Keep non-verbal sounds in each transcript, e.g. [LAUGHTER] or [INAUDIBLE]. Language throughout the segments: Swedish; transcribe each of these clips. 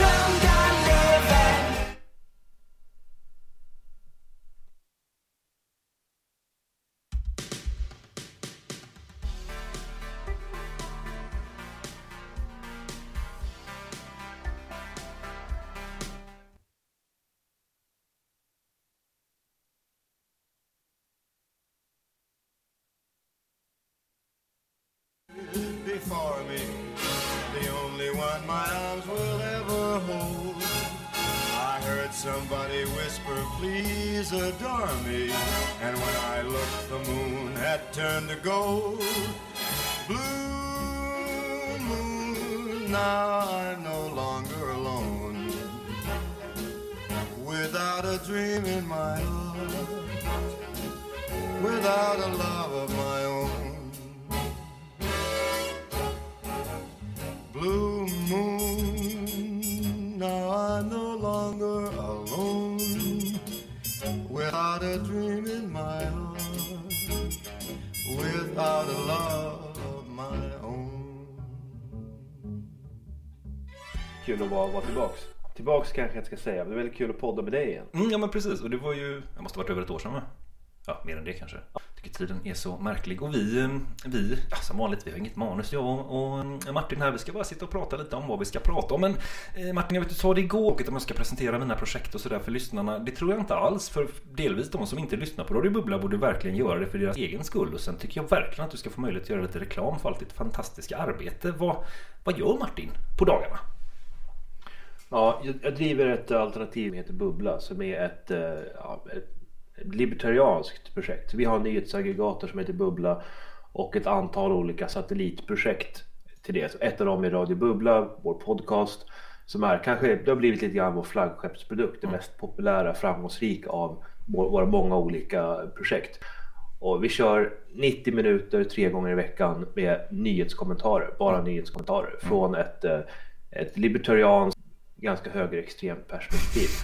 dröm kan please adore me. And when I looked, the moon had turned to gold. Blue moon, now I'm no longer alone. Without a dream in my heart, without a love of my own. Blue moon, Without a dream in my heart, without a love of my own. Kul att vara, vara tillbaks. Tillbaks kanske jag inte ska säga, men det är väldigt kul att podda med dig igen. Mm, ja men precis och det var ju, det måste ha varit över ett år sedan va? Ja, mer än det kanske. Tycker tiden är så märklig och vi, eh, vi ja, som vanligt, vi har inget manus jag och och eh, Martin här, vi ska bara sitta och prata lite om vad vi ska prata om. Men eh, Martin, jag vet du sa det igår om jag ska presentera mina projekt och sådär för lyssnarna. Det tror jag inte alls, för delvis de som inte lyssnar på Radio Bubbla borde verkligen göra det för deras egen skull. Och sen tycker jag verkligen att du ska få möjlighet att göra lite reklam för allt ditt fantastiska arbete. Vad, vad gör Martin på dagarna? Ja, jag, driver ett alternativ som heter Bubbla som är ett, eh, ja, ett libertarianskt projekt. Vi har nyhetsaggregator som heter Bubbla och ett antal olika satellitprojekt till det. Ett av dem är Radio Bubbla, vår podcast som är kanske, det har blivit lite grann vår flaggskeppsprodukt, det mest populära, framgångsrika av vår- våra många olika projekt. Och vi kör 90 minuter tre gånger i veckan med nyhetskommentarer, bara nyhetskommentarer från ett, eh, ett libertarianskt, ganska högerextremt perspektiv. [LAUGHS]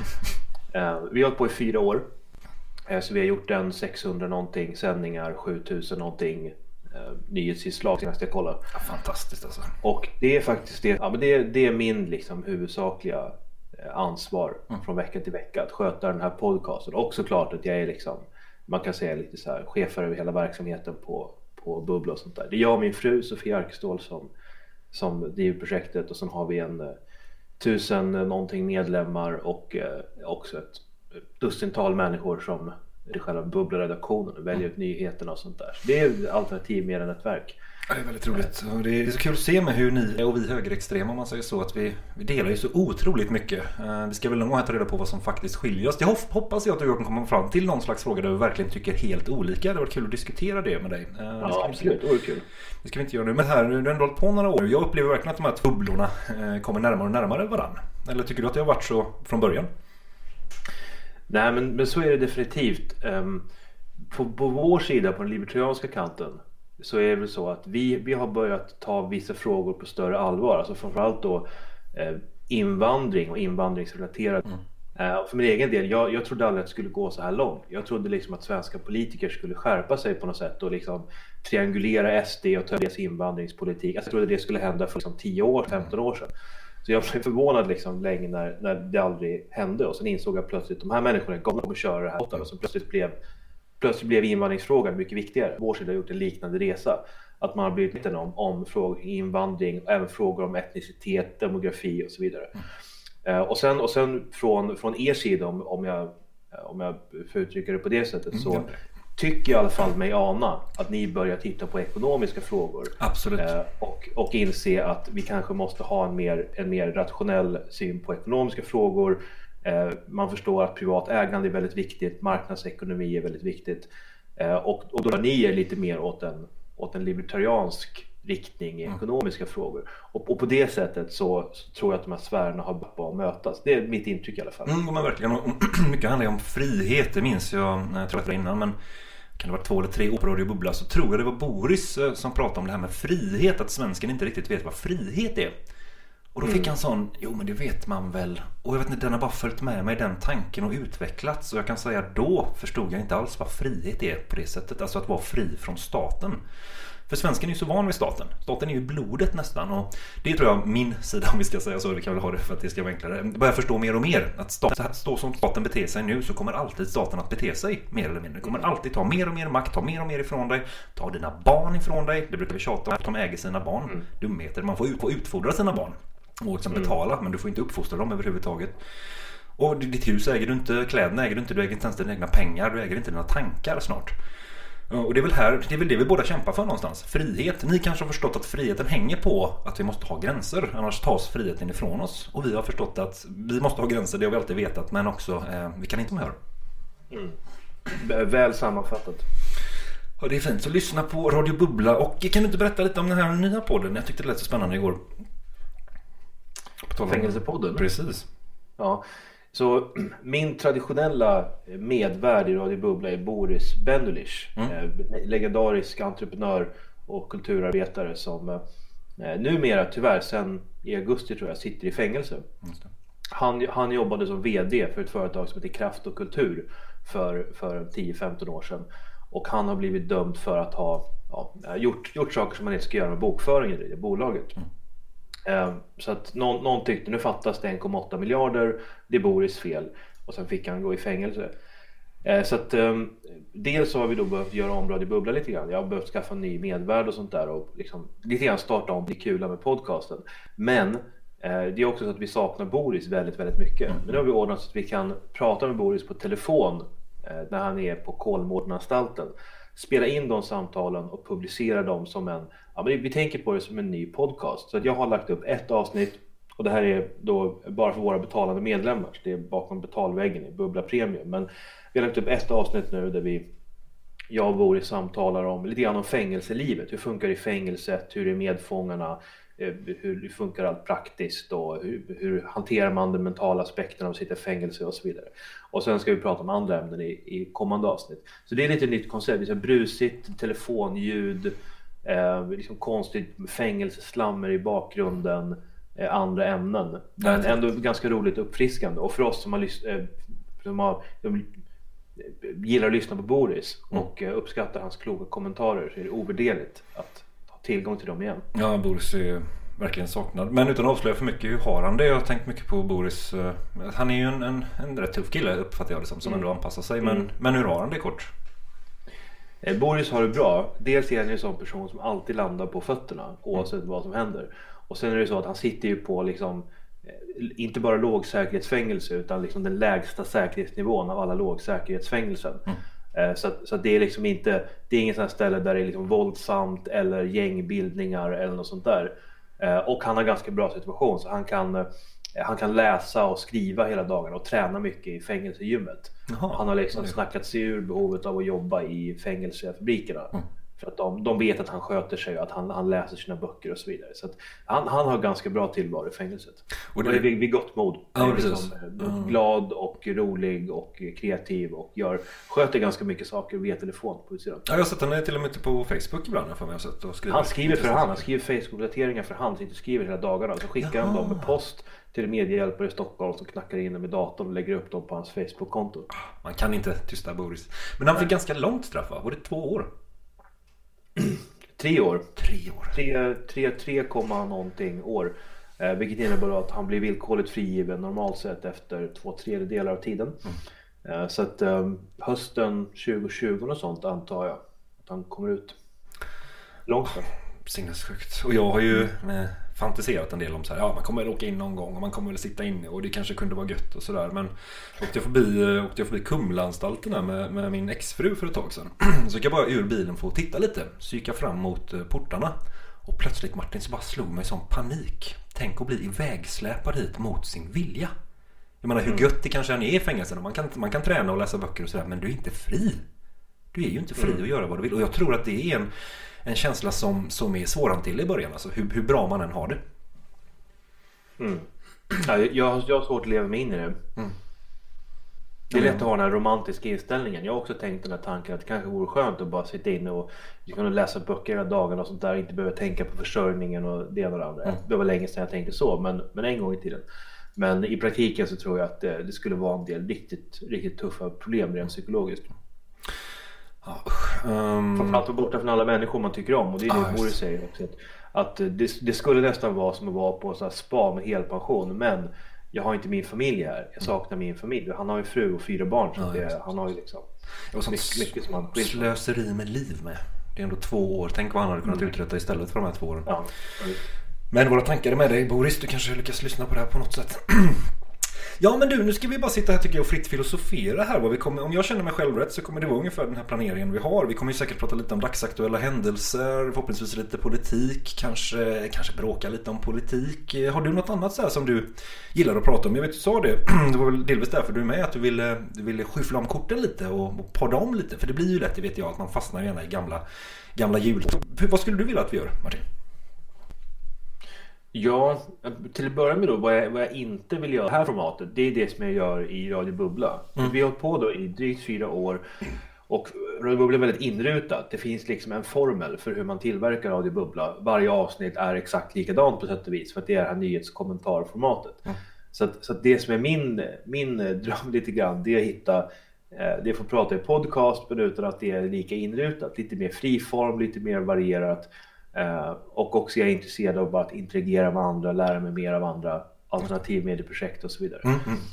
Eh, Vi har hållit på i fyra år. Eh, Så vi har gjort en 600 någonting sändningar, 7000 någonting eh, nyhetsinslag senast jag kollade. Ja, fantastiskt alltså. Och det är faktiskt det, ja, men det, det är min liksom huvudsakliga eh, ansvar från vecka till vecka att sköta den här podcasten. Och såklart att jag är liksom, man kan säga lite så här, chef över hela verksamheten på, på Bubbla och sånt där. Det är jag och min fru Sofia Arkestål som, som driver projektet och sen har vi en tusen någonting medlemmar och eh, också ett dussintal människor som är själva Bubbla-redaktionen och väljer ut nyheterna och sånt där. Så det är alternativ mer än ett verk. Ja, det är väldigt roligt. Och det är så kul att se med hur ni och vi högerextrema om man säger så att vi, vi delar ju så otroligt mycket. Eh, Vi ska väl någon gång ta reda på vad som faktiskt skiljer oss. Jag hopp- hoppas jag att du kan komma fram till någon slags fråga där vi verkligen tycker helt olika. Det varit kul att diskutera det med dig. Eh, det Ja, absolut. Det vore kul. Det ska vi inte göra nu. Men här, du har ändå hållit på några år. Jag upplever verkligen att de här bubblorna eh, kommer närmare och närmare varandra. Eller tycker du att det har varit så från början? Nej, men, men så är det definitivt. Ehm, på, på vår sida, på den libertarianska kanten, så är det väl så att vi, vi har börjat ta vissa frågor på större allvar. Alltså framförallt då eh, invandring och invandringsrelaterat. Eh, och för min egen del, jag, jag trodde aldrig att det skulle gå så här långt. Jag trodde liksom att svenska politiker skulle skärpa sig på något sätt och liksom triangulera SD och ta deras invandringspolitik. Alltså, jag trodde det skulle hända för liksom 10 år, 15 år sedan. Så jag blev förvånad liksom länge när, när det aldrig hände och sen insåg jag plötsligt att de här människorna kommer att köra det här åt och så plötsligt blev, plötsligt blev invandringsfrågan mycket viktigare. Vår sida har gjort en liknande resa. Att man har blivit lite om, om frågor, invandring, även frågor om etnicitet, demografi och så vidare. Eh, och sen, och sen från, från er sida, om, om, jag, om jag får uttrycka det på det sättet, så tycker jag i alla fall mig ana att ni börjar titta på ekonomiska frågor. Absolut. Eh, och, och inse att vi kanske måste ha en mer, en mer rationell syn på ekonomiska frågor. Eh, man förstår att privat ägande är väldigt viktigt, marknadsekonomi är väldigt viktigt. Eh, och, och då drar ni er lite mer åt en, åt en libertariansk riktning i ekonomiska frågor. Och, och på det sättet så, så tror jag att de här sfärerna har börjat mötas. Det är mitt intryck i alla fall. Mm, men verkligen. Och [CLEARS THROAT] mycket handlar ju om frihet, det minns jag. Jag tror att det var innan, men kan det vara två eller tre år på Radio Bubbla så tror jag det var Boris eh, som pratade om det här med frihet, att svensken inte riktigt vet vad frihet är. Och då fick han sån, jo men det vet man väl. Och jag vet inte, den har bara följt med mig den tanken och utvecklats. Och jag kan säga då förstod jag inte alls vad frihet är på det sättet. Alltså att vara fri från staten. För svensken är ju så van vid staten. Staten är ju blodet nästan. Och det tror jag min sida, om vi ska säga så, vi kan väl ha det för att det ska vara enklare. Börjar förstå mer och mer att staten, så som staten beter sig nu så kommer alltid staten att bete sig mer eller mindre. Det kommer alltid ta mer och mer makt, ta mer och mer ifrån dig, ta dina barn ifrån dig. Det brukar vi tjata om, att de äger sina barn. Mm. Dumheter. Man får ut- får utfodra sina barn. Och liksom betala, men du får inte uppfostra dem överhuvudtaget. Och ditt hus äger du inte, kläderna äger du inte, du äger inte ens dina egna pengar, du äger inte dina tankar snart. Och det är, väl här, det är väl det vi båda kämpar för någonstans. Frihet. Ni kanske har förstått att friheten hänger på att vi måste ha gränser. Annars tas friheten ifrån oss. Och vi har förstått att vi måste ha gränser, det har vi alltid vetat. Men också, eh, vi kan inte vara här. Väl sammanfattat. Ja, det är fint. Så lyssna på Radio Bubbla. Och kan du inte berätta lite om den här nya podden? Jag tyckte det lät så spännande igår. Fängelsepodden? Precis. Ja, så [CLEARS THROAT] min traditionella medvärd i Radio Bubbla är Boris Bendulic. Eh, legendarisk entreprenör och kulturarbetare som eh, numera tyvärr sen i augusti tror jag sitter i fängelse. Han, han jobbade som VD för ett företag som heter Kraft och Kultur för, för 10-15 år sedan. Och han har blivit dömd för att ha ja, gjort, gjort saker som man inte ska göra med bokföringen i det bolaget. Eh, Så att någon, någon tyckte nu fattas det 1,8 miljarder, det är Boris fel. Och sen fick han gå i fängelse. Eh, Så att um, dels så har vi då behövt göra om Radio Bubbla lite grann. Jag har behövt skaffa en ny medvärd och sånt där och liksom lite grann starta om det kul med podcasten. Men eh, det är också så att vi saknar Boris väldigt, väldigt mycket. Men nu har vi ordnat så att vi kan prata med Boris på telefon eh, när han är på Kolmårdenanstalten. Spela in de samtalen och publicera dem som en, ja men vi tänker på det som en ny podcast. Så att jag har lagt upp ett avsnitt och det här är då bara för våra betalande medlemmar. Så det är bakom betalväggen i Bubbla Premium. Men vi har lagt upp ett avsnitt nu där vi jag och Boris samtalar om lite grann om fängelselivet. Hur funkar det i fängelset? Hur är medfångarna? Eh, Hur funkar allt praktiskt? Och hur, hur hanterar man den mentala aspekten av att sitta i fängelse och så vidare. Och sen ska vi prata om andra ämnen i, i kommande avsnitt. Så det är lite nytt koncept. Här brusigt telefonljud, eh, liksom konstigt fängelseslammer i bakgrunden, eh, andra ämnen. Men ändå ganska roligt och uppfriskande. Och för oss som har, eh, som har som gillar att lyssna på Boris och eh, uppskattar hans kloka kommentarer så är det ovärderligt att tillgång till dem igen. Ja, Boris är verkligen saknad. Men utan att avslöja för mycket, hur har han det? Jag har tänkt mycket på Boris. eh, Han är ju en, en, en rätt tuff kille uppfattar jag det som, som ändå anpassar sig. Men, men hur har han det kort? Eh, Boris har det bra. Dels är han ju en sån person som alltid landar på fötterna oavsett vad som händer. Och sen är det så att han sitter ju på liksom eh, inte bara lågsäkerhetsfängelse utan liksom den lägsta säkerhetsnivån av alla lågsäkerhetsfängelsen. Eh, Så, att, så att det är liksom inte, det är inget sånt ställe där det är liksom våldsamt eller gängbildningar eller något sånt där. Eh, Och han har ganska bra situation så han kan, eh, han kan läsa och skriva hela dagarna och träna mycket i fängelsegymmet. Jaha, han har liksom snackat sig ur behovet av att jobba i fängelsefabrikerna. För att de, de vet att han sköter sig och att han, han läser sina böcker och så vidare. Så att han, han har ganska bra tillvaro i fängelset. Och det- är vid, vid gott mod. Ja, Han är liksom, eh, Glad och rolig och kreativ och gör, sköter ganska mycket saker via telefon på utsidan. Ja, jag har sett honom till och med på Facebook ibland. Jag får mig ha sett och skriver. Han skriver för hand, han skriver Facebook-uppdateringar för hand, och skriver hela dagarna. Så skickar han dem med post till mediehjälpare i Stockholm som knackar in dem i datorn och lägger upp dem på hans Facebook-konto. Man kan inte tysta Boris. Men han fick ganska långt straff va? Var det två år? [CLEARS THROAT] Tre år. Tre år. Tre, tre, 3, komma någonting år. Eh, vilket innebär att han blir villkorligt frigiven normalt sett efter två tredjedelar av tiden. Eh, så att eh, hösten 2020 och sånt antar jag att han kommer ut. Långt. Sinnessjukt. Och jag har ju eh, fantiserat en del om så här, ja man kommer väl åka in någon gång och man kommer väl sitta inne och det kanske kunde vara gött och sådär. Men åkte jag förbi, åkte jag förbi Kumlaanstalten där med, med min exfru för ett tag sedan. [CLEARS THROAT] Så gick jag bara ur bilen för att titta lite. Så gick jag fram mot eh, portarna. Och plötsligt Martin så bara slog mig sån panik. Tänk att bli ivägsläpad hit mot sin vilja. Jag menar hur gött det kanske än är i fängelsen. Man kan, man kan träna och läsa böcker och sådär men du är inte fri. Du är ju inte fri att göra vad du vill. Och jag tror att det är en, en känsla som, som är svårhanterlig i början. Alltså hur, hur bra man än har det. Ja, jag, jag har svårt att leva mig in i det. Det är lätt att ha den här romantiska inställningen. Jag har också tänkt den här tanken att det kanske vore skönt att bara sitta inne och kunna läsa böcker hela dagen och sånt där. Inte behöva tänka på försörjningen och det ena och det andra. Det var länge sedan jag tänkte så, men, men en gång i tiden. Men i praktiken så tror jag att det, det skulle vara en del riktigt, riktigt tuffa problem rent psykologiskt. Ehm, Framförallt vara borta från alla människor man tycker om. Och det är det Boris säger också. Att, det, det skulle nästan vara som att vara på här spa med helpension. Men jag har inte min familj här. Jag saknar min familj. Han har ju fru och fyra barn. Så Ja, det, han har ju liksom det var sånt mycket, mycket som han slöseri med liv med. Det är ändå två år. Tänk vad han hade kunnat uträtta istället för de här två åren. Ja. Men våra tankar är med dig Boris. Du kanske lyckas lyssna på det här på något sätt. [CLEARS THROAT] Ja men du, nu ska vi bara sitta här tycker jag och fritt filosofera här. Vad vi kommer, om jag känner mig själv rätt så kommer det vara ungefär den här planeringen vi har. Vi kommer ju säkert prata lite om dagsaktuella händelser, förhoppningsvis lite politik, kanske, kanske bråka lite om politik. Har du något annat så här som du gillar att prata om? Jag vet du sa det, [CLEARS THROAT] det var väl delvis därför du är med, att du ville, du ville skyffla om korten lite och, och podda om lite. För det blir ju lätt, det vet jag, att man fastnar gärna i gamla, gamla hjul. Vad skulle du vilja att vi gör, Martin? Ja, till att börja med då vad jag, vad jag inte vill göra i det här formatet. Det är det som jag gör i Radio Bubbla. Vi har hållit på då i drygt fyra år. Och Radio Bubbla är väldigt inrutat. Det finns liksom en formel för hur man tillverkar Radio Bubbla. Varje avsnitt är exakt likadant på sätt och vis. För att det är det här nyhetskommentarformatet. Så, att, så att det som är min, min dröm lite grann, det är att hitta eh, det är att få prata i podcast men utan att det är lika inrutat. Lite mer friform, lite mer varierat. Eh, och också jag är intresserad av att interagera med andra, lära mig mer av andra alternativmedieprojekt och så vidare.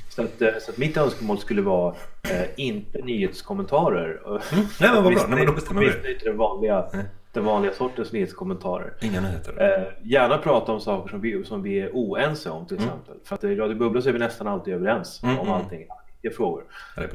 Så, att, eh, så att mitt önskemål skulle vara eh, inte nyhetskommentarer. Nej, men vad bra. Nej, men då bestämmer vi. Inte den vanliga, den vanliga sortens nyhetskommentarer. Inga nyheter? Eh, gärna prata om saker som vi, som vi är oense om till exempel. För att i Radio Bubbla så är vi nästan alltid överens om allting. Det är frågor.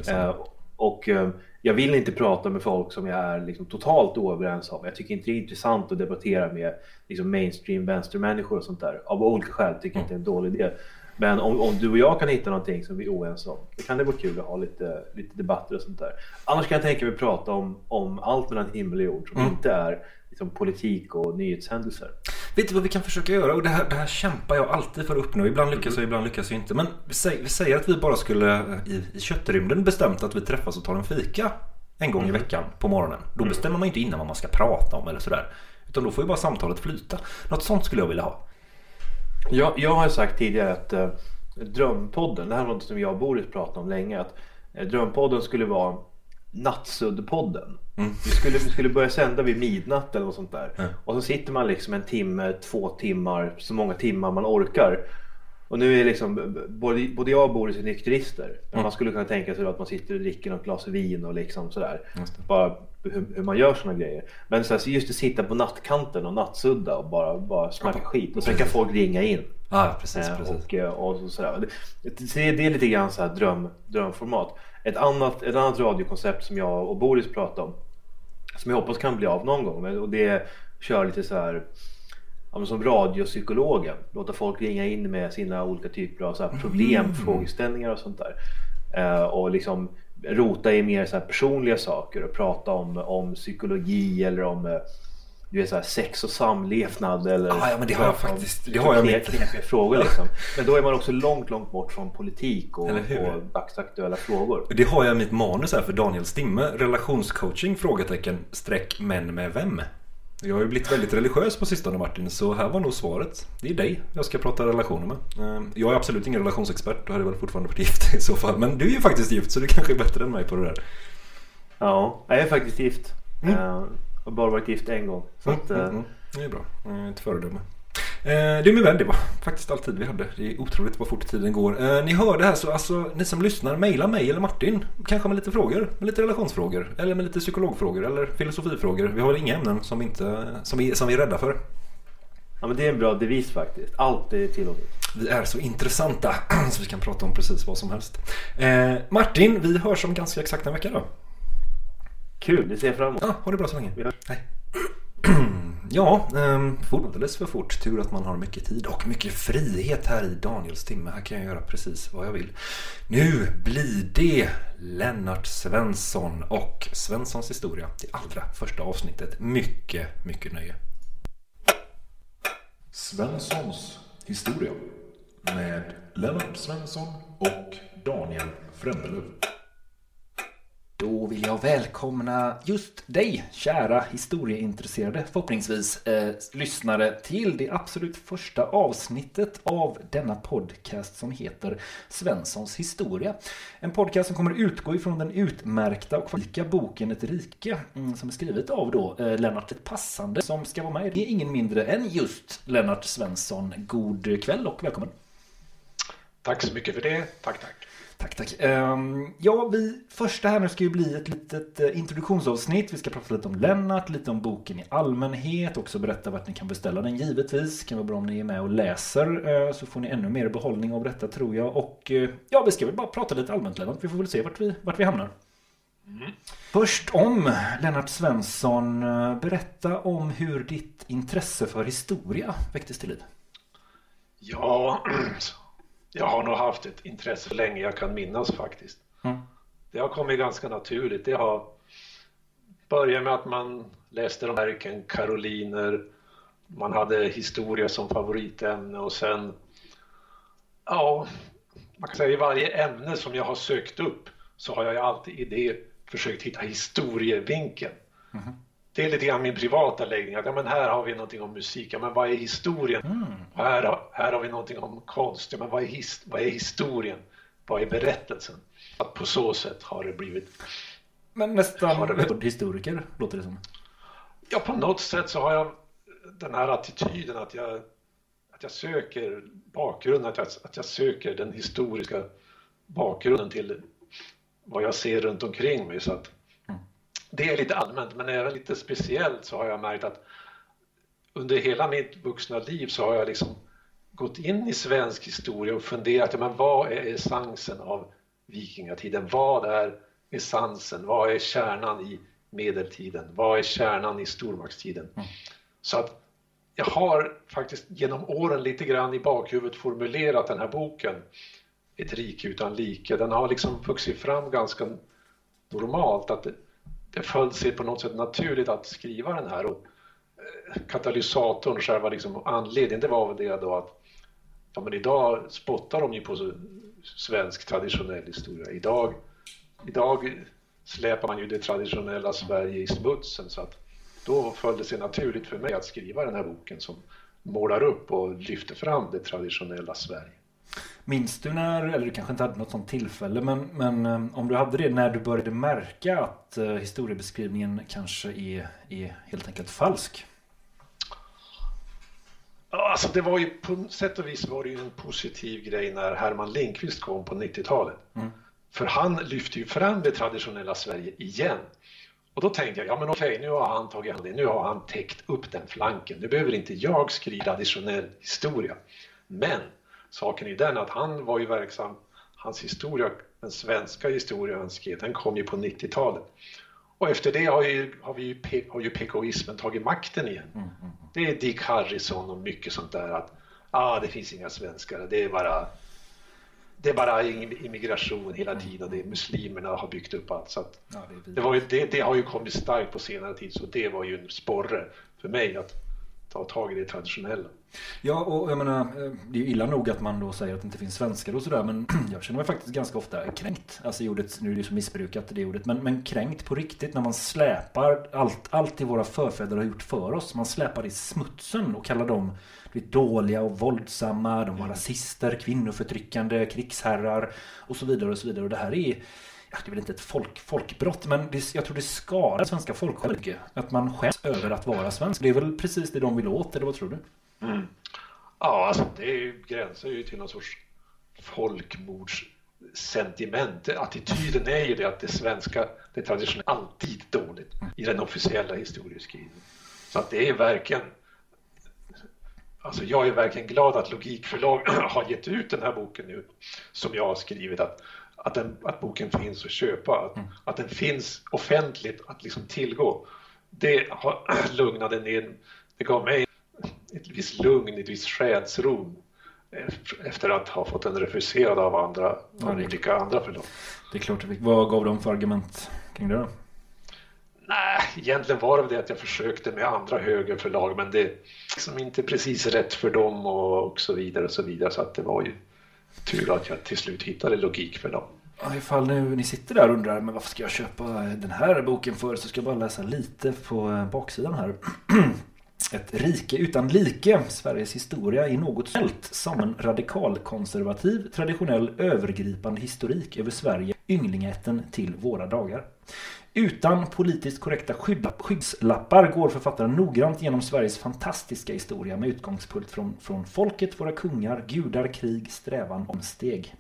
Ja, och eh, jag vill inte prata med folk som jag är liksom totalt oöverens om. Jag tycker inte det är intressant att debattera med liksom mainstream vänstermänniskor och sånt där. Av olika skäl tycker jag inte det är en dålig idé. Men om, om du och jag kan hitta någonting som vi är oense om, då kan det vara kul att ha lite, lite debatter och sånt där. Annars kan jag tänka mig prata om, om allt mellan himmel och jord som inte är liksom, politik och nyhetshändelser. Vet du vad vi kan försöka göra? Och det här, det här kämpar jag alltid för att uppnå. Ibland lyckas jag, ibland lyckas jag inte. Men vi säger, vi säger att vi bara skulle eh, i, i köttrymden bestämt att vi träffas och tar en fika en gång i veckan på morgonen. Då bestämmer man inte innan vad man ska prata om eller sådär. Utan då får ju bara samtalet flyta. Något sånt skulle jag vilja ha. Jag, jag har sagt tidigare att eh, Drömpodden, det här är något som jag och Boris pratat om länge, att eh, Drömpodden skulle vara Nattsuddpodden. Vi, skulle, vi skulle börja sända vid midnatt eller något sånt där. Och så sitter man liksom en timme, två timmar, så många timmar man orkar. Och nu är liksom, både, både jag och Boris är nykterister. Men man skulle kunna tänka sig att man sitter och dricker något glas vin och liksom sådär. Bara hur, hur man gör sådana grejer. Men så här, just att sitta på nattkanten och nattsudda och bara, bara snacka skit. Och sen kan folk ringa in. Ja, precis, Eh, precis. Och, eh, och så, sådär. Det, det, det är lite grann så här dröm, drömformat. Ett annat, ett annat radiokoncept som jag och Boris pratade om. Som jag hoppas kan bli av någon gång. Och det är kör lite så här. Ja, som radiopsykologen. Låta folk ringa in med sina olika typer av så här problem, frågeställningar och sånt där. Eh, och liksom rota i mer så här personliga saker och prata om, om psykologi eller om eh, du vet, så här, sex och samlevnad eller Ah, ja, men det har jag faktiskt- det har jag mitt- knepiga frågor liksom. Men då är man också långt, långt bort från politik och, och dagsaktuella frågor. Det har jag i mitt manus här för Daniel Stimme. Relationscoaching? Frågetecken. Streck men med vem? Jag har ju blivit väldigt religiös på sistone Martin, så här var nog svaret. Det är dig jag ska prata relationer med. Eh, Jag är absolut ingen relationsexpert, då hade jag väl fortfarande varit gift i så fall. Men du är ju faktiskt gift, så du kanske är bättre än mig på det där. Ja, jag är faktiskt gift. Mm. Eh, har bara varit gift en gång. Så att, eh, Mm, det är bra. Ett föredöme. Eh, Du min vän, det var faktiskt all tid vi hade. Det är otroligt vad fort tiden går. Eh, Ni hör det här så alltså, ni som lyssnar, mejla mig eller Martin. Kanske med lite frågor. Med lite relationsfrågor. Eller med lite psykologfrågor. Eller filosofifrågor. Vi har väl inga ämnen som, inte, som, vi, som vi är rädda för. ja, men det är en bra devis faktiskt. Allt är tillåtet. Vi är så intressanta [CLEARS THROAT] så vi kan prata om precis vad som helst. Eh, Martin, vi hörs om ganska exakt en vecka då. Kul, det ser jag fram emot. Ja, ha det bra så länge. Hej. [CLEARS THROAT] Ja, um, alldeles för fort. Tur att man har mycket tid och mycket frihet här i Daniels timme. Här kan jag göra precis vad jag vill. Nu blir det Lennart Svensson och Svenssons historia. Det allra första avsnittet. Mycket, mycket nöje. Svenssons historia med Lennart Svensson och Daniel Frändelöv. Då vill jag välkomna just dig, kära historieintresserade, förhoppningsvis eh, lyssnare, till det absolut första avsnittet av denna podcast som heter Svenssons historia. En podcast som kommer utgå ifrån den utmärkta och kvalika boken Ett rike, mm, som är skrivet av då eh, Lennart ett Passande, som ska vara med. Det är ingen mindre än just Lennart Svensson. God kväll och välkommen! Tack så mycket för det. Tack, tack. Tack, tack. Ehm, ja, vi första här nu ska ju bli ett litet eh, introduktionsavsnitt. Vi ska prata lite om Lennart, lite om boken i allmänhet, också berätta vart ni kan beställa den givetvis. Det kan vara bra om ni är med och läser eh, så får ni ännu mer behållning av detta tror jag. Och eh, ja, vi ska väl bara prata lite allmänt Lennart. Vi får väl se vart vi, vart vi hamnar. Först om Lennart Svensson. Berätta om hur ditt intresse för historia väcktes till liv. Ja, [CLEARS THROAT] jag har nog haft ett intresse länge jag kan minnas faktiskt. Mm. Det har kommit ganska naturligt. Det har börjat med att man läste de verken, Karoliner, man hade historia som favoritämne och sen, ja, man kan säga i varje ämne som jag har sökt upp så har jag alltid i det försökt hitta historievinkeln. Det är lite grann min privata läggning, att ja, men här har vi någonting om musik, ja, men vad är historien? Och här, har, här har vi någonting om konst, ja, men vad är, his, vad är historien? Vad är berättelsen? Att på så sätt har det blivit Men Har nästan det- historiker låter det som. Ja, på något sätt så har jag den här attityden att jag, att jag söker bakgrunden, att jag, att jag söker den historiska bakgrunden till vad jag ser runt omkring mig. Så att det är lite allmänt, men även lite speciellt så har jag märkt att under hela mitt vuxna liv så har jag liksom gått in i svensk historia och funderat, ja, men vad är essensen av vikingatiden? Vad är essensen? Vad är kärnan i medeltiden? Vad är kärnan i stormaktstiden? Så att jag har faktiskt genom åren lite grann i bakhuvudet formulerat den här boken, Ett rike utan like. Den har liksom vuxit fram ganska normalt. Att det, föll sig på något sätt naturligt att skriva den här. Och eh, katalysatorn, själva liksom anledningen, det var väl det då att ja, men idag spottar de ju på svensk traditionell historia. Idag, idag släpar man ju det traditionella Sverige i smutsen. Så att då föll det sig naturligt för mig att skriva den här boken som målar upp och lyfter fram det traditionella Sverige. Minns du när, eller du kanske inte hade något sånt tillfälle, men, men eh, om du hade det när du började märka att eh, historiebeskrivningen kanske är, är helt enkelt falsk? Ja, Alltså det var ju på sätt och vis var det ju en positiv grej när Herman Lindqvist kom på 90-talet. För han lyfte ju fram det traditionella Sverige igen. Och då tänkte jag, ja men okej, nu har han tagit hand det, nu har han täckt upp den flanken. Nu behöver inte jag skriva traditionell historia. Men saken är den att han var ju verksam, hans historia, den svenska historia han skrev, den kom ju på 90-talet. Och efter det har ju, har vi ju, har ju PKismen tagit makten igen. Det är Dick Harrison och mycket sånt där att ah, det finns inga svenskar, det är bara det är bara immigration hela tiden och det är muslimerna har byggt upp allt. Så att Ja, det det, ju, det, det har ju kommit starkt på senare tid så det var ju en sporre för mig att ta tag i det traditionella. Ja, och jag menar, eh, det är ju illa nog att man då säger att det inte finns svenskar och sådär, men [CLEARS THROAT] jag känner mig faktiskt ganska ofta kränkt. Alltså i ordet, nu är det ju så missbrukat det ordet, men, men kränkt på riktigt när man släpar allt, allt det våra förfäder har gjort för oss. Man släpar det i smutsen och kallar dem dåliga och våldsamma, de var rasister, kvinnoförtryckande, krigsherrar och så vidare och så vidare. Och det här är det är väl inte ett folk, folkbrott, men det, jag tror det skadar svenska folk mycket. Att man skäms över att vara svensk. Det är väl precis det de vill åt, eller vad tror du? Mm. Ja, alltså det gränsar ju till någon sorts folkmordssentiment. Attityden är ju det att det svenska, det traditionella, alltid dåligt i den officiella historieskrivningen. Så att det är verkligen Alltså jag är verkligen glad att Logikförlag [CLEARS THROAT] har gett ut den här boken nu som jag har skrivit att, att, den, att boken finns att köpa, att, att den finns offentligt att liksom tillgå. Det har [CLEARS THROAT] lugnade ner, det gav mig ett visst lugn, ett visst själsro efter att ha fått den refuserad av andra, av det- olika andra förlag. Det är klart, vad gav de för argument kring det då? Nej, egentligen var det det att jag försökte med andra högerförlag men det är liksom inte precis rätt för dem och, och så vidare och så vidare så att det var ju tur att jag till slut hittade logik för dem. Ja, Ifall nu ni sitter där och undrar men varför ska jag köpa den här boken för så ska jag bara läsa lite på eh, baksidan här. [CLEARS THROAT] Ett rike utan like, Sveriges historia i något fält som en radikalkonservativ, traditionell övergripande historik över Sverige, ynglingätten till våra dagar. Utan politiskt korrekta skyddslappar går författaren noggrant genom Sveriges fantastiska historia med utgångspunkt från, från folket, våra kungar, gudar, krig, strävan om steg.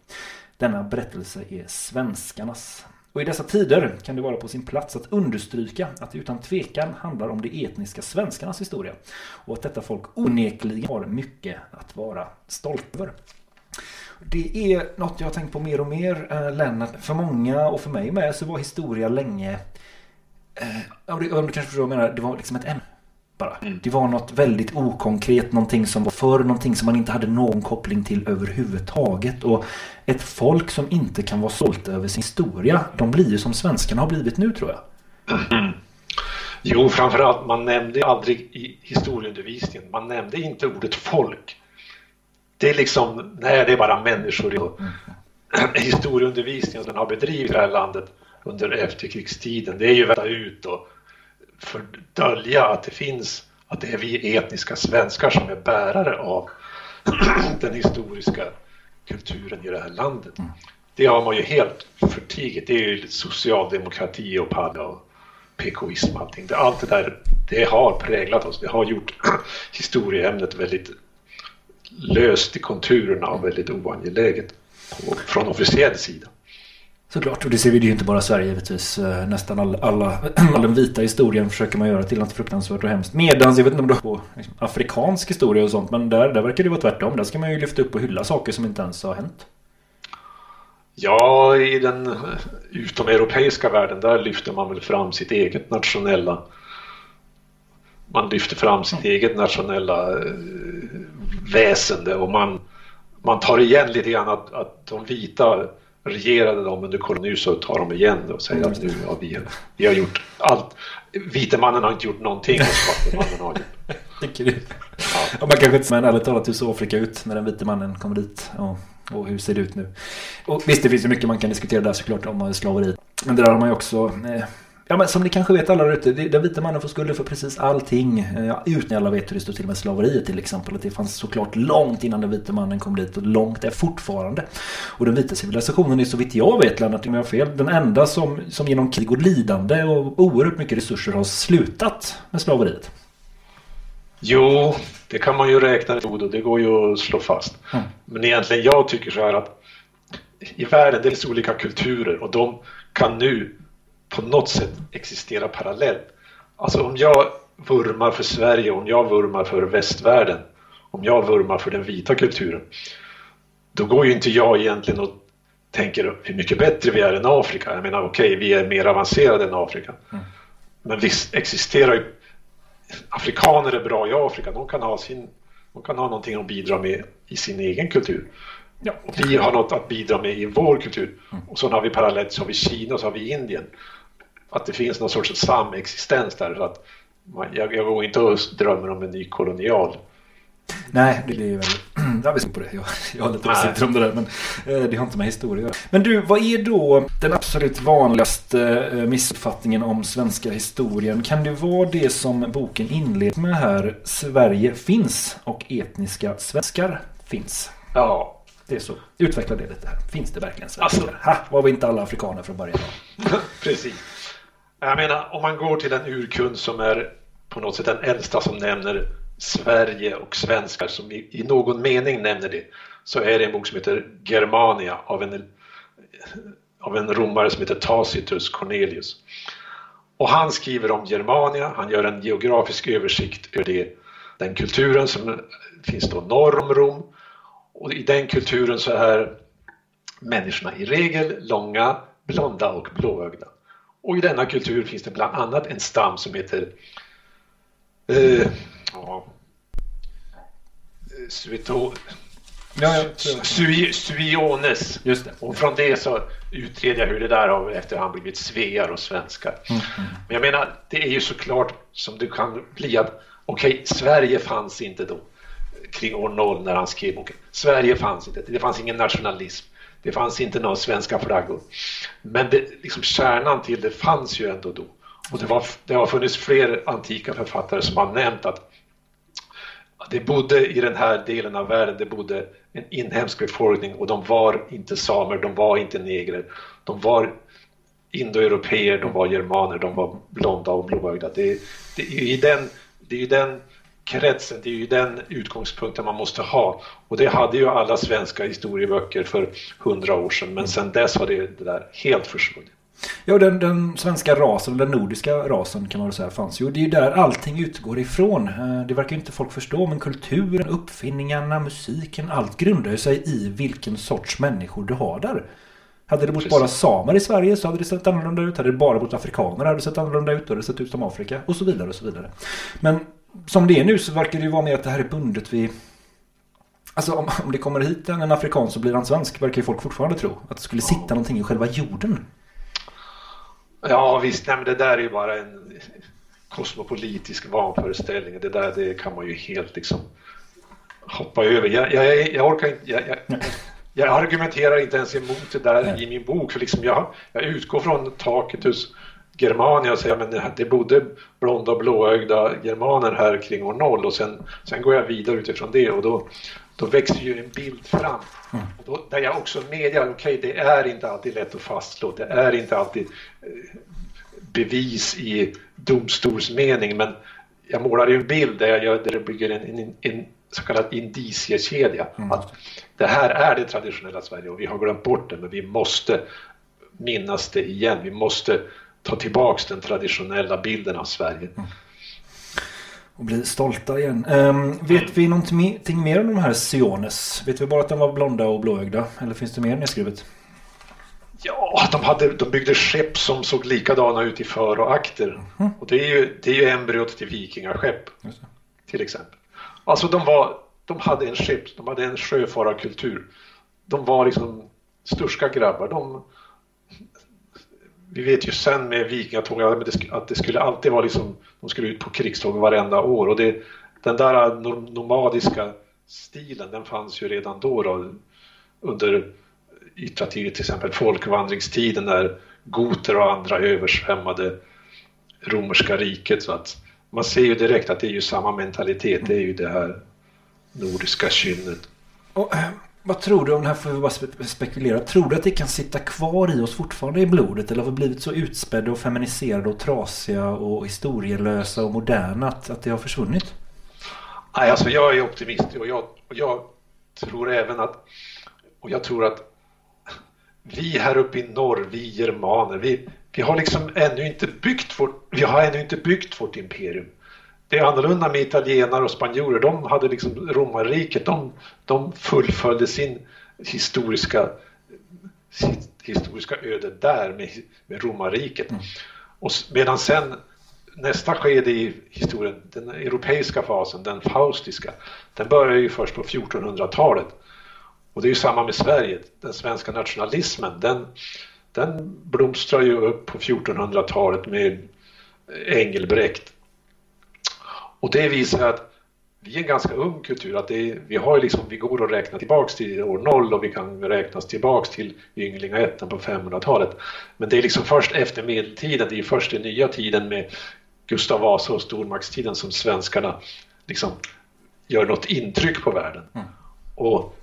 Denna berättelse är svenskarnas. Och i dessa tider kan det vara på sin plats att understryka att det utan tvekan handlar om de etniska svenskarnas historia. Och att detta folk onekligen har mycket att vara stolt över. Det är något jag har tänkt på mer och mer, eh, Lennart. För många och för mig med så var historia länge... Om du, om du kanske förstår vad jag menar, det var liksom ett ämne. Bara. Det var något väldigt okonkret, någonting som var förr, någonting som man inte hade någon koppling till överhuvudtaget. Och ett folk som inte kan vara stolta över sin historia, de blir ju som svenskarna har blivit nu tror jag. Jo, framförallt, man nämnde aldrig i historieundervisningen, man nämnde inte ordet folk. Det är liksom, nej det är bara människor. Historieundervisningen som den har bedrivit i det här landet under efterkrigstiden, det är ju vänta ut och fördölja att det finns, att det är vi etniska svenskar som är bärare av [CLEARS THROAT] den historiska kulturen i det här landet. Det har man ju helt förtigit. Det är ju socialdemokrati och padda och PKism och allting. Allt det där, det har präglat oss. Det har gjort [CLEARS THROAT] historieämnet väldigt löst i konturerna och väldigt oangeläget på, från officiell sida. Såklart, och det ser vi ju inte bara i Sverige givetvis. Eh, Nästan all, alla, [CLEARS THROAT] all den vita historien försöker man göra till något fruktansvärt och hemskt. Medans, jag vet inte om du har på liksom, afrikansk historia och sånt, men där, där verkar det vara tvärtom. Där ska man ju lyfta upp och hylla saker som inte ens har hänt. Ja, i den eh, utomeuropeiska världen där lyfter man väl fram sitt eget nationella man lyfter fram sitt eget nationella eh, väsende och man, man tar igen lite grann att, att de vita regerade dem under koloni så tar de igen det och säger att nu har vi, vi har gjort allt. Vite mannen har inte gjort någonting och svarte mannen har gjort. [LAUGHS] Tycker du? Ja. man kanske inte, men ärligt talat hur såg Afrika ut när den vite mannen kom dit? Och, och hur ser det ut nu? Och visst, det finns ju mycket man kan diskutera där såklart om slaveri. Men det där har man ju också... Eh, ja, men som ni kanske vet alla ute, den vita mannen får skulden för precis allting. Eh, Ja, ut alla vet hur det står till med slaveriet till exempel. Att det fanns såklart långt innan den vita mannen kom dit och långt är fortfarande. Och den vita civilisationen är så vitt jag vet, Lennart, om jag har fel, den enda som, som genom krig och lidande och oerhört mycket resurser har slutat med slaveriet. Jo, det kan man ju räkna ut och det går ju att slå fast. Men egentligen jag tycker så här att i världen det finns olika kulturer och de kan nu på något sätt existera parallellt. Alltså om jag vurmar för Sverige, om jag vurmar för västvärlden, om jag vurmar för den vita kulturen, då går ju inte jag egentligen och tänker hur mycket bättre vi är än Afrika. Jag menar okej, vi är mer avancerade än Afrika. Men visst existerar ju afrikaner är bra i Afrika. De kan ha, sin, de kan ha någonting att bidra med i sin egen kultur. Ja. Och vi har något att bidra med i vår kultur. Och så har vi parallellt så har vi Kina och så har vi Indien. Att det finns någon sorts samexistens där. Så att man, jag, jag går inte och drömmer om en ny kolonial. Nej, det är väl... [CLEARS THROAT] Jag visste på det. Jag, jag har lite åsikter om det där. Men eh, det har inte med historia att göra. Men du, vad är då den absolut vanligaste eh, missuppfattningen om svenska historien? Kan det vara det som boken inleds med här? Sverige finns och etniska svenskar finns. Ja, Det är så. Utveckla det lite här. Finns det verkligen svenskar? Alltså- Ha, var vi inte alla afrikaner från början? [LAUGHS] precis. Jag menar, om man går till en urkund som är på något sätt den äldsta som nämner Sverige och svenskar som i, i någon mening nämner det, så är det en bok som heter Germania av en, av en romare som heter Tacitus Cornelius. Och han skriver om Germania, han gör en geografisk översikt över det, den kulturen som finns då norr om Rom. Och i den kulturen så är människorna i regel långa, blonda och blåögda. Och i denna kultur finns det bland annat en stam som heter eh, ja, eh, Sueto, Ja. Sui, Suiones. Just det. Och från det så utreder jag hur det där har efterhand blivit svear och svenskar. Men jag menar, det är ju såklart som du kan bli att okej, Sverige fanns inte då. kring år 0 när han skrev boken. Sverige fanns inte, det fanns ingen nationalism. Det fanns inte några svenska flaggor. Men det, liksom kärnan till det fanns ju ändå då. Och det, var, det har funnits fler antika författare som har nämnt att det bodde i den här delen av världen, det bodde en inhemsk befolkning och de var inte samer, de var inte negrer. De var indoeuropeer, de var germaner, de var blonda och blåögda. Det, det, är ju i den, det är ju den kretsen, det är ju den utgångspunkten man måste ha. Och det hade ju alla svenska historieböcker för hundra år sedan, men sen dess har det, det där helt försvunnit. Ja, den, den svenska rasen, den nordiska rasen kan man väl säga fanns ju. Det är ju där allting utgår ifrån. Eh, Det verkar ju inte folk förstå, men kulturen, uppfinningarna, musiken, allt grundar sig i vilken sorts människor du har där. Hade det bott Precis. bara samer i Sverige så hade det sett annorlunda ut. Hade det bara bott afrikaner hade det sett annorlunda ut. Då hade det sett ut som Afrika och så vidare och så vidare. Men som det är nu så verkar det ju vara mer att det här är bundet vid Alltså om, om det kommer hit en afrikan så blir han svensk verkar ju folk fortfarande tro. Att det skulle sitta någonting i själva jorden. Ja visst, nej, men det där är ju bara en kosmopolitisk vanföreställning. Det där det kan man ju helt liksom hoppa över. Jag, jag, jag orkar inte, jag, jag, jag argumenterar inte ens emot det där i min bok för liksom jag, jag utgår från Tacitus Germania och säger men det- det bodde blonda och blåögda germaner här kring år noll och sen, sen går jag vidare utifrån det och då, då växer ju en bild fram. Och då, där jag också medger, okej det är inte alltid lätt att fastslå, det är inte alltid eh, bevis i domstolsmening men jag målar ju en bild där jag gör, där jag bygger en, en, en så kallad indiciekedja. Att det här är det traditionella Sverige och vi har glömt bort det men vi måste minnas det igen. Vi måste ta tillbaks den traditionella bilden av Sverige. Och bli stolta igen. Ehm, vet vi någonting mer om de här Siones? Vet vi bara att de var blonda och blåögda? Eller finns det mer nedskrivet? Ja, de, hade, de byggde skepp som såg likadana ut i för och akter. Och det är ju, det är ju embryot till vikingaskepp, till exempel. Alltså de, var, de hade en skepp, de hade en sjöfararkultur. De var liksom sturska grabbar. De, vi vet ju sen med vikingatågen, att det skulle alltid vara liksom, de skulle ut på krigståg varenda år. Och det, den där nomadiska stilen, den fanns ju redan då, då under yttratider, till exempel folkvandringstiden när goter och andra översvämmade romerska riket. Så att man ser ju direkt att det är ju samma mentalitet, det är ju det här nordiska kynnet. Och, eh, vad tror du om det här får vi bara spekulera. Tror du att det kan sitta kvar i oss fortfarande i blodet? Eller har vi blivit så utspädda och feminiserade och trasiga och historielösa och moderna att, att det har försvunnit? Nej, alltså jag är optimist och jag, och jag tror även att, och jag tror att vi här uppe i norr, vi germaner, vi, vi har liksom ännu inte byggt vårt, vi har ännu inte byggt vårt imperium. Det är annorlunda med italienare och spanjorer, de hade liksom romarriket, de, de fullföljde sin historiska, sitt historiska öde där med, med romarriket. Och s- medan sen nästa skede i historien, den europeiska fasen, den faustiska, den börjar ju först på 1400-talet. Och det är ju samma med Sverige, den svenska nationalismen, den, den blomstrar ju upp på 1400-talet med Engelbrekt. Och det visar att vi är en ganska ung kultur, att är, vi, har liksom, vi går och räknar tillbaks till år 0 och vi kan räknas tillbaks till ynglingaätten på 500-talet. Men det är liksom först efter medeltiden, det är först i nya tiden med Gustav Vasa och stormaktstiden som svenskarna liksom gör något intryck på världen. Och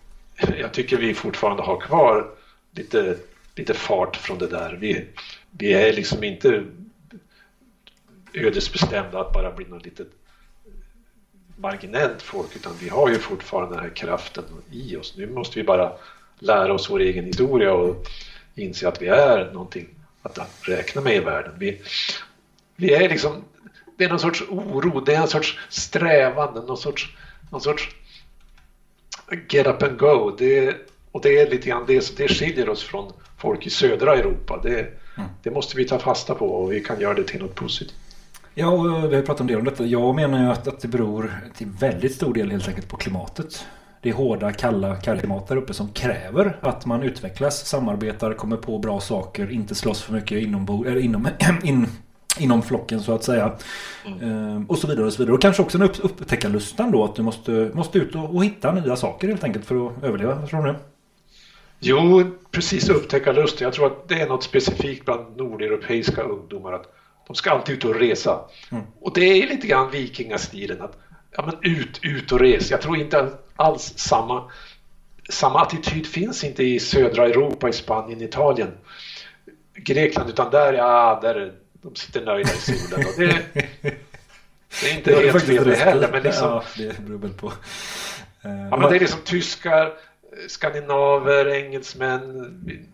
jag tycker vi fortfarande har kvar lite, lite fart från det där. Vi, vi är liksom inte ödesbestämda att bara bli något litet marginellt folk utan vi har ju fortfarande den här kraften i oss. Nu måste vi bara lära oss vår egen historia och inse att vi är någonting att räkna med i världen. Vi, vi är liksom, det är någon sorts oro, det är en sorts strävan, någon sorts, någon sorts get up and go. Det, och det är lite grann det, det skiljer oss från folk i södra Europa. Det, det måste vi ta fasta på och vi kan göra det till något positivt. Ja, och vi har pratat en del om detta. Jag menar ju att, att det beror till väldigt stor del helt enkelt på klimatet. Det är hårda, kalla, kalla klimat där uppe som kräver att man utvecklas, samarbetar, kommer på bra saker, inte slåss för mycket inombo- eller inom, [CLEARS THROAT] in, inom flocken så att säga. Eh, och så vidare och så vidare. Och kanske också en upp, upptäckarlustan då att du måste, måste ut och, och hitta nya saker helt enkelt för att överleva. Vad tror du? Jo, precis upptäcka lust. Jag tror att det är något specifikt bland nordeuropeiska ungdomar att de ska alltid ut och resa. Och det är lite grann vikingastilen att ja, men ut, ut och res. Jag tror inte alls samma, samma attityd finns inte i södra Europa, i Spanien, Italien, Grekland, utan där, ja, där de sitter nöjda i solen. Och det, [LAUGHS] det är inte du helt fel det heller, men liksom, Ja, det beror väl på. Eh, Ja, men det är liksom tyskar, skandinaver, engelsmän,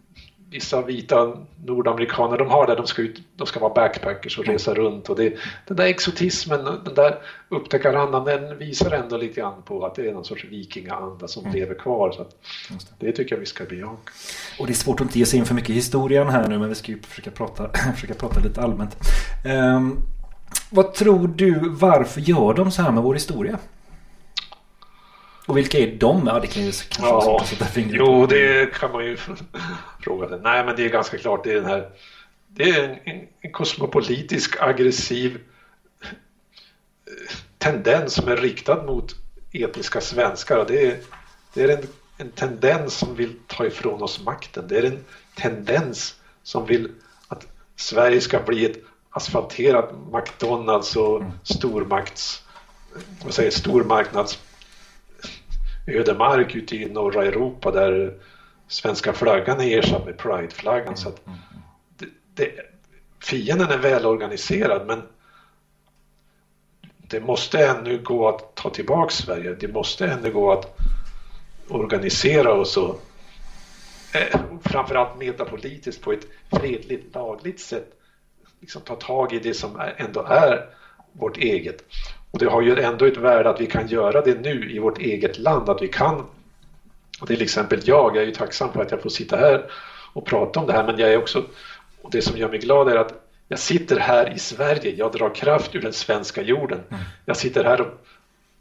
vissa vita nordamerikaner, de har det, de ska, ut, de ska vara backpackers och resa runt. Och det, den där exotismen, den där upptäckarandan, den visar ändå lite grann på att det är någon sorts vikingaanda som lever kvar. Så att det tycker jag vi ska bejaka. Och det är svårt att inte ge sig in för mycket i historien här nu men vi ska ju försöka prata, [CLEARS THROAT] försöka prata lite allmänt. Ehm, vad tror du, varför gör de så här med vår historia? Och vilka är de? Ja, det kan ju kanske Ja, sätta fingret jo, det kan man ju [LAUGHS] fråga sig. Nej, men det är ganska klart, det är den här det är en, en, kosmopolitisk aggressiv eh, tendens som är riktad mot etniska svenskar det är, det är en, en tendens som vill ta ifrån oss makten. Det är en tendens som vill att Sverige ska bli ett asfalterat McDonalds och stormakts, vad säger, stormarknads ödemark ute i norra Europa där svenska flaggan är ersatt med prideflaggan. Så att det, det, fienden är välorganiserad men det måste ännu gå att ta tillbaka Sverige. Det måste ännu gå att organisera oss och eh, framförallt metapolitiskt på ett fredligt, lagligt sätt liksom ta tag i det som ändå är vårt eget. Och det har ju ändå ett värde att vi kan göra det nu i vårt eget land, att vi kan. Till exempel jag, jag är ju tacksam för att jag får sitta här och prata om det här, men jag är också, och det som gör mig glad är att jag sitter här i Sverige, jag drar kraft ur den svenska jorden. Jag sitter här och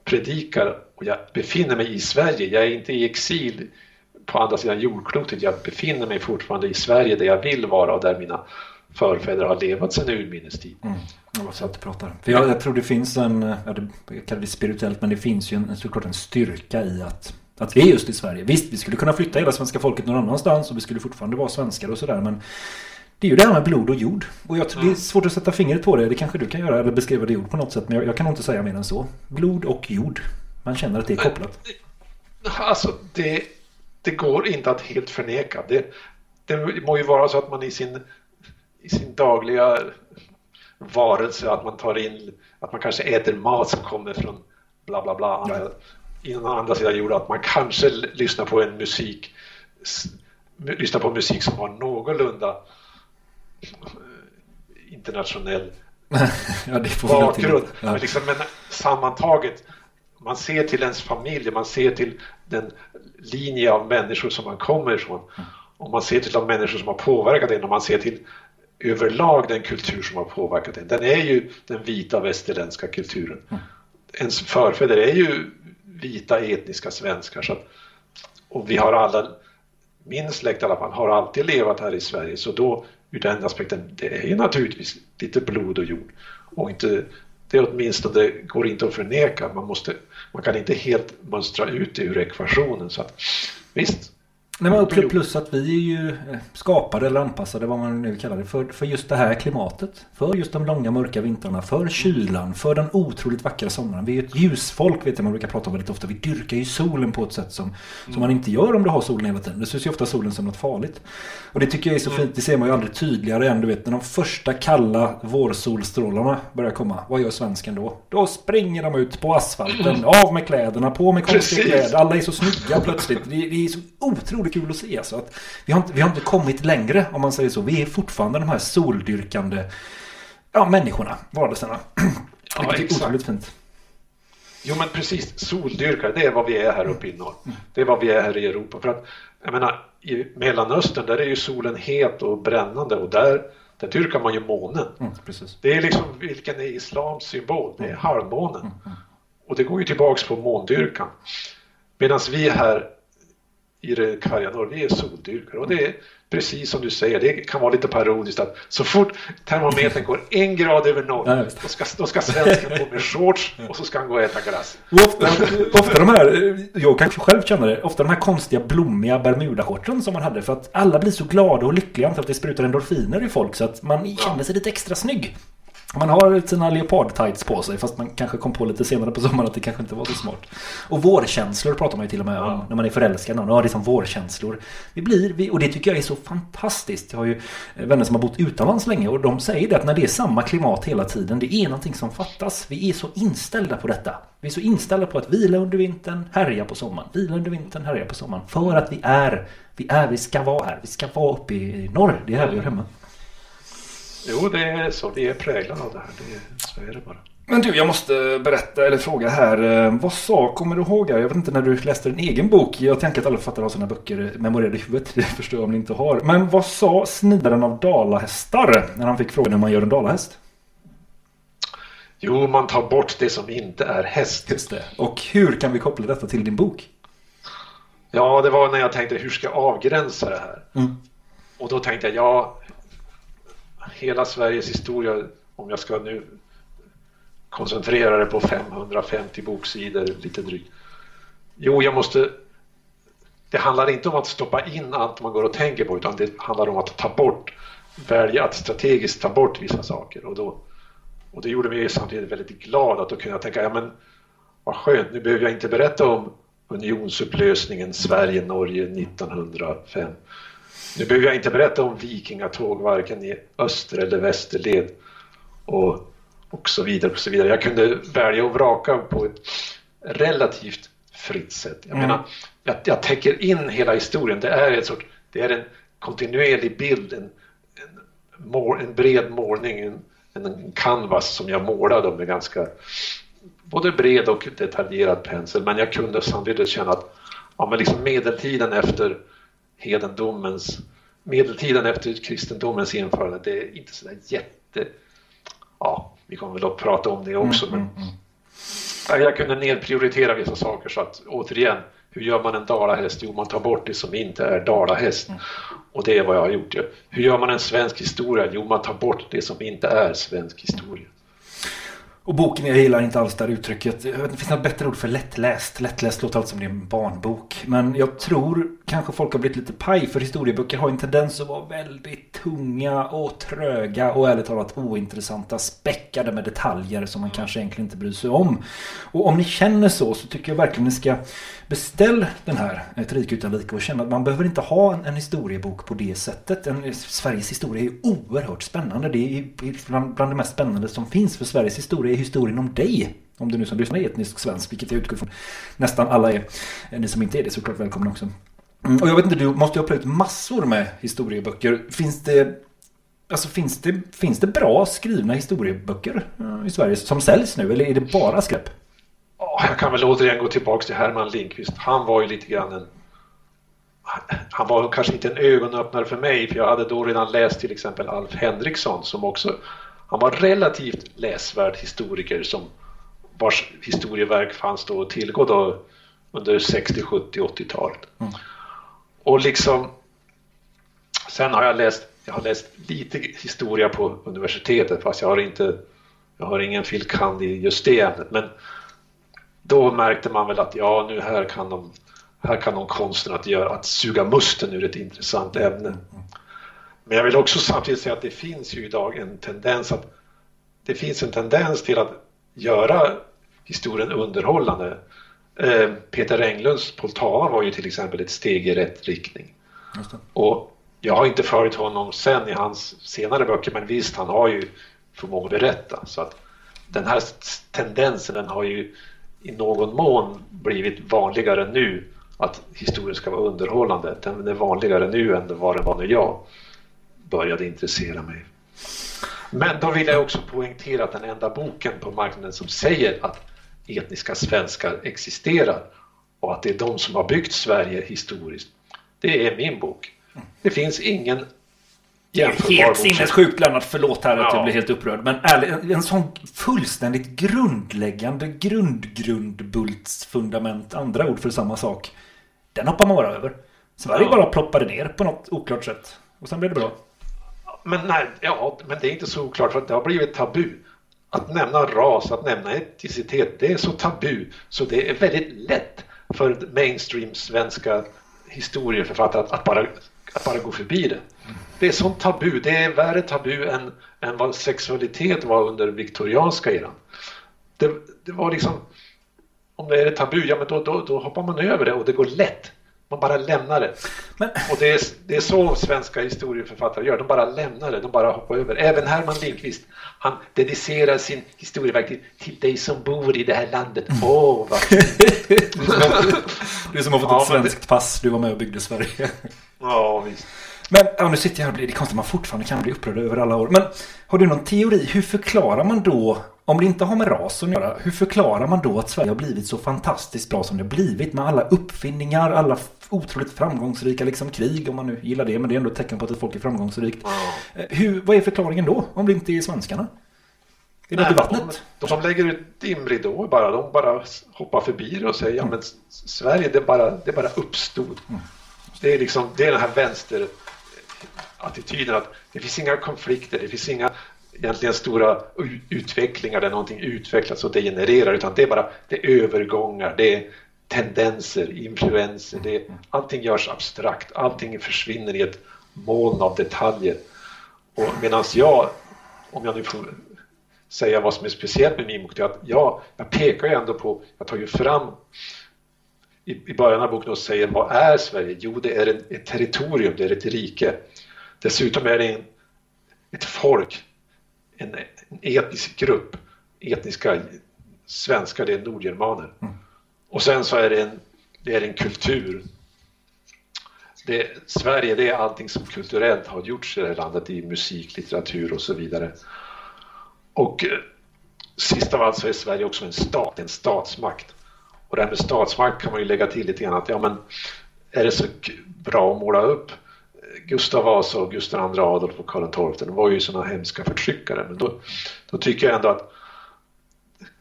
predikar och jag befinner mig i Sverige, jag är inte i exil på andra sidan jordklotet, jag befinner mig fortfarande i Sverige där jag vill vara och där mina förfäder har levat sedan urminnes tid. Ja, vad så att du pratar. För jag, jag tror det finns en, ja, det, jag kallar det spirituellt, men det finns ju en, såklart en styrka i att, att vi är just i Sverige. Visst, vi skulle kunna flytta hela svenska folket någon annanstans och vi skulle fortfarande vara svenskar och sådär, men det är ju det här med blod och jord. Och jag det är svårt att sätta fingret på det. Det kanske du kan göra, eller beskriva det jord på något sätt. Men jag, jag kan nog inte säga mer än så. Blod och jord. Man känner att det är kopplat. Alltså, det, det går inte att helt förneka. Det, det må ju vara så att man i sin, i sin dagliga varelse, att man tar in, att man kanske äter mat som kommer från bla bla bla, andra, inom andra sidan jorden, att man kanske lyssnar på en musik, lyssnar på musik som har någorlunda eh, internationell [LAUGHS] ja, bakgrund. Ja. Men, liksom, men sammantaget, man ser till ens familj, man ser till den linje av människor som man kommer ifrån. Och man ser till de människor som har påverkat en och man ser till överlag den kultur som har påverkat en. Den är ju den vita västerländska kulturen. Ens förfäder är ju vita etniska svenskar. Så att, och vi har alla, min släkt i alla fall, har alltid levat här i Sverige. Så då, ur den aspekten, det är ju naturligtvis lite blod och jord. Och inte, det är åtminstone, det går inte att förneka. Man, måste, man kan inte helt mönstra ut det ur ekvationen. Så att, visst, Nej, men plus- plus att vi är ju eh, skapade eller anpassade, vad man nu kallar det, för, för just det här klimatet. För just de långa mörka vintrarna, för kylan, för den otroligt vackra sommaren. Vi är ett ljusfolk, vet jag man brukar prata om väldigt ofta. Vi dyrkar ju solen på ett sätt som, som man inte gör om du har solen hela tiden. Det ses ju ofta solen som något farligt. Och det tycker jag är så fint, det ser man ju aldrig tydligare än du vet när de första kalla vårsolstrålarna börjar komma. Vad gör svensken då? Då springer de ut på asfalten, av med kläderna, på med konstiga kläder. Alla är så snygga plötsligt. Det, det är så otroligt kul att se. Alltså att vi, har inte, vi har inte kommit längre om man säger så. Vi är fortfarande de här soldyrkande ja, människorna, varelserna. [CLEARS THROAT] Ja, Vilket är otroligt fint. Jo men precis, soldyrkare, det är vad vi är här uppe i norr. Det är vad vi är här i Europa. För att, jag menar, i Mellanöstern där är ju solen het och brännande och där, där dyrkar man ju månen. Mm. Det är liksom, vilken är islams symbol? Det är halvmånen. Och det går ju tillbaks på måndyrkan. Medan vi här i det karga norr, vi är soldyrkare. Och det är precis som du säger, det kan vara lite parodiskt att så fort termometern går en grad över noll, då ska, då ska svensken på med shorts och så ska han gå och äta glass. Ofta, ofta de här, jag kanske själv känner det, ofta de här konstiga blommiga bermudashortsen som man hade för att alla blir så glada och lyckliga för att det sprutar endorfiner i folk så att man känner sig lite extra snygg. Man har sina leopard-tights på sig fast man kanske kom på lite senare på sommaren att det kanske inte var så smart. Och vårkänslor pratar man ju till och med om när man är förälskad. Ja, det är som vårkänslor. Vi blir, vi, och det tycker jag är så fantastiskt. Jag har ju vänner som har bott utomlands länge och de säger det att när det är samma klimat hela tiden, det är någonting som fattas. Vi är så inställda på detta. Vi är så inställda på att vila under vintern, härja på sommaren. Vila under vintern, härja på sommaren. För att vi är, vi är, vi ska vara här. Vi ska vara uppe i norr. Det är här vi hör hemma. Jo, det är så. Vi är präglade av det här. Det, så är det bara. Men du, jag måste berätta eller fråga här. eh, Vad sa, kommer du ihåg? här? Jag vet inte när du läste din egen bok. Jag tänker att alla författare har sina böcker memorerade i huvudet. [LAUGHS] Det förstår jag om ni inte har. Men vad sa snidaren av dalahästar när han fick frågan hur man gör en dalahäst? Jo, man tar bort det som inte är häst. Just det. Och hur kan vi koppla detta till din bok? Ja, det var när jag tänkte hur ska jag avgränsa det här? Mm. Och då tänkte jag, ja, hela Sveriges historia, om jag ska nu koncentrera det på 550 boksidor, lite drygt. Jo, jag måste... Det handlar inte om att stoppa in allt man går och tänker på, utan det handlar om att ta bort, välja att strategiskt ta bort vissa saker. Och, då, och det gjorde mig samtidigt väldigt glad att då kunde jag tänka, ja men vad skönt, nu behöver jag inte berätta om unionsupplösningen Sverige-Norge 1905. Nu behöver jag inte berätta om vikingatåg varken i öster eller västerled och, och så vidare. Och så vidare. Jag kunde välja och vraka på ett relativt fritt sätt. Jag Mm. menar, jag, jag täcker in hela historien. Det är, ett sort, det är en kontinuerlig bild, en, en, mål, en bred målning, en, en canvas som jag målade med ganska både bred och detaljerad pensel. Men jag kunde samtidigt känna att ja, men liksom medeltiden efter hedendomens, medeltiden efter kristendomens införande, det är inte sådär jätte... Ja, vi kommer väl att prata om det också, men Ja, jag kunde nedprioritera vissa saker så att återigen, hur gör man en dalahäst? Jo, man tar bort det som inte är dalahäst. Och det är vad jag har gjort. Hur gör man en svensk historia? Jo, man tar bort det som inte är svensk historia. Och boken, jag gillar inte alls det här uttrycket. Jag vet inte, Det finns något bättre ord för lättläst. Lättläst låter alltid som det är en barnbok. Men jag tror kanske folk har blivit lite paj för historieböcker har en tendens att vara väldigt tunga och tröga och ärligt talat ointressanta. Späckade med detaljer som man kanske egentligen inte bryr sig om. Och om ni känner så så tycker jag verkligen ni ska beställ den här Ett rike utan like och känna att man behöver inte ha en, en historiebok på det sättet. En, Sveriges historia är oerhört spännande. Det är bland, bland det mest spännande som finns för Sveriges historia historien om dig. Om du nu som lyssnar är etnisk svensk, vilket jag utgår från nästan alla är. Eh, ni som inte är det såklart välkomna också. Mm, och jag vet inte, du måste ju ha plöjt massor med historieböcker. Finns det Alltså finns det, finns det bra skrivna historieböcker eh, i Sverige som säljs nu eller är det bara skräp? Jag kan väl återigen gå tillbaka till Herman Lindqvist. Han var ju lite grann en... Han var kanske inte en ögonöppnare för mig, för jag hade då redan läst till exempel Alf Henriksson som också... Han var relativt läsvärd historiker som vars historieverk fanns då att tillgå då under 60, 70, 80-talet. Och liksom... Sen har jag läst, jag har läst lite historia på universitetet fast jag har inte... Jag har ingen fil. kand. i just det ämnet. Men då märkte man väl att ja, nu här kan de, här kan de konsten att göra, att suga musten ur ett intressant ämne. Men jag vill också samtidigt säga att det finns ju idag en tendens att det finns en tendens till att göra historien underhållande. Eh, Peter Englunds Poltava var ju till exempel ett steg i rätt riktning. Och jag har inte följt honom sen i hans senare böcker, men visst, han har ju förmåga att berätta. Så att den här tendensen, den har ju i någon mån blivit vanligare nu att historien ska vara underhållande. Den är vanligare nu än vad den var när jag började intressera mig. Men då vill jag också poängtera att den enda boken på marknaden som säger att etniska svenskar existerar och att det är de som har byggt Sverige historiskt, det är min bok. Det finns ingen jämförbar Helt sinnessjukt Lennart, förlåt här att jag Ja. blir helt upprörd. Men ärligt, en sån fullständigt grundläggande grundgrundbultsfundament, andra ord för samma sak. Den hoppar man bara över. Sverige Ja. bara ploppade ner på något oklart sätt. Och sen blev det bra. Men, nej, ja, men det är inte så oklart för att det har blivit tabu. Att nämna ras, att nämna etnicitet, det är så tabu så det är väldigt lätt för mainstream svenska historieförfattare att, att, bara, att bara gå förbi det. Det är sånt tabu, det är värre tabu än, än vad sexualitet var under viktorianska eran. Det, det var liksom, om det är ett tabu, ja men då, då, då hoppar man över det och det går lätt. Man bara lämnar det. Men Och det är, det är så svenska historieförfattare gör, de bara lämnar det, de bara hoppar över. Även Herman Lindqvist, han dedicerar sin historieverk till, till dig som bor i det här landet. Åh, vad [LAUGHS] du som har fått Ja, ett men det- svenskt pass, du var med och byggde Sverige. Ja, visst. Men ja, nu sitter jag här och blir det är konstigt att man fortfarande kan bli upprörd över alla år. Men har du någon teori? Hur förklarar man då, om det inte har med ras att göra, hur förklarar man då att Sverige har blivit så fantastiskt bra som det har blivit med alla uppfinningar, alla otroligt framgångsrika liksom, krig, om man nu gillar det, men det är ändå ett tecken på att ett folk är framgångsrikt. Eh, Hur, vad är förklaringen då, om det inte är svenskarna? Är det Nej, vattnet? De, de som lägger ut dimridåer bara, de bara hoppar förbi det och säger ja men Sverige det bara, det bara uppstod. Det är liksom, det är den här vänsterattityden att det finns inga konflikter, det finns inga egentligen stora utvecklingar där någonting utvecklas och degenererar utan det är bara det är övergångar, det är tendenser, influenser, det är, allting görs abstrakt, allting försvinner i ett moln av detaljer. Och medan jag, om jag nu får säga vad som är speciellt med min bok, det är att jag, jag pekar ju ändå på, jag tar ju fram i, i början av boken och säger vad är Sverige? Jo, det är en, ett territorium, det är ett rike. Dessutom är det en, ett folk, en, etnisk grupp, etniska svenskar, det är nordgermaner. Och sen så är det en, det är en kultur. Det, Sverige, det är allting som kulturellt har gjorts i det här landet i musik, litteratur och så vidare. Och eh, sist av allt så är Sverige också en stat, en statsmakt. Och det här med statsmakt kan man ju lägga till lite grann att ja men är det så bra att måla upp Gustav Vasa och Gustav II Adolf och Karl XII, de var ju sådana hemska förtryckare. Men då, då tycker jag ändå att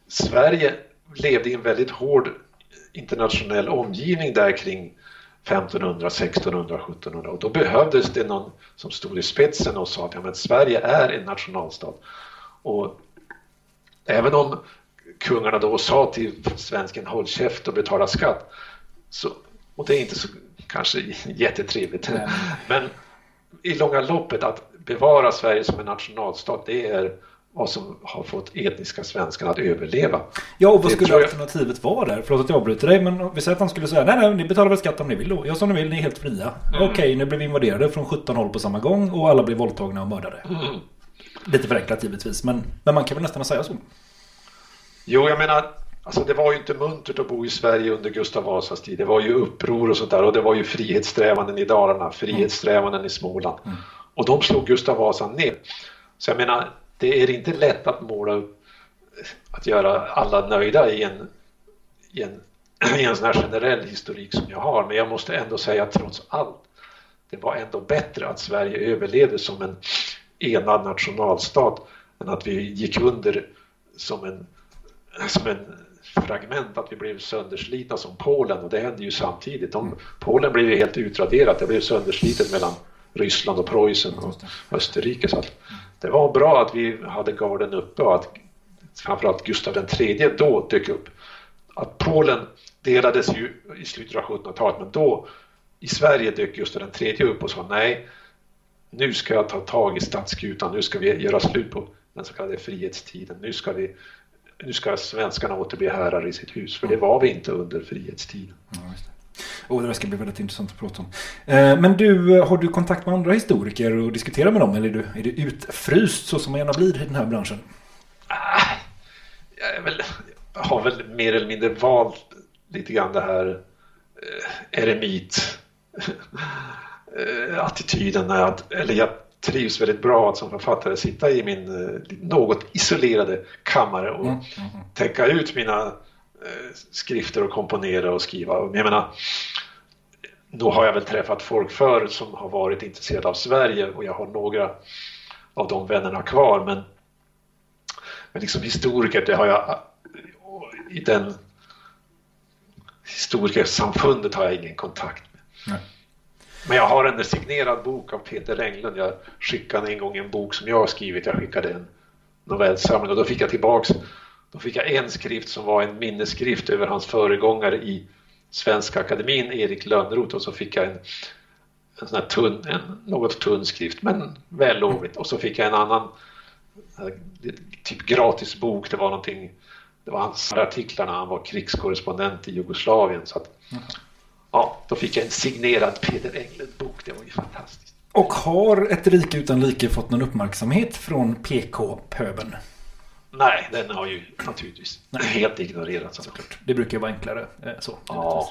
Sverige levde i en väldigt hård internationell omgivning där kring 1500, 1600, 1700 och då behövdes det någon som stod i spetsen och sa att ja, men Sverige är en nationalstat. Och även om kungarna då sa till svensken håll käft och betala skatt, så, och det är inte så kanske [LAUGHS] jättetrevligt, men i långa loppet att bevara Sverige som en nationalstat, det är vad som har fått etniska svenskarna att överleva. Ja, och vad Det skulle jag- alternativet vara där? Förlåt att jag avbryter dig, men vi säger att han skulle säga nej, nej, ni betalar väl skatt om ni vill då. Ja, som ni vill, ni är helt fria. Mm. Okej, nu blir vi invaderade från 17 håll på samma gång och alla blir våldtagna och mördade. Mm. Lite förenklat givetvis, men, men man kan väl nästan säga så. Jo, jag menar, alltså det var ju inte muntert att bo i Sverige under Gustav Vasas tid. Det var ju uppror och sånt där och det var ju frihetssträvanden i Dalarna, frihetssträvanden i Småland. Och de slog Gustav Vasa ner. Så jag menar, det är inte lätt att måla upp, att göra alla nöjda i en, i en, [CLEARS THROAT] i en sån här generell historik som jag har. Men jag måste ändå säga att trots allt, det var ändå bättre att Sverige överlevde som en enad nationalstat än att vi gick under som en som en fragment att vi blev sönderslitna som Polen och det hände ju samtidigt. De, Polen blev ju helt utraderat, det blev sönderslitet mellan Ryssland och Preussen och Österrike. Så det var bra att vi hade garden uppe och att framförallt Gustav III då dök upp. Att Polen delades ju i slutet av 1700-talet men då i Sverige dök Gustav III upp och sa nej, nu ska jag ta tag i statsskutan, nu ska vi göra slut på den så kallade frihetstiden, nu ska vi nu ska svenskarna åter bli herrar i sitt hus, för det var vi inte under frihetstiden. Och det där ska bli väldigt intressant att prata om. Eh, Men du, har du kontakt med andra historiker och diskuterar med dem? Eller är du, är du utfryst så som man gärna blir i den här branschen? Jag, är väl, jag har väl mer eller mindre valt lite grann det här eh, eremit eh, attityden. Att, eller jag trivs väldigt bra att som författare sitta i min eh, något isolerade kammare och tänka ut mina eh, skrifter och komponera och skriva. Och Jag menar, då har jag väl träffat folk förr som har varit intresserade av Sverige och jag har några av de vännerna kvar men, men liksom historiker, det har jag i den historikersamfundet har jag ingen kontakt med. Nej. Men jag har en signerad bok av Peter Englund. Jag skickade en gång en bok som jag har skrivit. Jag skickade en novellsamling och då fick jag tillbaks då fick jag en skrift som var en minnesskrift över hans föregångare i Svenska Akademin, Erik Lönnroth och så fick jag en, en sån här tunn, en något tunn skrift men vällovligt och så fick jag en annan typ gratis bok. Det var någonting det var hans artiklar när han var krigskorrespondent i Jugoslavien. Så att, mm ja, då fick jag en signerad Peter Englund-bok. Det var ju fantastiskt. Och har Ett rike utan like fått någon uppmärksamhet från PK-pöben? Nej, den har ju naturligtvis helt ignorerats. Såklart. Det brukar ju vara enklare eh, så. Ja.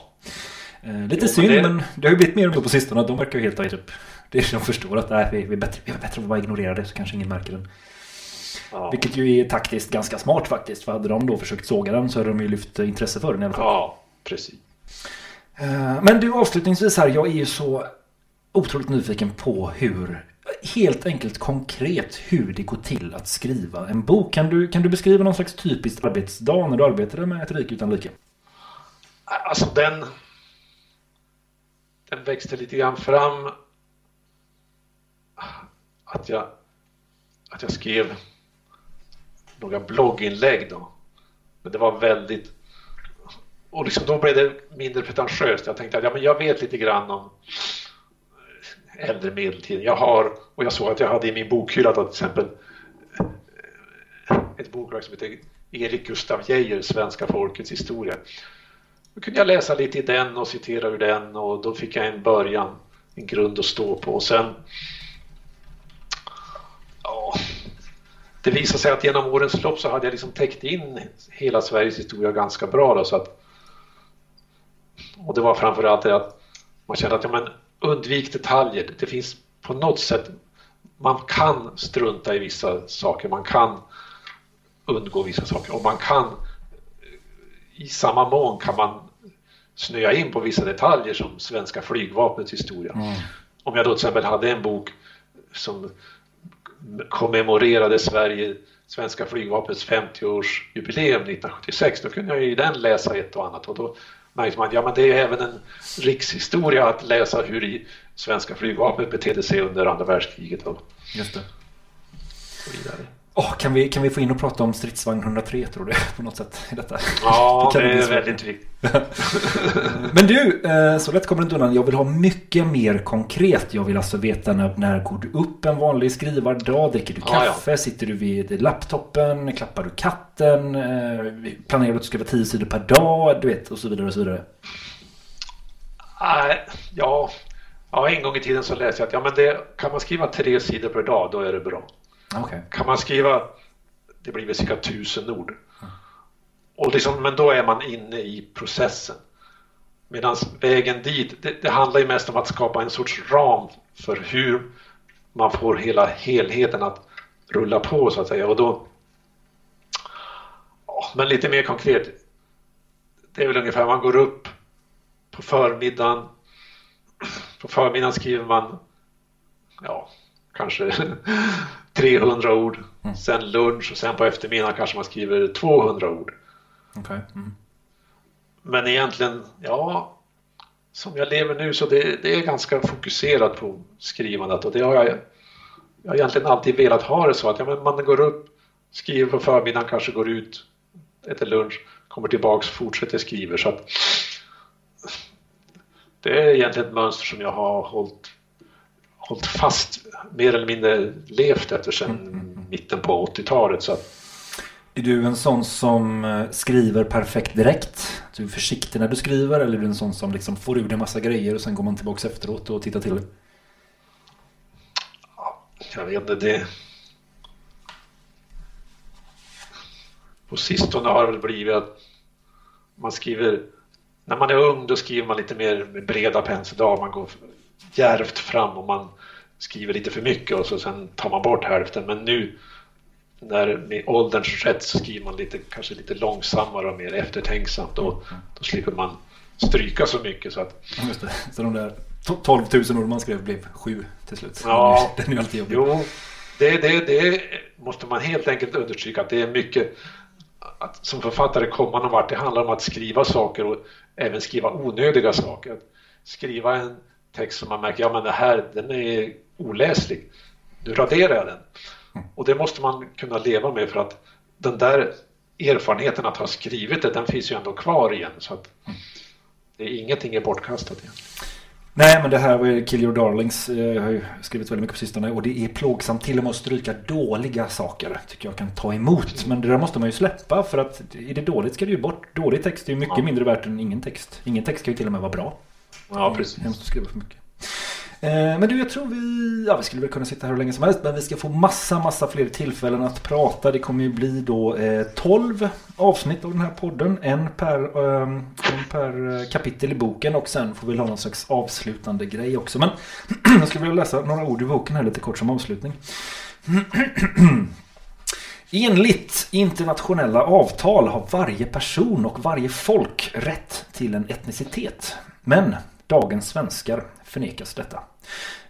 Eh, Lite Jo, synd, men men det- det... har ju blivit mer och mer på sistone. att De verkar ju helt ha gett upp. Det är de förstår att nej, vi, vi, är bättre, vi är bättre att bara ignorera det så kanske ingen märker den. Ja. Vilket ju är taktiskt ganska smart faktiskt. För hade de då försökt såga den så hade de ju lyft intresse för den i alla fall. ja, precis. Eh, men du avslutningsvis här, jag är ju så otroligt nyfiken på hur, helt enkelt konkret, hur det går till att skriva en bok. Kan du, kan du beskriva någon slags typisk arbetsdag när du arbetade med ett rike utan like? Alltså den... Den växte lite grann fram att jag, att jag skrev några blogginlägg då. Men det var väldigt... Och liksom då blev det mindre pretentiöst. Jag tänkte att ja, men jag vet lite grann om äldre medeltiden. Jag har, och jag såg att jag hade i min bokhylla till exempel eh, ett bokverk som heter Erik Gustav Geijer, Svenska folkets historia. Då kunde jag läsa lite i den och citera ur den och då fick jag en början, en grund att stå på och sen ja, det visade sig att genom årens lopp så hade jag liksom täckt in hela Sveriges historia ganska bra då, så att och det var framförallt det att man kände att ja, men undvik detaljer. Det finns på något sätt man kan strunta i vissa saker, man kan undgå vissa saker och man kan i samma mån kan man snöa in på vissa detaljer som svenska flygvapnets historia. Om jag då till exempel hade en bok som kommemorerade Sverige, svenska flygvapnets 50-årsjubileum 1976, då kunde jag i den läsa ett och annat och då märkte man ja, men det är även en rikshistoria att läsa hur i svenska flygvapnet betedde sig under andra världskriget och så vidare. Åh, kan, vi, kan vi få in och prata om stridsvagn 103 tror du? På något sätt i detta. Ja, [LAUGHS] Det det är väldigt viktigt. [LAUGHS] Men du, eh, så lätt kommer det inte undan. Jag vill ha mycket mer konkret. Jag vill alltså veta när, när går du upp en vanlig skrivardag? Dricker du Ja, ja. kaffe? Sitter du vid laptopen? Klappar du katten? Eh, Planerar du att skriva 10 sidor per dag? Du vet, och så vidare och så vidare. Nej, ja, ja, en gång i tiden så läste jag att ja, men det, kan man skriva tre sidor per dag, då är det bra. Okay. Kan man skriva, det blir väl cirka tusen ord. Och liksom, men då är man inne i processen. Medan vägen dit, det, det handlar ju mest om att skapa en sorts ram för hur man får hela helheten att rulla på så att säga. Och då, ja, men lite mer konkret, det är väl ungefär man går upp på förmiddagen. På förmiddagen skriver man ja, kanske 300 ord. Sen lunch och sen på eftermiddagen kanske man skriver 200 ord. Okej. Mm. Men egentligen, ja, som jag lever nu så det, det är ganska fokuserat på skrivandet och det har jag, jag har egentligen alltid velat ha det så att ja, men man går upp, skriver på förmiddagen, kanske går ut, äter lunch, kommer tillbaks, fortsätter skriver så att det är egentligen ett mönster som jag har hållit, hållit fast, mer eller mindre levt efter sedan mitten på 80-talet så att Är du en sån som eh, skriver perfekt direkt? Du är försiktig när du skriver? Eller är du en sån som liksom får ur dig massa grejer och sen går man tillbaks efteråt och tittar till det? Jag vet inte, det... På sistone har det väl blivit att man skriver... När man är ung då skriver man lite mer med breda penseldrag. Man går djärvt fram och man skriver lite för mycket och så sen tar man bort hälften. Men nu när med ålderns rätt så skriver man lite, kanske lite långsammare och mer eftertänksamt. Och då slipper man stryka så mycket. Så att, Just det. Så de där to- 12 000 ord man skrev blev sju till slut. Ja. Den är ju alltid jobbig. Jo, det, det, det måste man helt enkelt understryka att det är mycket att som författare komma någon vart. Det handlar om att skriva saker och även skriva onödiga saker. Att skriva en text som man märker, ja men det här, den är oläslig. Nu raderar jag den. Och det måste man kunna leva med för att den där erfarenheten att ha skrivit det, den finns ju ändå kvar igen. Så att det är, ingenting är bortkastat igen. Nej men det här var Kill Your Darlings. eh, Jag har ju skrivit väldigt mycket på sistone. Och det är plågsamt till och med att stryka dåliga saker. Tycker jag kan ta emot. Men det där måste man ju släppa. För att är det dåligt ska det ju bort. Dålig text är ju mycket Ja. mindre värt än ingen text. Ingen text kan ju till och med vara bra. Ja, precis. Hemskt att skriva för mycket. Eh, men du, jag tror vi... Ja, vi skulle väl kunna sitta här hur länge som helst. Men vi ska få massa, massa fler tillfällen att prata. Det kommer ju bli då eh, 12 avsnitt av den här podden. En per, eh, en per eh, kapitel i boken. Och sen får vi ha någon slags avslutande grej också. Men [CLEARS THROAT] jag skulle vilja läsa några ord i boken här lite kort som avslutning. [CLEARS THROAT] Enligt internationella avtal har varje person och varje folk rätt till en etnicitet. Men dagens svenskar förnekas detta.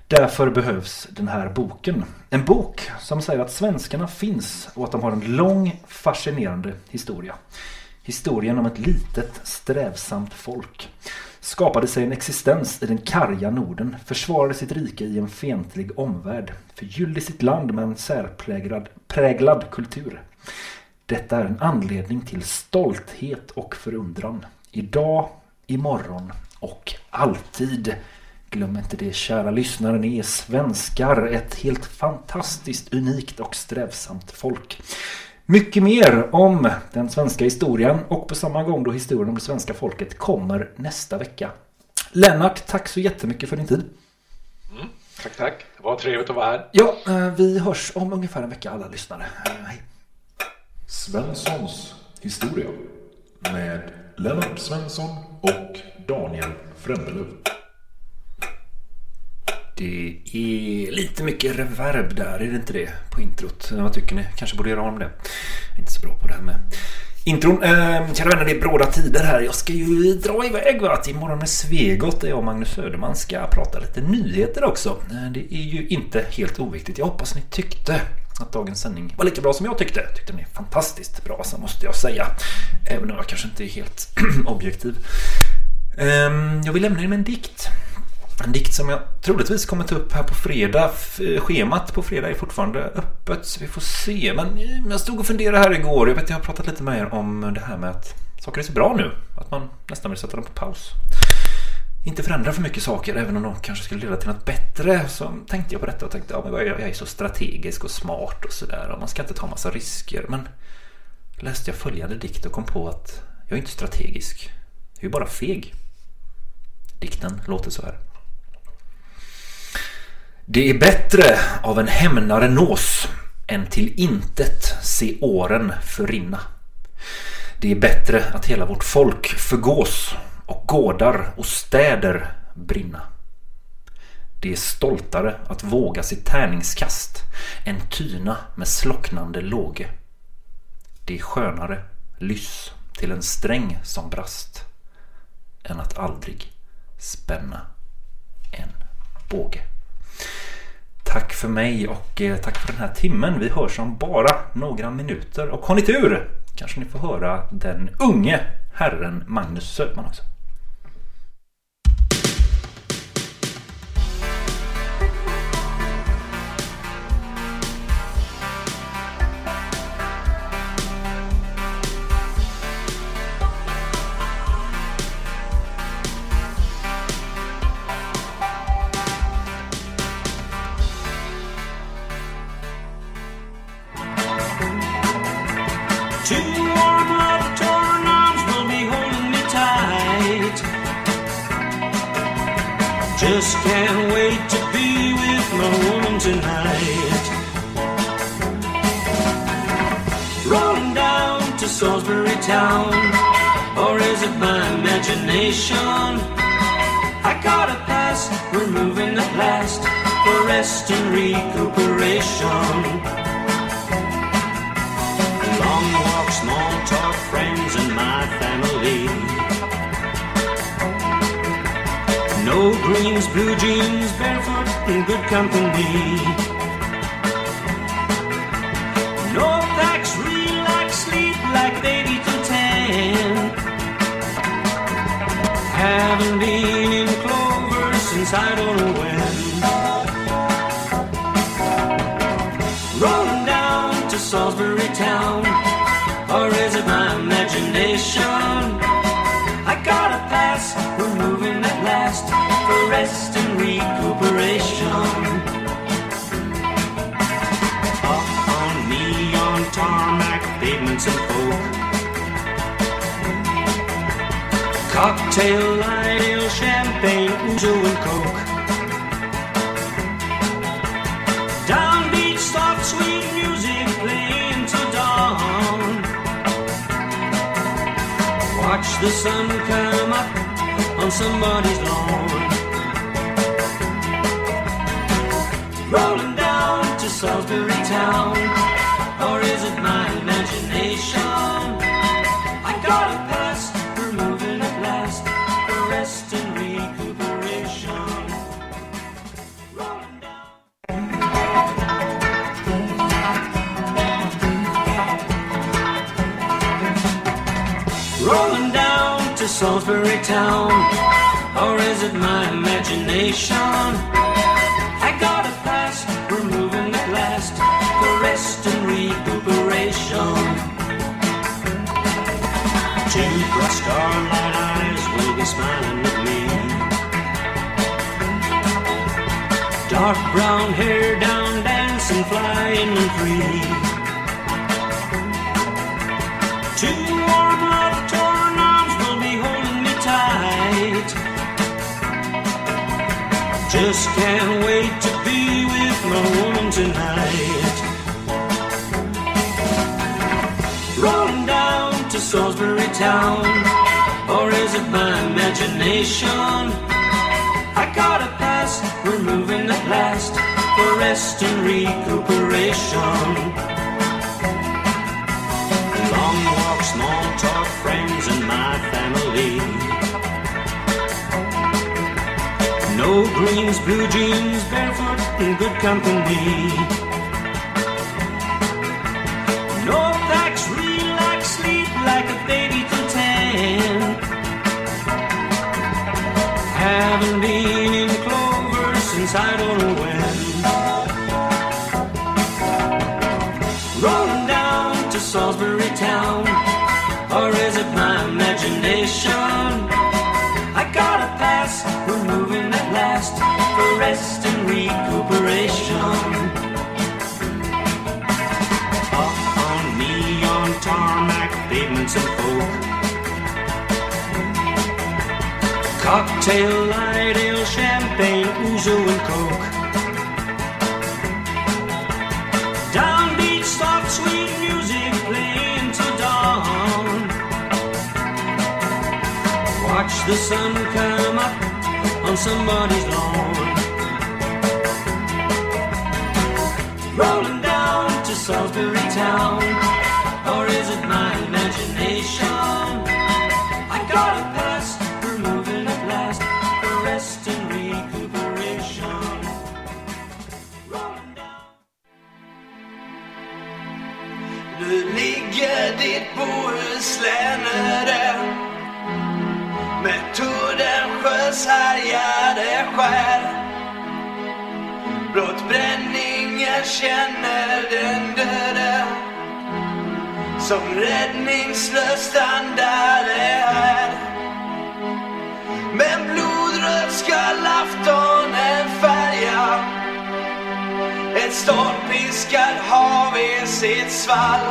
Därför behövs den här boken. En bok som säger att svenskarna finns och att de har en lång fascinerande historia. Historien om ett litet strävsamt folk. Skapade sig en existens i den karga Norden, försvarade sitt rike i en fientlig omvärld, förgyllde sitt land med en särpräglad präglad kultur. Detta är en anledning till stolthet och förundran. Idag, imorgon och alltid. Glöm inte det kära lyssnare, ni är svenskar. Ett helt fantastiskt, unikt och strävsamt folk. Mycket mer om den svenska historien och på samma gång då historien om det svenska folket kommer nästa vecka. Lennart, tack så jättemycket för din tid. Tack, tack. Det var trevligt att vara här. Ja, eh, vi hörs om ungefär en vecka alla lyssnare. Eh, Hej. Svenssons historia med Lennart Svensson och Daniel Frändelöv. Det är lite mycket reverb där, är det inte det? På introt. Vad tycker ni? Kanske borde göra om det. Jag är inte så bra på det här med intron. Eh, kära vänner, det är bråda tider här. Jag ska ju dra iväg va? Till Morgon med Svegot där jag och Magnus Söderman ska prata lite nyheter också. Ehm, det är ju inte helt oviktigt. Jag hoppas ni tyckte att dagens sändning var lika bra som jag tyckte. Tyckte den är fantastiskt bra, så måste jag säga. Även om jag kanske inte är helt [CLEARS THROAT] objektiv. Ehm, jag vill lämna er med en dikt. En dikt som jag troligtvis kommer ta upp här på fredag. Eh, schemat på fredag är fortfarande öppet så vi får se. Men eh, jag stod och funderade här igår. Jag vet jag har pratat lite med er om det här med att saker är så bra nu. Att man nästan vill sätta dem på paus. Inte förändra för mycket saker även om de kanske skulle leda till något bättre. Så tänkte jag på detta och tänkte ja, jag är så strategisk och smart och sådär. Man ska inte ta massa risker. Men läste jag följande dikt och kom på att jag är inte strategisk. Jag är bara feg. Dikten låter så här. Det är bättre av en hämnare nås än till intet se åren förrinna. Det är bättre att hela vårt folk förgås och gårdar och städer brinna. Det är stoltare att våga sitt tärningskast än tyna med slocknande låge. Det är skönare lyss till en sträng som brast än att aldrig spänna en båge. Tack för mig och eh, tack för den här timmen. Vi hörs om bara några minuter. Och har ni tur kanske ni får höra den unge herren Magnus Söderman också. Two warm love torn arms will be holding me tight. Just can't wait to be with my woman tonight. Rolling down to Salisbury town, or is it my imagination? I got a past, we're moving at last for rest and recuperation. Small talk, friends and my family. No greens, blue jeans, barefoot in good company. No facts, relax, sleep like baby to ten. Haven't been in clover since since I don't know when. Rolling down to Salisbury town, or my imagination? I got a pass, we're moving at last for rest and recuperation. Up on neon tarmac pavements and coke. Cocktail, light ale, champagne, ouzo and coke. The sun come up on somebody's lawn. Rolling down to Salisbury town, or is it my imagination? I got a Salisbury town, or is it my imagination? I got a pass, removing the moving at last for rest and recuperation. Two bright starlight eyes will be smiling at me. Dark brown hair down dancing, flying free. Just can't wait to be with my woman tonight. Rolling down to Salisbury town, or is it my imagination? I got a pass, we're moving at last for rest and recuperation. Long walk, small talk, friends and my family. No greens, blue jeans, barefoot in good company. No packs, relax, sleep like a baby till ten. Haven't been in clover since I don't know when. Rolling down to Salisbury town, or is it my imagination? I got a pass, last for rest and recuperation. Up on neon tarmac pavements and coke. Cocktail, light ale, champagne, ouzo and coke. Downbeat, soft, sweet music playing till dawn. Watch the sun come up on somebody's lawn. Rolling down to Salisbury town, or is it my imagination? I got a pass, we're moving at last for rest and recuperation. Rolling down. Nu ligger ditt Bohuslän öde Tordensjös härjade skär. Blott bränningen känner den döde som räddningslös strandare är. Men blodröd skall aftonen färga ett stormpiskat hav i sitt svall.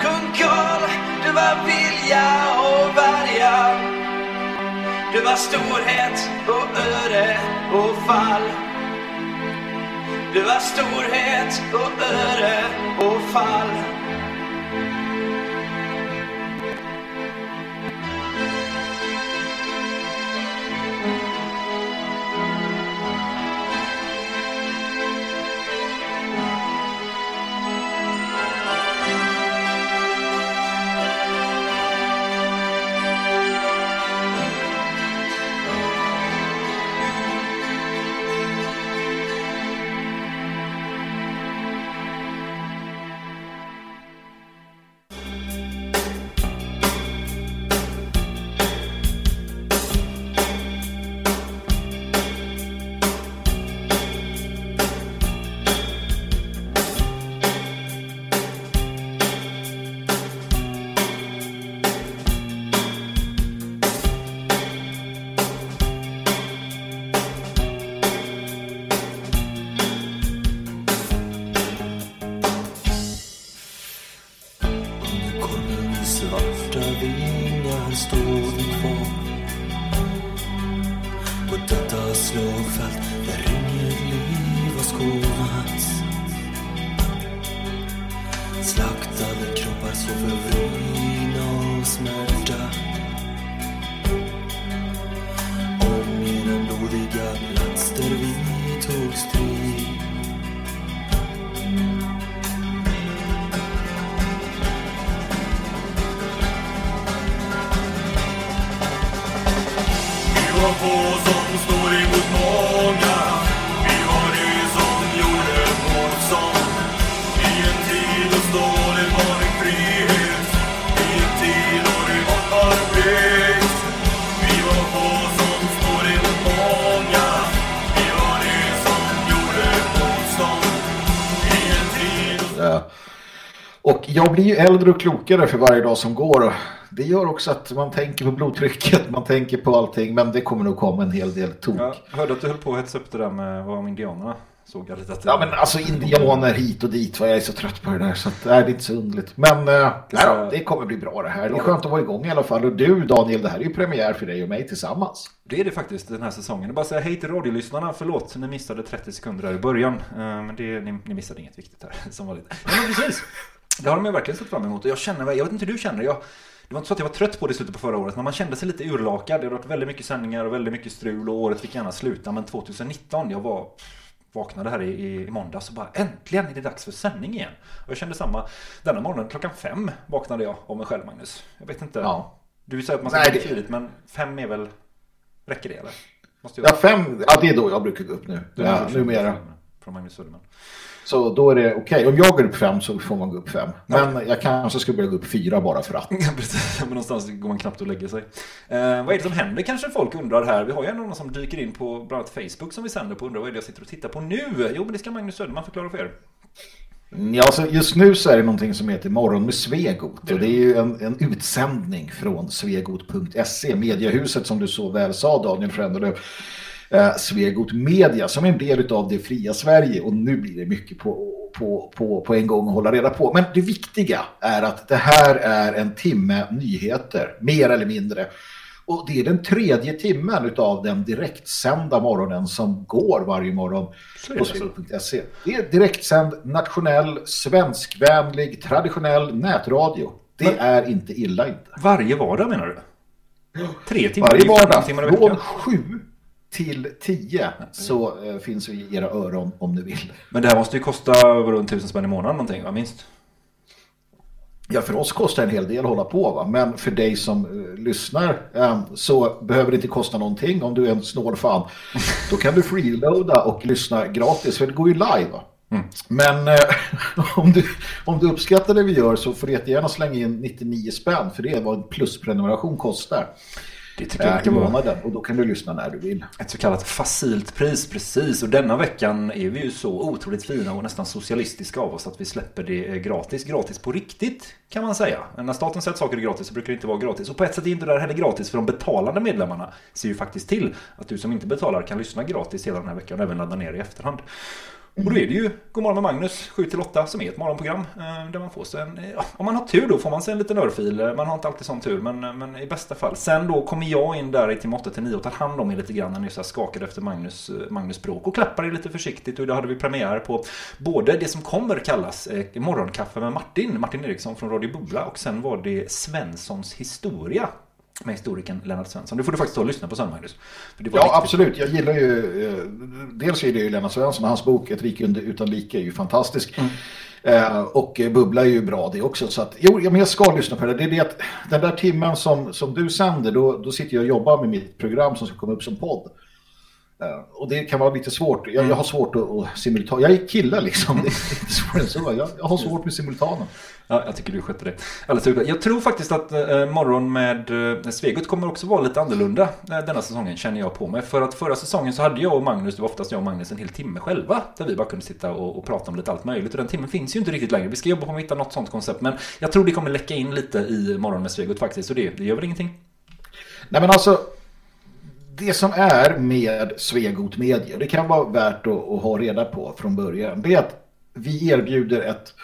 Kung Karl, du var vilja och värja. Du var storhet och öde och fall. Du var storhet och öde och fall. Jag blir ju äldre och klokare för varje dag som går. Det gör också att man tänker på blodtrycket, man tänker på allting. Men det kommer nog komma en hel del tok. Jag hörde att du höll på att hetsa upp det där med vad om indianerna. Såg jag lite att det Ja men alltså indianer hit och dit, vad jag är så trött på det där. Så att, nej, det är inte så underligt. Men äh, nej, det kommer bli bra det här. Det är skönt att vara igång i alla fall. Och du Daniel, det här är ju premiär för dig och mig tillsammans. Det är det faktiskt den här säsongen. Jag bara säga hej till radiolyssnarna. Förlåt, ni missade 30 sekunder där i början. Eh, Men det, ni, ni missade inget viktigt här, [LAUGHS] som vanligt. Ja, men precis. Det har de ju verkligen sett fram emot. Och jag känner jag vet inte hur du känner. Jag, det var inte så att jag var trött på det i slutet på förra året, men man kände sig lite urlakad. Det har varit väldigt mycket sändningar och väldigt mycket strul och året fick gärna sluta. Men 2019, jag var vaknade här i, i måndags och bara äntligen är det dags för sändning igen. Och jag kände samma denna morgon klockan fem vaknade jag av mig själv Magnus. Jag vet inte. Ja. Du säger att man ska Nej, gå det- tidigt men fem är väl Räcker det eller? Måste jag... Ja, fem, ja det är då jag brukar gå upp nu. Du Ja, numera. Från Magnus Söderman. Så då är det okej. Om jag går upp fem så får man gå upp fem. Men jag kanske ska börja gå upp fyra bara för att. [LAUGHS] Ja, precis. Men någonstans går man knappt och lägger sig. Eh, vad är det som händer kanske folk undrar här. Vi har ju någon som dyker in på bland annat Facebook som vi sänder på och undrar vad är det jag sitter och tittar på nu? Jo, men det ska Magnus Söderman förklara för er. Ja, alltså just nu så är det någonting som heter Morgon med Svegot. Och det är ju en, en utsändning från svegot.se, mediehuset som du så väl sa Daniel Frändelöv. Eh, Svegot Media som är en del av det fria Sverige och nu blir det mycket på, på, på, på en gång att hålla reda på. Men det viktiga är att det här är en timme nyheter, mer eller mindre. Och det är den tredje timmen av den direktsända morgonen som går varje morgon på svegot.se. Det är direktsänd, nationell, svenskvänlig, traditionell nätradio. Det är inte illa inte. Varje vardag menar du? Tre timmar? Varje det är ju 15 vardag timmar från sju till tio så eh, finns vi i era öron om ni vill. Men det här måste ju kosta runt tusen spänn i månaden någonting, va? Minst? Ja, för oss kostar en hel del att hålla på, va? men för dig som eh, lyssnar eh, så behöver det inte kosta någonting om du är en snål fan. Då kan du freeloada och lyssna gratis, för det går ju live. Va? Men eh, [LAUGHS] om, du, om du uppskattar det vi gör så får du jättegärna slänga in 99 spänn, för det är vad en plusprenumeration kostar Det tycker jag i månaden. Och då kan du lyssna när du vill. ett så kallat facilt pris, precis. Och denna veckan är vi ju så otroligt fina och nästan socialistiska av oss att vi släpper det eh, gratis. Gratis på riktigt, kan man säga. Men när staten säger att saker är gratis så brukar det inte vara gratis. Och på ett sätt är inte det där heller gratis, för de betalande medlemmarna ser ju faktiskt till att du som inte betalar kan lyssna gratis hela den här veckan och även ladda ner i efterhand. Och då är det ju Godmorgon med Magnus 7-8 som är ett morgonprogram eh, där man får sig en, ja, om man har tur då får man sig en liten örfil. Eh, man har inte alltid sån tur men, eh, men i bästa fall. Sen då kommer jag in där i timme 8-9 och tar hand om er lite grann när ni så skakade efter Magnus, Magnus bråk och klappar er lite försiktigt och idag hade vi premiär på både det som kommer kallas Morgonkaffe med Martin, Martin Eriksson från Radio Bubbla och sen var det Svenssons historia med historikern Lennart Svensson. Det får du faktiskt ta och lyssna på sen Magnus. Ja, riktigt- absolut. Jag gillar ju... Eh, dels är det ju Lennart Svensson, hans bok Ett rike utan like är ju fantastisk. Mm. Eh, och eh, Bubbla är ju bra det också. Så att, jo, ja, men jag ska lyssna på det. Det är det att den där timmen som, som du sänder, då, då sitter jag och jobbar med mitt program som ska komma upp som podd. Eh, och det kan vara lite svårt. Jag, jag har svårt att, att simultana. Jag är kille liksom. Det är [LAUGHS] inte svårare än så. Jag, jag har svårt med simultanen. Ja, jag tycker du skötte det. Alldeles utmärkt. Jag tror faktiskt att eh, morgon med eh, Svegot kommer också vara lite annorlunda eh, denna säsongen, känner jag på mig. För att förra säsongen så hade jag och Magnus, det var oftast jag och Magnus, en hel timme själva. Där vi bara kunde sitta och, och prata om lite allt möjligt. Och den timmen finns ju inte riktigt längre. Vi ska jobba på att hitta något sånt koncept. Men jag tror det kommer läcka in lite i morgon med Svegot faktiskt. Och det, det gör väl ingenting? Nej men alltså, det som är med Svegot Media, det kan vara värt att, att ha reda på från början, det är att vi erbjuder ett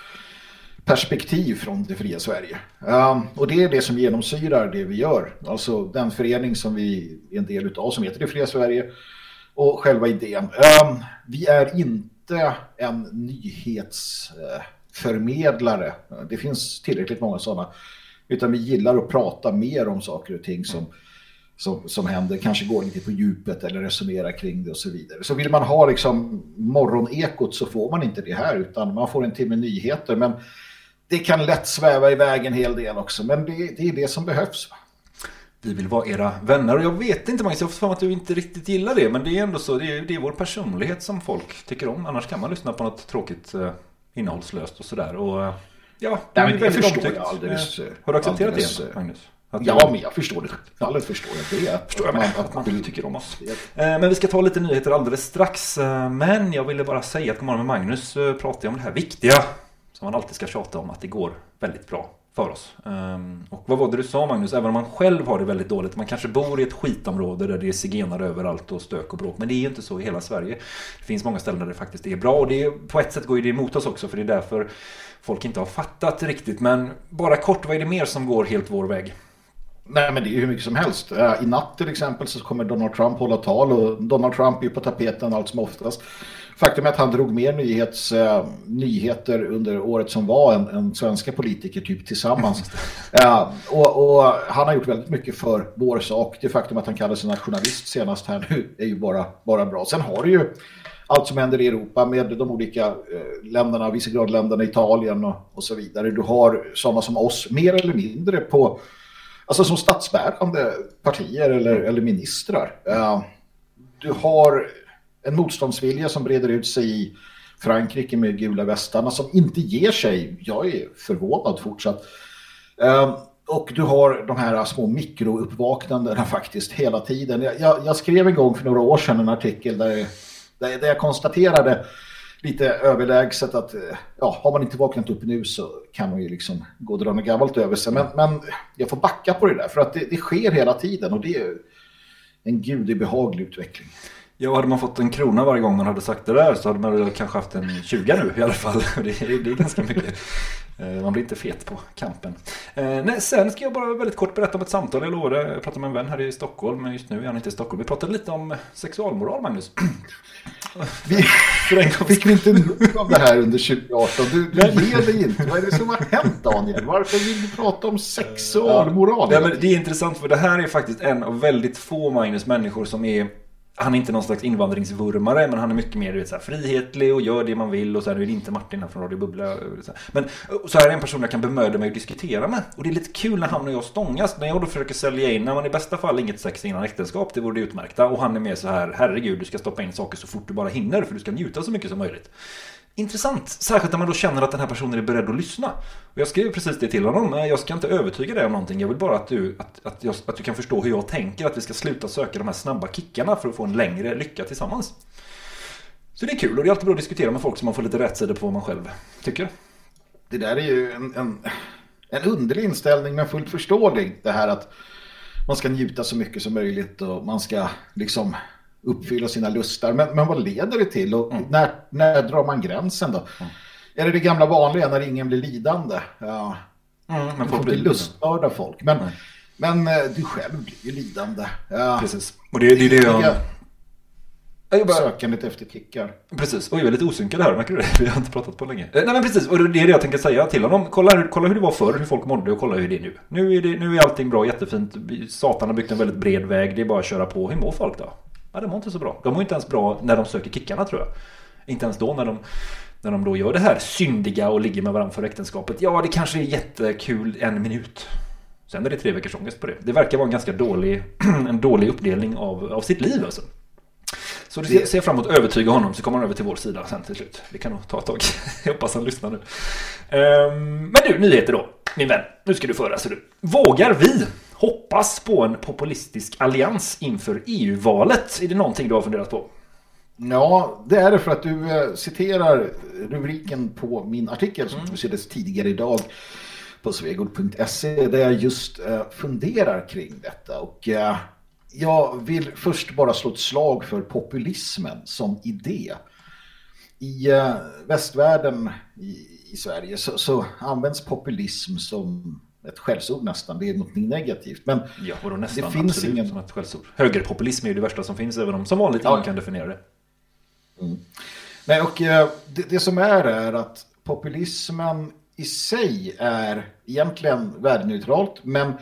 perspektiv från det fria Sverige. Um, och det är det som genomsyrar det vi gör. Alltså den förening som vi är en del utav som heter det fria Sverige och själva idén. Um, vi är inte inte en nyhetsförmedlare. Det finns tillräckligt många sådana. Utan vi gillar att prata mer om saker och ting som, som, som händer. Kanske gå lite på djupet eller resonera kring det och så vidare. Så vill man ha liksom morgonekot så får man inte det här utan man får en timme nyheter. Men det kan lätt sväva iväg en hel del också. Men det, det är det som behövs. Vi vill vara era vänner och jag vet inte Magnus, jag har mig att du inte riktigt gillar det men det är ändå så, det är, det är vår personlighet som folk tycker om. Annars kan man lyssna på något tråkigt eh, innehållslöst och sådär. Och, eh, ja, det Nej, men det förstår omtyckt. jag alldeles, Eh, Har du accepterat alldeles, det Magnus? Att Ja, men jag förstår det. Fallet förstår jag. Det förstår jag med, att man tycker om oss. Eh, Men vi ska ta lite nyheter alldeles strax. Eh, Men jag ville bara säga att Godmorgon med Magnus eh, pratar om det här viktiga som man alltid ska tjata om att det går väldigt bra för oss. Och vad var det du sa Magnus? Även om man själv har det väldigt dåligt. Man kanske bor i ett skitområde där det är zigenare överallt och stök och bråk. Men det är ju inte så i hela Sverige. Det finns många ställen där det faktiskt är bra. Och det är, på ett sätt går det emot oss också. För det är därför folk inte har fattat riktigt. Men bara kort, vad är det mer som går helt vår väg? Nej, men det är ju hur mycket som helst. Eh, I natt till exempel så kommer Donald Trump hålla tal och Donald Trump är på tapeten allt som oftast. Faktum är att han drog mer nyhets, eh, nyheter under året som var än, än svenska politiker typ tillsammans. [LAUGHS] Eh, och, och han har gjort väldigt mycket för vår sak. Det faktum att han kallar sig nationalist senast här nu är ju bara, bara bra. Sen har du ju allt som händer i Europa med de olika eh, länderna, Visegradländerna, Italien och, och så vidare. Du har sådana som oss mer eller mindre på Alltså som statsbärande partier eller, eller ministrar. Eh, du har en motståndsvilja som breder ut sig i Frankrike med gula västarna som inte ger sig. Jag är förvånad fortsatt. Eh, och du har de här små mikrouppvaknandena faktiskt hela tiden. Jag, jag, jag skrev en gång för några år sedan en artikel där, där, där jag konstaterade lite överlägset att eh, ja, har man inte vaknat upp nu så kan man ju liksom gå och dra något gammalt över sig. Men, men jag får backa på det där för att det, det sker hela tiden och det är en gudibehaglig utveckling. Ja, hade man fått en krona varje gång man hade sagt det där så hade man kanske haft en 20 nu i alla fall. [LAUGHS] Det är, det är ganska mycket. Eh, Man blir inte fet på kampen. Eh, nej, sen ska jag bara väldigt kort berätta om ett samtal jag lovade. Jag pratade med en vän här i Stockholm, men just nu är han inte i Stockholm. Vi pratade lite om sexualmoral, Magnus. Vi, [LAUGHS] fick vi inte nog av det här under 2018? Du, du ger dig inte. Vad är det som har hänt Daniel? Varför vill du prata om sexualmoral? Ja, men det är intressant för det här är faktiskt en av väldigt få Magnus människor som är han är inte någon slags invandringsvurmare men han är mycket mer du vet, så här, frihetlig och gör det man vill och så här, nu är det inte Martin här från Radio Bubbla. Eh, så här. Men så här är en person jag kan bemöda mig och diskutera med. Och det är lite kul när han och jag stångas. När jag då försöker sälja in, när man i bästa fall inget sex innan äktenskap, det vore det utmärkta. Och han är mer så här, herregud du ska stoppa in saker så fort du bara hinner för du ska njuta så mycket som möjligt. Intressant, särskilt när man då känner att den här personen är beredd att lyssna. Och jag skrev precis det till honom, men jag ska inte övertyga dig om någonting. Jag vill bara att du, att, att, jag, att du kan förstå hur jag tänker, att vi ska sluta söka de här snabba kickarna för att få en längre lycka tillsammans. Så det är kul och det är alltid bra att diskutera med folk så man får lite rätt sida på vad man själv tycker. Det där är ju en, en, en underlig inställning men fullt förståelig. Det här att man ska njuta så mycket som möjligt och man ska liksom uppfylla sina lustar. Men, men vad leder det till? Och när, när drar man gränsen då? Är det det gamla vanliga när ingen blir lidande? Ja. Mm, men du får inte lustmörda folk. Men, men eh, du själv blir ju lidande. Ja. Precis. Och det, det är det jag... Jag bara- Sökandet efter kickar. Precis, och jag är väldigt osynkade här, märker du det? [LAUGHS] Vi har inte pratat på länge. Eh, Nej men precis, och det är det jag tänker säga till honom. Kolla hur, kolla hur det var förr, hur folk mådde och kolla hur det är nu. Nu är, det, nu är allting bra, jättefint. Satan har byggt en väldigt bred väg, det är bara att köra på. Hur mår folk då? Ja, de mår inte så bra. De mår inte ens bra när de söker kickarna tror jag. Inte ens då när de, när de då gör det här syndiga och ligger med varandra för äktenskapet. Ja, det kanske är jättekul en minut. Sen är det tre veckors ångest på det. Det verkar vara en ganska dålig, [CLEARS THROAT] en dålig uppdelning av, av sitt liv alltså. Så det ser, fram emot att övertyga honom så kommer han över till vår sida sen till slut. Det kan nog ta ett tag. [LAUGHS] Jag hoppas han lyssnar nu. Ehm, men du, nyheter då. Min vän, nu ska du föra så du. Vågar vi hoppas på en populistisk allians inför EU-valet? Är det någonting du har funderat på? Ja, det är det för att du eh, citerar rubriken på min artikel som publicerades tidigare idag på svegot.se där jag just eh, funderar kring detta. Och eh, jag vill först bara slå ett slag för populismen som idé. I västvärlden i, i Sverige så, så används populism som ett skällsord nästan. Det är något negativt. Men Ja, vadå nästan? det finns absolut ingen... som ett skällsord. Högerpopulism är ju det värsta som finns, även om som vanligt Ja. ingen kan definiera det. Nej, och eh, det, det som är är att populismen i sig är egentligen värdeneutralt, men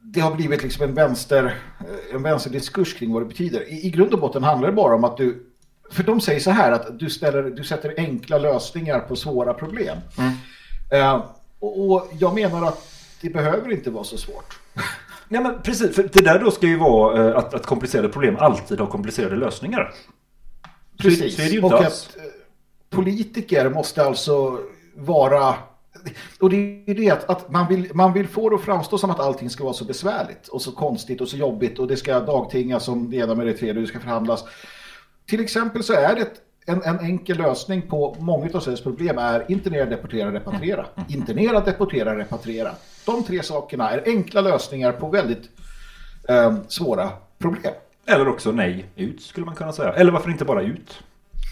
det har blivit liksom en vänster eh, en vänsterdiskurs kring vad det betyder. I, I grund och botten handlar det bara om att du för de säger så här att du, ställer, du sätter enkla lösningar på svåra problem. Eh, och, och jag menar att det behöver inte vara så svårt. [LAUGHS] Nej men precis, för det där då ska ju vara eh, att, att komplicerade problem alltid har komplicerade lösningar. Så, Precis. så ju och att eh, politiker måste alltså vara... Och det är det att, att man, vill, man vill få det att framstå som att allting ska vara så besvärligt och så konstigt och så jobbigt och det ska dagtingas som det ena med det tredje och det ska förhandlas. Till exempel så är det ett- en, en enkel lösning på många av Sveriges problem är internera, deportera, repatriera. Internera, deportera, repatriera. De tre sakerna är enkla lösningar på väldigt eh, svåra problem. Eller också nej, ut skulle man kunna säga. Eller varför inte bara ut?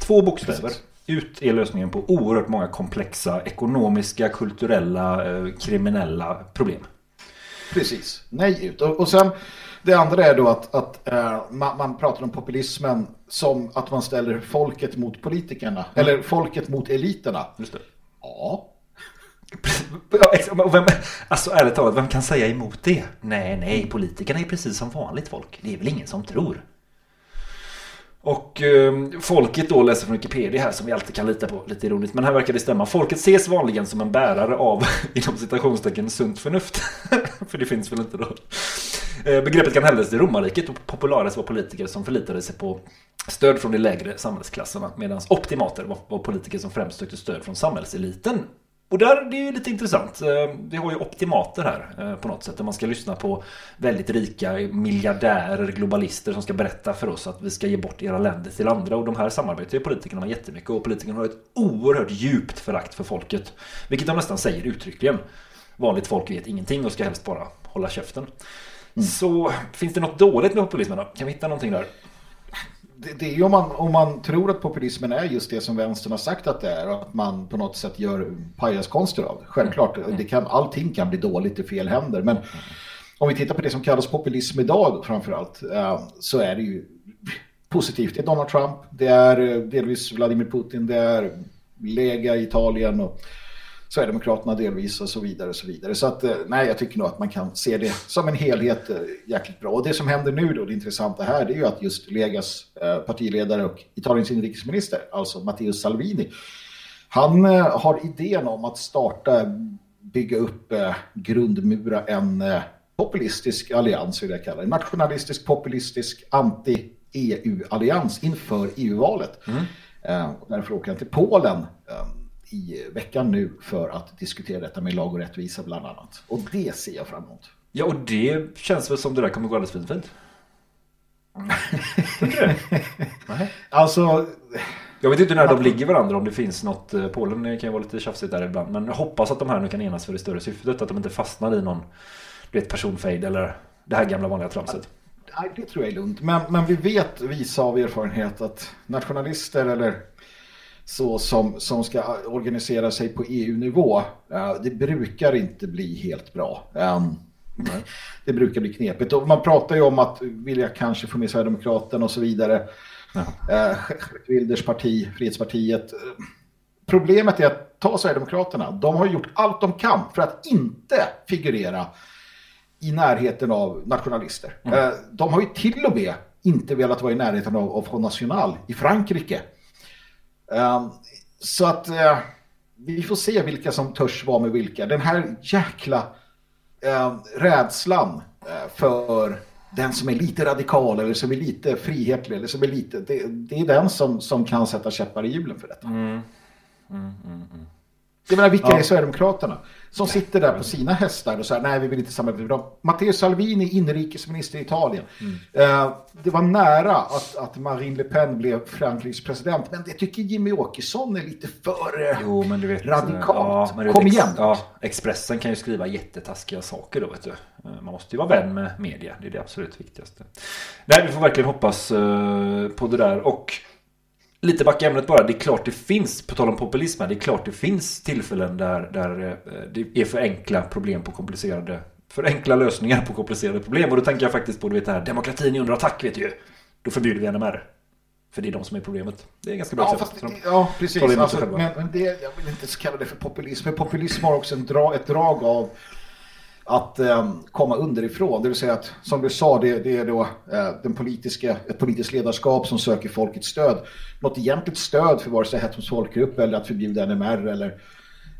Två bokstäver. Precis. Ut är lösningen på oerhört många komplexa ekonomiska, kulturella, eh, kriminella problem. Precis, nej ut. Och, och sen det andra är då att, att eh, man, man pratar om populismen som att man ställer folket mot politikerna. Eller folket mot eliterna. Just det. Ja, vem, alltså ärligt talat, vem kan säga emot det? Nej, nej, politikerna är precis som vanligt folk. Det är väl ingen som tror. Och eh, folket då läser från Wikipedia här som vi alltid kan lita på, lite ironiskt. Men här verkar det stämma. Folket ses vanligen som en bärare av, [LAUGHS] inom citationstecken, sunt förnuft. [LAUGHS] För det finns väl inte då. Eh, begreppet kan hävdas till romarriket och populares var politiker som förlitade sig på stöd från de lägre samhällsklasserna. Medan optimater var, var politiker som främst sökte stöd från samhällseliten. Och där, det är ju lite intressant. Eh, Vi har ju optimater här eh, på något sätt. Där man ska lyssna på väldigt rika miljardärer, globalister som ska berätta för oss att vi ska ge bort era länder till andra. Och de här samarbetar ju politikerna med jättemycket. Och politikerna har ett oerhört djupt förakt för folket. Vilket de nästan säger uttryckligen. Vanligt folk vet ingenting och ska helst bara hålla käften. Så finns det något dåligt med populismen då? Kan vi hitta någonting där? Det, det är ju om man, om man tror att populismen är just det som vänstern har sagt att det är och att man på något sätt gör pajaskonster av. Självklart, det kan, allting kan bli dåligt i fel händer. Men om vi tittar på det som kallas populism idag framförallt eh, så är det ju positivt. Det är Donald Trump, det är eh, delvis Vladimir Putin, det är Lega i Italien och Sverigedemokraterna delvis och så vidare och så vidare. Så att eh, nej, jag tycker nog att man kan se det som en helhet eh, jäkligt bra. Och det som händer nu då, det intressanta här, det är ju att just Legas eh, partiledare och Italiens inrikesminister, alltså Matteo Salvini, han har idén om att starta, bygga upp, grundmura en populistisk allians, vill jag kalla det. Nationalistisk, populistisk, anti-EU-allians inför EU-valet. Och därför åker han till Polen i veckan nu för att diskutera detta med lag och rättvisa bland annat. Och det ser jag fram emot. Ja, och det känns väl som det där kommer gå alldeles fint fint. [LAUGHS] Tycker du? Nej. Alltså, Jag vet inte när de ligger varandra om det finns något. eh, Polen kan ju vara lite tjafsigt där ibland. Men jag hoppas att de här nu kan enas för det större syftet. Att de inte fastnar i någon du vet, personfejd eller det här gamla vanliga tramset. nej, det tror jag är lugnt. Men, men vi vet, visa av erfarenhet, att nationalister eller så som, som ska organisera sig på EU-nivå, eh, det brukar inte bli helt bra. Ehm, det brukar bli knepigt. Och man pratar ju om att vilja kanske få med Sverigedemokraterna och så vidare. Eh, Wilders parti, Frihetspartiet. Problemet är att ta Sverigedemokraterna, de har gjort allt de kan för att inte figurera i närheten av nationalister. Eh, De har ju till och med inte velat vara i närheten av, av National i Frankrike. Eh, Så att eh, vi får se vilka som törs vara med vilka. Den här jäkla eh, rädslan eh, för den som är lite radikal eller som är lite frihetlig eller som är lite, det, det är den som, som kan sätta käppar i hjulen för detta. Jag menar, vilka är Sverigedemokraterna? Som sitter där på sina hästar och säger nej, vi vill inte samarbeta med dem. Matteo Salvini, inrikesminister i Italien. Eh, det var nära att, att Marine Le Pen blev Frankrikes president, men det tycker Jimmy Åkesson är lite för... eh, Jo, men du vet. Radikalt. Ja, men du vet, Kom igen. Ja, Expressen kan ju skriva jättetaskiga saker då, vet du. Eh, Man måste ju vara vän med media. Det är det absolut viktigaste. Nej, vi får verkligen hoppas eh, på det där. Och lite backa ämnet bara. Det är klart det finns, på tal om populism, det är klart det finns tillfällen där, där eh, det är för enkla problem på komplicerade för enkla lösningar på komplicerade problem. Och då tänker jag faktiskt på du vet det här, demokratin är under attack vet du ju. Då förbjuder vi NMR. För det är de som är problemet. Det är ganska bra Ja, fast, de ja precis. Alltså, men, men det, jag vill inte kalla det för populism. För populism har också en dra, ett drag av att eh, komma underifrån. Det vill säga att, som du sa, det, det är då eh, den politiska, ett politiskt ledarskap som söker folkets stöd. Något egentligt stöd för vare sig hets mot folkgrupp eller att förbjuda NMR eller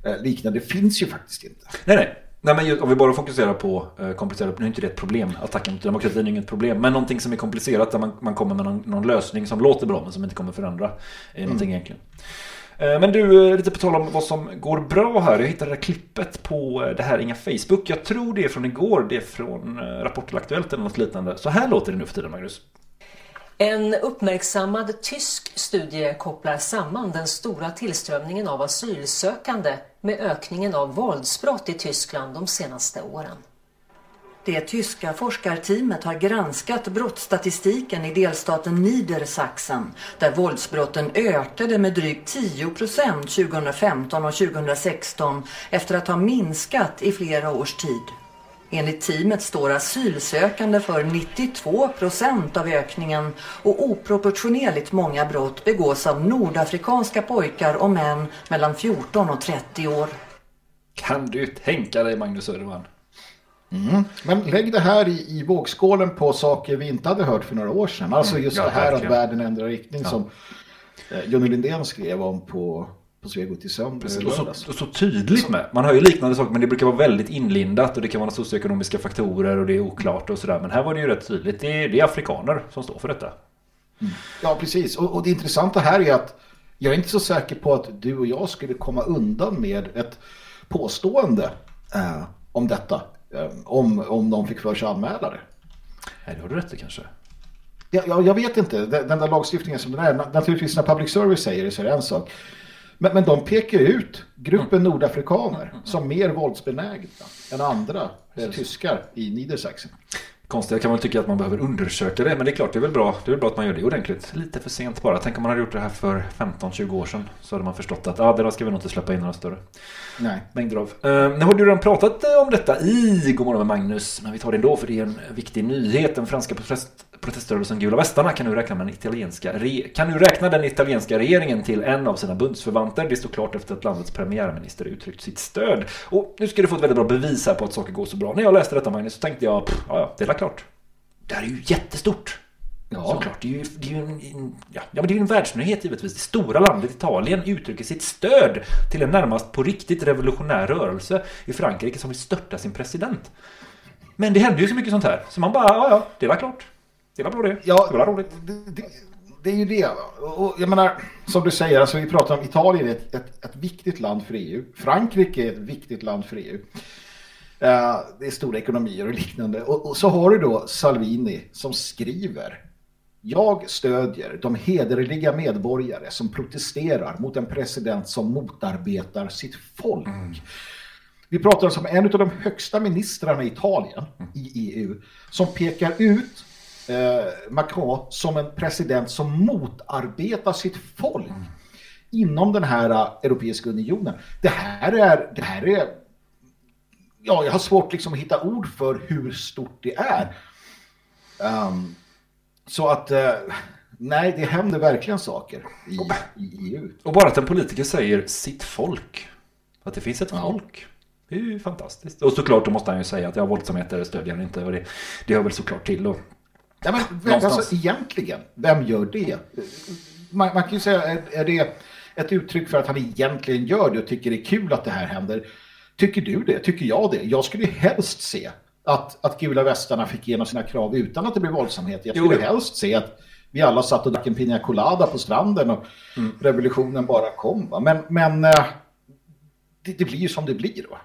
eh, liknande finns ju faktiskt inte. Nej, nej. Nej, men om vi bara fokuserar på eh, komplicerat, nu är inte det ett problem, attacken mot demokratin är inget problem, men någonting som är komplicerat där man, man kommer med någon, någon lösning som låter bra men som inte kommer förändra är någonting egentligen. Eh, men du, eh, lite på tal om vad som går bra här. Jag hittade det här klippet på eh, det här Inga Facebook. Jag tror det är från igår. Det är från Rapport till Aktuellt eller något liknande. Så här låter det nu för tiden, Magnus. En uppmärksammad tysk studie kopplar samman den stora tillströmningen av asylsökande med ökningen av våldsbrott i Tyskland de senaste åren. Det tyska forskarteamet har granskat brottsstatistiken i delstaten Niedersachsen där våldsbrotten ökade med drygt 10 procent 2015 och 2016 efter att ha minskat i flera års tid. Enligt teamet står asylsökande för 92 procent av ökningen och oproportionerligt många brott begås av nordafrikanska pojkar och män mellan 14 och 30 år. Kan du tänka dig Magnus Söderman? Mm. Men lägg det här i, i vågskålen på saker vi inte hade hört för några år sedan. Alltså Mm, just ja, det här verkligen. att världen ändrar riktning Ja. som eh, Johnny Lindén skrev om på, på Svegot i. Precis, och, så, och så tydligt med. Man hör ju liknande saker men det brukar vara väldigt inlindat och det kan vara socioekonomiska faktorer och det är oklart och sådär. Men här var det ju rätt tydligt. Det är, det är afrikaner som står för detta. Ja, precis. Och, och det intressanta här är att jag är inte så säker på att du och jag skulle komma undan med ett påstående eh, om detta. Eh, om, om de fick för sig anmäla det. Nej, det har du rätt i kanske. Ja, ja, jag vet inte. Den, där lagstiftningen som den är. na- Naturligtvis när public service säger det så är det en sak. Men, men de pekar ju ut gruppen nordafrikaner som mer våldsbenägna än andra eh, tyskar i Niedersachsen. Konstigt kan man tycka att man behöver undersöka det men det är klart det är väl bra, det är väl bra att man gör det ordentligt. Lite för sent bara. Tänk om man hade gjort det här för 15-20 år sedan. Så hade man förstått att ah, det där ska vi nog inte släppa in några större Nej. mängder av. Uh, nu har du redan pratat eh, om detta i Godmorgon med Magnus. Men vi tar det ändå för det är en viktig nyhet. Den franska proteströrelsen Gula Västarna kan nu räkna med den italienska kan nu räkna den italienska regeringen till en av sina bundsförvanter. Det står klart efter att landets premiärminister uttryckt sitt stöd. Och nu ska du få ett väldigt bra bevis här på att saker går så bra. När jag läste detta Magnus så tänkte jag, pff, ja, ja, det är klart. Det här är ju jättestort. Ja. Såklart, det är ju, det är ju en, ja, men det är en världsnyhet givetvis. Det stora landet Italien uttrycker sitt stöd till en närmast på riktigt revolutionär rörelse i Frankrike som vill störta sin president. Men det händer ju så mycket sånt här, så man bara, ja, ja, det var klart. Det var bra det. Ja, det var roligt. Det, det, det är ju det. Och jag menar, som du säger, alltså vi pratar om Italien är ett, ett, ett viktigt land för EU. Frankrike är ett viktigt land för EU. Eh, det är stora ekonomier och liknande. Och, och så har du då Salvini som skriver Jag stödjer de hederliga medborgare som protesterar mot en president som motarbetar sitt folk. Vi pratar alltså om en av de högsta ministrarna i Italien i EU som pekar ut Macron som en president som motarbetar sitt folk inom den här eh, Europeiska unionen. Det här är, det här är ja, jag har svårt liksom att hitta ord för hur stort det är. Ehm, så att eh, nej, det händer verkligen saker i, i EU. Och bara att en politiker säger sitt folk. Att det finns ett folk. Det är ju fantastiskt. Och såklart då måste han ju säga att jag våldsamheter stödjer han inte. Och det, det hör väl såklart till då. Ja, men, Någonstans. alltså, egentligen, vem gör det? Man, man kan ju säga, är, är det ett uttryck för att han egentligen gör det och tycker det är kul att det här händer? Tycker du det? Tycker jag det? Jag skulle ju helst se att, att gula västarna fick igenom sina krav utan att det blev våldsamhet. Jag skulle jo. helst se att vi alla satt och drack en pina colada på stranden och Mm. revolutionen bara kom. va? Men, men eh, det, det blir ju som det blir då.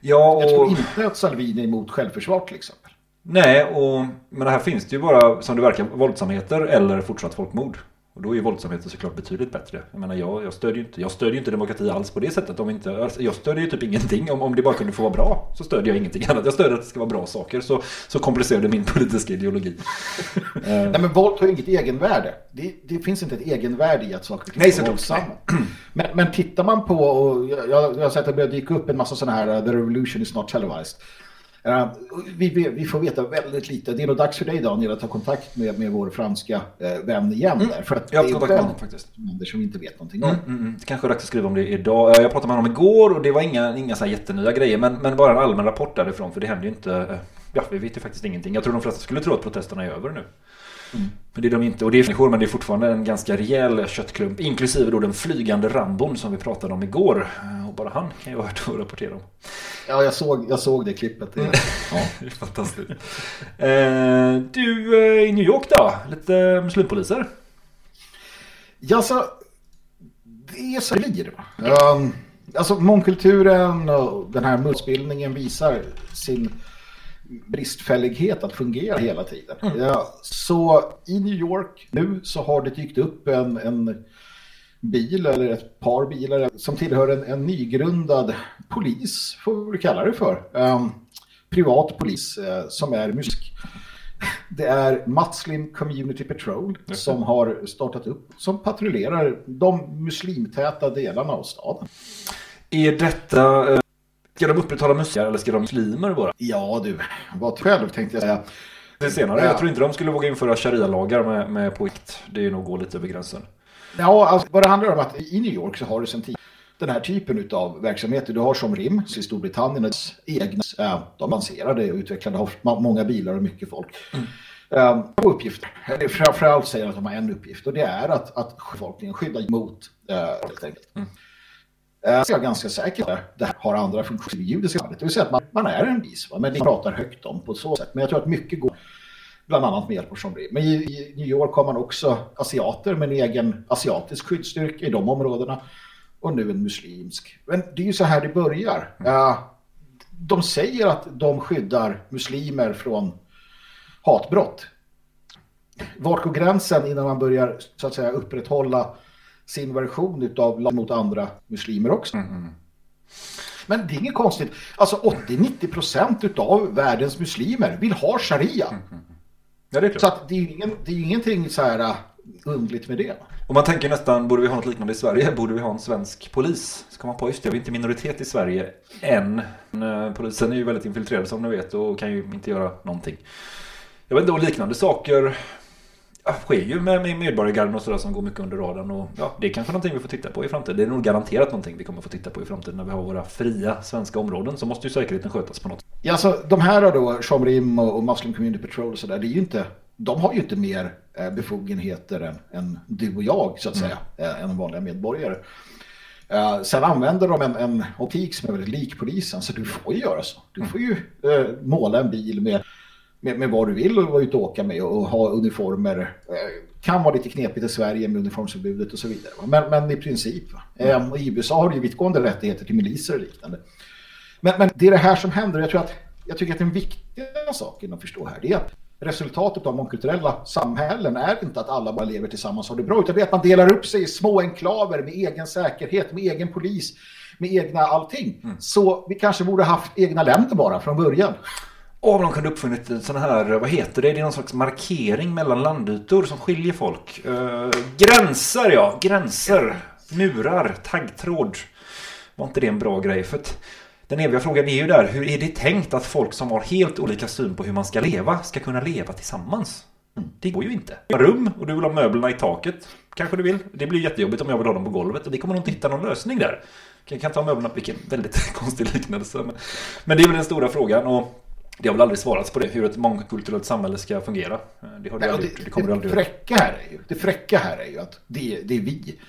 Ja, Jag tror och... inte att Salvini är emot självförsvar till exempel. Nej, och, men här finns det ju bara, som det verkar, våldsamheter eller fortsatt folkmord. Och då är ju våldsamheter såklart betydligt bättre. Jag menar, jag, jag stödjer ju inte, jag stödjer inte demokrati alls på det sättet. Om inte, alltså, jag stödjer ju typ ingenting. Om, om det bara kunde få vara bra så stödjer jag ingenting annat. Jag stödjer att det ska vara bra saker. Så, så komplicerar det min politiska ideologi. [LAUGHS] Nej, men våld har ju inget egenvärde. Det, det finns inte ett egenvärde i att saker är såklart. våldsamma. Men, men tittar man på, och jag, jag har sett att det börjar dyka upp en massa sådana här uh, The Revolution is not televised. Eh, vi, vi, får veta väldigt lite. Det är nog dags för dig Daniel att ta kontakt med, med vår franska eh, vän igen. Där, för att Jag det är kontakt med honom faktiskt. länder som inte vet någonting om. Mm, mm, mm. Det kanske är dags att skriva om det idag. Eh, Jag pratade med honom igår och det var inga, inga så jättenya grejer. Men, men bara en allmän rapport därifrån. För det händer ju inte... Ja, vi vet ju faktiskt ingenting. Jag tror de flesta skulle tro att protesterna är över nu. Men det är de inte. Och det är människor, men det är fortfarande en ganska rejäl köttklump. Inklusive då den flygande Rambon som vi pratade om igår. Eh, Och bara han kan ju vara värt att rapportera om. Ja, jag såg, jag såg det klippet. Det, ja. Det är fantastiskt. Eh, du, eh, i New York då? Lite muslimpoliser? Ja, så det är så det blir. Um, alltså mångkulturen och den här multbildningen visar sin bristfällighet att fungera hela tiden. Ja, så i New York nu så har det dykt upp en, en bil eller ett par bilar som tillhör en, en nygrundad polis, får vi kalla det för. Um, privat polis eh, som är musik. Det är Muslim Community Patrol som har startat upp, som patrullerar de muslimtäta delarna av staden. Är detta... Ska de upprätthålla muskler eller ska de muslimer bara? Ja du, vad själv tänkte jag säga. Det senare. Ja. Jag tror inte de skulle våga införa sharia-lagar med, med påhitt. Det är nog gå lite över gränsen. Ja, alltså, vad det handlar om att i New York så har du sen tidigare den här typen av verksamheter. Du har som RIM, i Storbritanniens egna, äh, de avancerade och utvecklade, har många bilar och mycket folk. Mm. och uppgifter. Framförallt säger att de har en uppgift och det är att, att befolkningen skyddar mot äh, helt enkelt. Mm. Jag är ganska säker på att det här har andra funktioner i judiska landet. Det vill säga att man, man är en vis, va? men det pratar högt om på så sätt. Men jag tror att mycket går bland annat med hjälp av Chambry. Men i, i New York har man också asiater med en egen asiatisk skyddsstyrka i de områdena. Och nu en muslimsk. Men det är ju så här det börjar. Ja, de säger att de skyddar muslimer från hatbrott. Vart går gränsen innan man börjar så att säga upprätthålla sin version av lag mot andra muslimer också? Men det är inget konstigt. Alltså 80-90% av världens muslimer vill ha sharia. Ja, det är klart. Så att det är ingen, det är ingenting så här uh, underligt med det. Och man tänker nästan, borde vi ha något liknande i Sverige? Borde vi ha en svensk polis? Ska man på, just det, vi är inte minoritet i Sverige än. Men, eh, polisen är ju väldigt infiltrerad som ni vet och kan ju inte göra någonting. Jag vet inte, och liknande saker sker ju med, med medborgargarden och sådär som går mycket under radarn. Och, ja, det är kanske någonting vi får titta på i framtiden. Det är nog garanterat någonting vi kommer få titta på i framtiden när vi har våra fria svenska områden. Så måste ju säkerheten skötas på något sätt. Ja, alltså, de här då, Shomrim och, och Muslim Community Patrol och sådär, det är ju inte, de har ju inte mer eh, befogenheter än, än du och jag, så att säga, eh, än vanliga medborgare. Eh, sen använder de en, en optik som är väldigt lik polisen, så du får ju göra så. Du får ju eh, måla en bil med, med, med vad du vill och vara ute och åka med och, och ha uniformer. Eh, kan vara lite knepigt i Sverige med uniformsförbudet och så vidare. Men, men i princip. va. Eh, I USA har du ju vittgående rättigheter till miliser och liknande. Men, men det är det här som händer. Jag, tror att, jag tycker att den viktiga saken att förstå här är att resultatet av mångkulturella samhällen är inte att alla bara lever tillsammans och har det bra, utan det är att man delar upp sig i små enklaver med egen säkerhet, med egen polis, med egna allting. Så vi kanske borde haft egna länder bara från början. Om de kunde uppfunnit en sån här, vad heter det? Det är någon slags markering mellan landytor som skiljer folk. Eh, gränser, ja. Gränser. Murar. Taggtråd. Var inte det en bra grej? För att den eviga frågan är ju där, hur är det tänkt att folk som har helt olika syn på hur man ska leva ska kunna leva tillsammans? Mm, det går ju inte. Du har rum och du vill ha möblerna i taket. Kanske du vill. Det blir jättejobbigt om jag vill ha dem på golvet. Och vi kommer nog inte hitta någon lösning där. Jag kan ta möblerna, vilken väldigt [LAUGHS] konstig liknelse. Men, men det är väl den stora frågan. Och det har väl aldrig svarats på det, hur ett mångkulturellt samhälle ska fungera. Det har det Nej, aldrig gjort. Det kommer det det, aldrig det, fräcka här är ju, det fräcka här är ju att det, det är vi.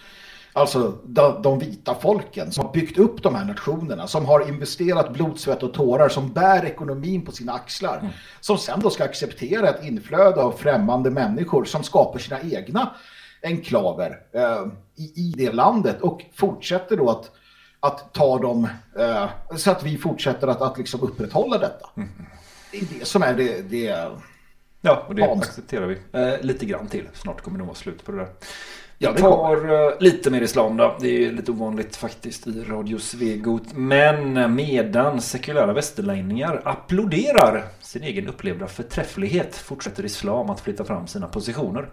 Alltså de, de vita folken som har byggt upp de här nationerna, som har investerat blod, svett och tårar, som bär ekonomin på sina axlar. Mm. Som sen då ska acceptera ett inflöde av främmande människor som skapar sina egna enklaver eh, i, i det landet och fortsätter då att, att ta dem eh, så att vi fortsätter att, att liksom upprätthålla detta. Mm. Det är det som är det, det Ja, och det Hans. accepterar vi. Eh, lite grann till. Snart kommer det vara slut på det där. Ja, Vi det tar eh, lite mer islam då. Det är lite ovanligt faktiskt i Radio Svegot. Men medan sekulära västerlänningar applåderar sin egen upplevda förträfflighet fortsätter islam att flytta fram sina positioner.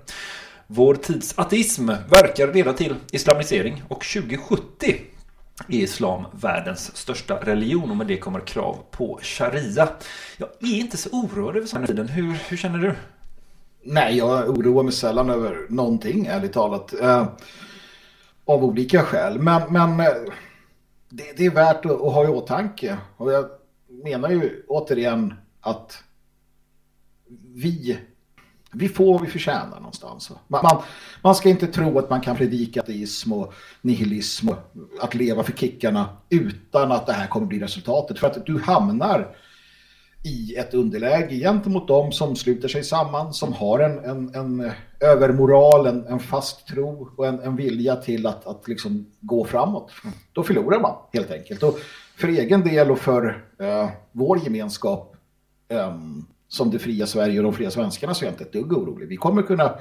Vår tids ateism verkar leda till islamisering och 2070 är islam världens största religion och med det kommer krav på sharia. Jag är inte så oroad över sådana tiden. Hur, hur känner du? Nej, jag oroar mig sällan över någonting, ärligt talat. Eh, av olika skäl. Men, men eh, det, det är värt att, att ha i åtanke. Och jag menar ju återigen att vi, vi får vad vi förtjänar någonstans. Man, man, man ska inte tro att man kan predika ateism och nihilism och att leva för kickarna utan att det här kommer bli resultatet. För att du hamnar i ett underläge gentemot dem som sluter sig samman, som har en, en, en övermoral, en, en fast tro och en, en vilja till att, att liksom gå framåt. Då förlorar man helt enkelt. Och för egen del och för eh, vår gemenskap eh, som det fria Sverige och de fria svenskarna så är jag inte ett dugg orolig. Vi kommer kunna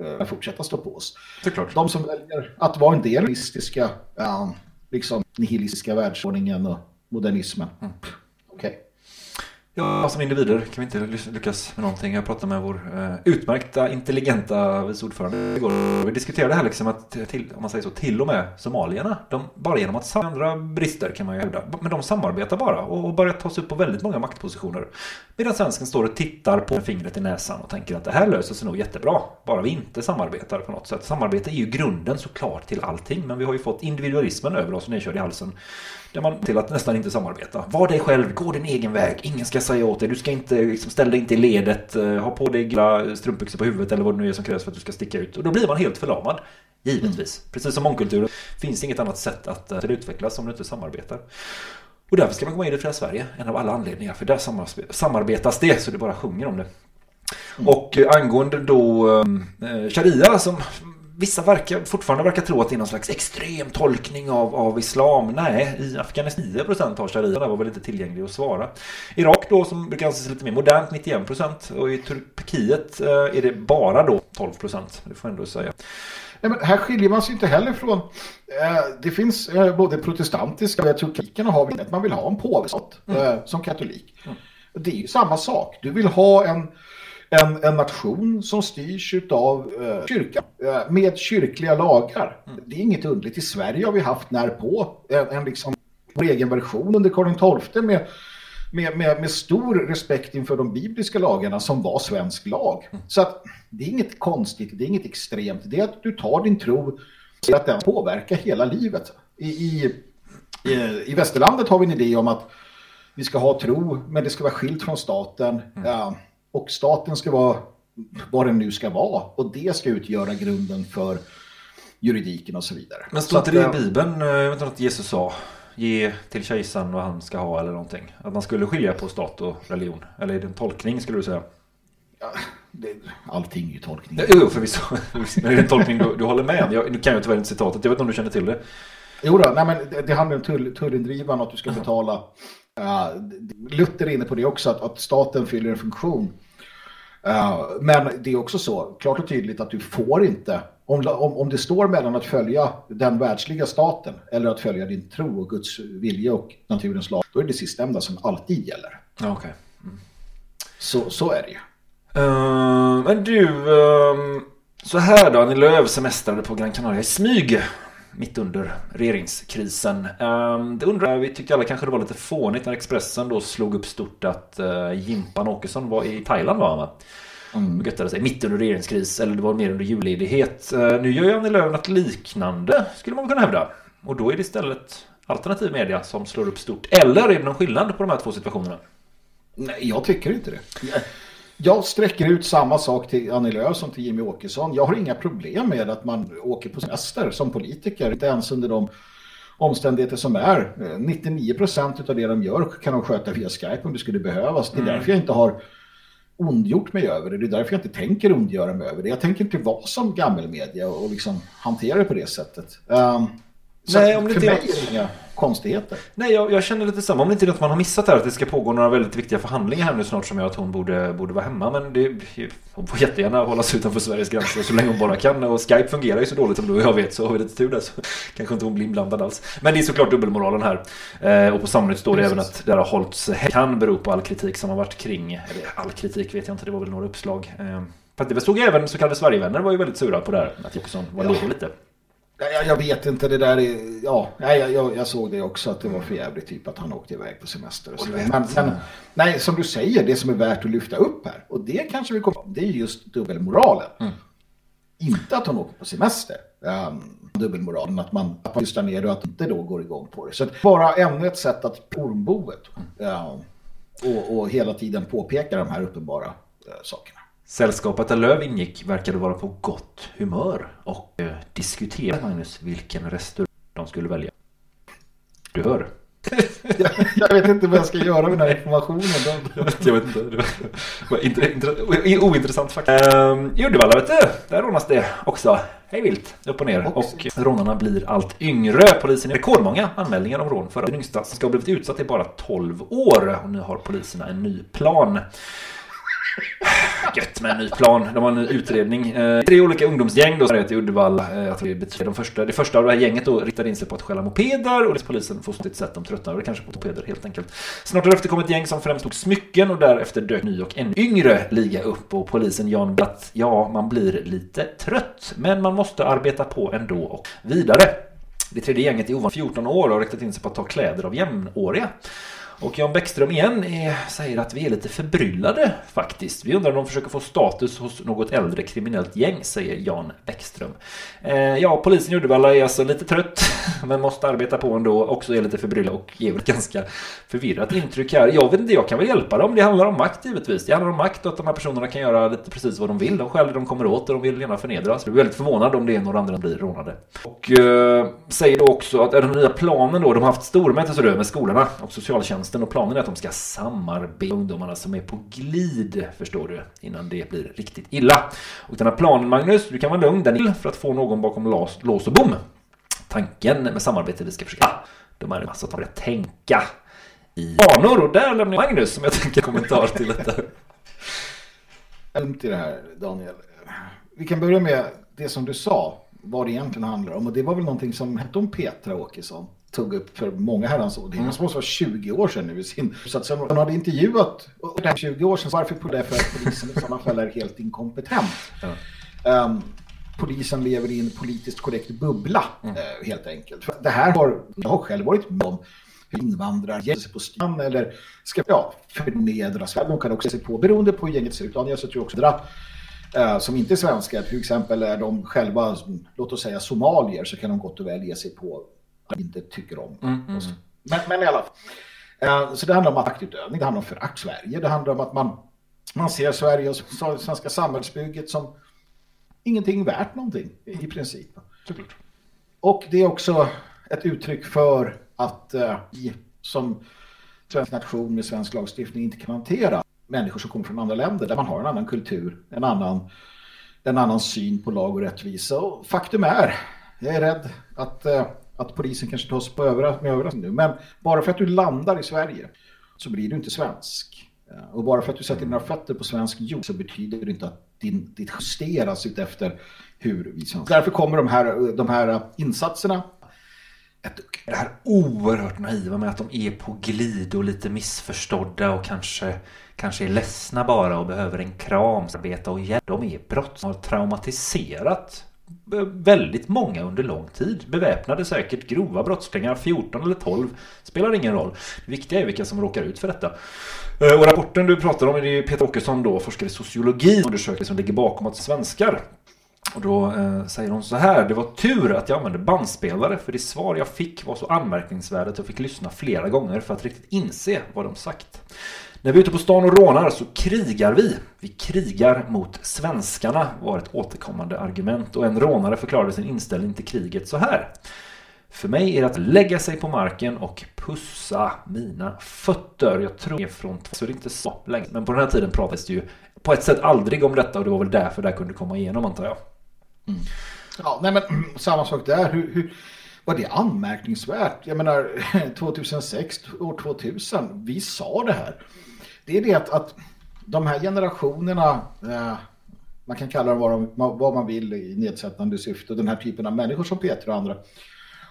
eh, fortsätta stå på oss. Såklart. De som väljer att vara en del av den liksom, nihilistiska världsordningen och modernismen. Mm. Ja, alltså, som individer kan vi inte lyckas med någonting. Jag pratade med vår eh, utmärkta, intelligenta vice ordförande igår. Vi diskuterade här liksom att, till, om man säger så, till och med somalierna, de, bara genom att sam- andra brister kan man ju hävda, men de samarbetar bara och, och börjar ta sig upp på väldigt många maktpositioner. Medan svensken står och tittar på fingret i näsan och tänker att det här löser sig nog jättebra, bara vi inte samarbetar på något sätt. Samarbete är ju grunden såklart till allting, men vi har ju fått individualismen över oss nedkörd i halsen. Där man till att nästan inte samarbeta. Var dig själv, gå din egen väg. Ingen ska säga åt dig. Du ska inte liksom, ställa dig inte i ledet. eh, Ha på dig gula strumpbyxor på huvudet eller vad det nu är som krävs för att du ska sticka ut. Och då blir man helt förlamad. Givetvis. Precis som mångkulturen finns inget annat sätt att eh, utvecklas om du inte samarbetar. Och därför ska man komma in i det fria Sverige. En av alla anledningar. För där samarbet- samarbetas det så det bara sjunger om det. Och eh, angående då eh, sharia som vissa verkar, fortfarande verkar tro att det är någon slags extrem tolkning av, av islam. Nej, i Afghanistan 9% har sharia. Var väl inte tillgänglig att svara. Irak då som brukar anses lite mer modernt 91% och i Turkiet eh, är det bara då 12%. Det får jag ändå säga. Nej, men här skiljer man sig inte heller från... Eh, det finns eh, både protestantiska och katolikerna har att man vill ha en påvestat eh, som katolik. Det är ju samma sak. Du vill ha en, en, en nation som styrs av eh, kyrkan eh, med kyrkliga lagar. Det är inget underligt. I Sverige har vi haft närpå en, en liksom vår egen version under Karl XII med med, med, med stor respekt inför de bibliska lagarna som var svensk lag. Så att det är inget konstigt, det är inget extremt. Det är att du tar din tro och att den påverkar hela livet. I, i, i, I västerlandet har vi en idé om att vi ska ha tro, men det ska vara skilt från staten. Ja, och staten ska vara vad den nu ska vara. Och det ska utgöra grunden för juridiken och så vidare. Men står inte det eh, i Bibeln? eh, Jag vet inte att Jesus sa. Ge till kejsaren vad han ska ha eller någonting. Att man skulle skilja på stat och religion. Eller är det en tolkning skulle du säga? det, allting är ju tolkning. Jo, förvisso. [LAUGHS] Men är det en tolkning du, du håller med? Jag, nu kan jag tyvärr inte citatet. Jag vet inte om du känner till det. Jo då, nej men det, det handlar om tull, tullindrivan och att du ska betala. Uh, Luther är inne på det också, att, att staten fyller en funktion. Uh, men det är också så, klart och tydligt att du får inte, om, om, om det står mellan att följa den världsliga staten eller att följa din tro och Guds vilja och naturens lag, då är det sistnämnda som alltid gäller. Ja, okej. Så, så är det ju. Eh, men du, ehm, så här då. Annie Lööf semestrade på Gran Canaria i smyg. Mitt under regeringskrisen. Um, det undrar, vi tyckte alla kanske det var lite fånigt när Expressen då slog upp stort att uh, Jimpan Åkesson var i Thailand var han va? Mm. Och göttade sig mitt under regeringskris eller det var mer under julledighet. Uh, nu gör ju Annie Lööf något liknande skulle man kunna hävda. Och då är det istället alternativ media som slår upp stort. Eller är det någon skillnad på de här två situationerna? Nej, jag tycker inte det. Jag sträcker ut samma sak till Annie Lööf som till Jimmy Åkesson. Jag har inga problem med att man åker på semester som politiker, inte ens under de omständigheter som är. 99% av det de gör kan de sköta via Skype om det skulle behövas. Det är Mm. därför jag inte har ondgjort mig över det. Det är därför jag inte tänker ondgöra mig över det. Jag tänker inte vara som gammelmedia och liksom hantera det på det sättet. Um, så Nej, om det för inte mig är det inga konstigheter. Nej, jag, jag känner lite samma. Om det inte är något man har missat här, att det ska pågå några väldigt viktiga förhandlingar här nu snart som gör att hon borde, borde vara hemma. Men det, hon får jättegärna hålla sig utanför Sveriges gränser så länge hon bara kan. Och Skype fungerar ju så dåligt som du och jag vet, så har vi lite tur där så kanske inte hon blir inblandad alls. Men det är såklart dubbelmoralen här. Eh, och på samma står det även att det har hållits kan bero på all kritik som har varit kring, eller all kritik vet jag inte, det var väl några uppslag. Eh, det bestod ju även så kallade Sverigevänner var ju väldigt sura på det här, att Jockeson var ledig lite. Jag, jag vet inte, det där är... Ja, jag, jag, jag såg det också att det var för jävligt typ att han åkte iväg på semester. Och så. Men, men, nej, som du säger, det som är värt att lyfta upp här, och det kanske vi kommer det är just dubbelmoralen. Inte att hon åker på semester. Um, dubbelmoralen, att man, att man lyssnar ner och att inte då går igång på det. Så att bara ännu ett sätt att ormboet ja, och, och hela tiden påpeka de här uppenbara eh, sakerna. Sällskapet där Löv ingick verkade vara på gott humör och eh, diskuterade Magnus vilken restaurang de skulle välja. Du hör. [LAUGHS] jag, jag vet inte vad jag ska göra med den här informationen. [LAUGHS] jag vet inte. Det var inter, inter, ointressant faktiskt. Ehm, I Uddevalla vet du, där rånas det också. Hej vilt, upp och ner. Och rånarna blir allt yngre. Polisen är rekordmånga anmälningar om rån. För den yngsta som ska ha blivit utsatt är bara 12 år. Och nu har poliserna en ny plan. [LAUGHS] Gött med en ny plan. De har en ny utredning. Eh, tre olika ungdomsgäng då i Uddevalla. Eh, att det, de första, det första av det här gänget då riktade in sig på att stjäla mopeder och polisen får ett sätt de tröttnar över kanske på mopeder helt enkelt. Snart därefter kom ett gäng som främst tog smycken och därefter dök ny och ännu yngre liga upp och polisen Jan att ja, man blir lite trött men man måste arbeta på ändå och vidare. Det tredje gänget är ovan 14 år och har riktat in sig på att ta kläder av jämnåriga. Och Jan Bäckström igen är, säger att vi är lite förbryllade faktiskt. Vi undrar om de försöker få status hos något äldre kriminellt gäng, säger Jan Bäckström. Eh, ja, polisen i Uddevalla är alltså lite trött, [LAUGHS] men måste arbeta på ändå. Också är lite förbryllad och ger ett ganska förvirrat intryck här. Jag vet inte, jag kan väl hjälpa dem. Det handlar om makt givetvis. Det handlar om makt och att de här personerna kan göra lite precis vad de vill. De skäller, de kommer åt och de vill gärna förnedras. Jag är väldigt förvånad om det är några andra som blir rånade. Och eh, säger då också att den nya planen då, de har haft stormöte med skolorna och socialtjänsten tjänsten och planen är att de ska samarbeta med ungdomarna som är på glid, förstår du, innan det blir riktigt illa. Och den här planen, Magnus, du kan vara lugn, den är för att få någon bakom lås, lås och bom. Tanken med samarbete vi ska försöka, de är alltså att börja tänka i banor och där lämnar jag Magnus som jag tänker kommentar till detta. Till det här, Daniel. Vi kan börja med det som du sa, vad det egentligen handlar om. Och det var väl någonting som hette om Petra Åkesson tog upp för många herrans år. Det mm. måste vara 20 år sedan nu i sin. Så att hon hade intervjuat och 20 år sedan. Varför på det? För att polisen i sådana fall är helt inkompetent. Ja. Um, polisen lever i en politiskt korrekt bubbla mm. uh, helt enkelt. För det här har jag själv varit med om invandrare ger sig på stan eller ska ja, förnedras. De kan också se på, beroende på hur gänget ser ut. Jag tror jag också dra uh, som inte är svenskar, till exempel är de själva, låt oss säga somalier, så kan de gott och väl ge sig på inte tycker om. Mm, mm. Men, men i alla fall. Eh, så det handlar om maktutövning, det handlar om förakt Sverige, det handlar om att man, man ser Sverige och svenska samhällsbygget som ingenting värt någonting i princip. Såklart. Och det är också ett uttryck för att eh, vi som svensk nation med svensk lagstiftning inte kan hantera människor som kommer från andra länder där man har en annan kultur, en annan, en annan syn på lag och rättvisa. Och faktum är, jag är rädd att eh, att polisen kanske tas på övra, med överraskning nu. Men bara för att du landar i Sverige så blir du inte svensk. Och bara för att du sätter dina fötter på svensk jord så betyder det inte att din, ditt justeras efter hur vi svenskar. Därför kommer de här, de här insatserna ett Det här oerhört naiva med att de är på glid och lite missförstådda och kanske, kanske är ledsna bara och behöver en kram, arbeta och hjälp. De är brott som har traumatiserat väldigt många under lång tid. Beväpnade säkert grova brottslingar, 14 eller 12, spelar ingen roll. Det viktiga är vilka som råkar ut för detta. Eh, och rapporten du pratar om är det Peter Åkesson då, forskare i sociologi, undersökning som ligger bakom att svenskar och då eh, säger hon så här. Det var tur att jag använde bandspelare för det svar jag fick var så anmärkningsvärt att jag fick lyssna flera gånger för att riktigt inse vad de sagt. När vi är ute på stan och rånar så krigar vi. Vi krigar mot svenskarna var ett återkommande argument och en rånare förklarade sin inställning till kriget så här. För mig är det att lägga sig på marken och pussa mina fötter. Jag tror det är från så det är inte så länge. Men på den här tiden pratades det ju på ett sätt aldrig om detta och det var väl därför det här kunde komma igenom antar jag. Mm. Ja, nej men [CLEARS THROAT] samma sak där. Hur, hur, var det anmärkningsvärt? Jag menar [LAUGHS] 2006, år 2000, vi sa det här det är det att, att de här generationerna, eh, man kan kalla dem vad, de, vad man vill i nedsättande syfte, den här typen av människor som Peter och andra,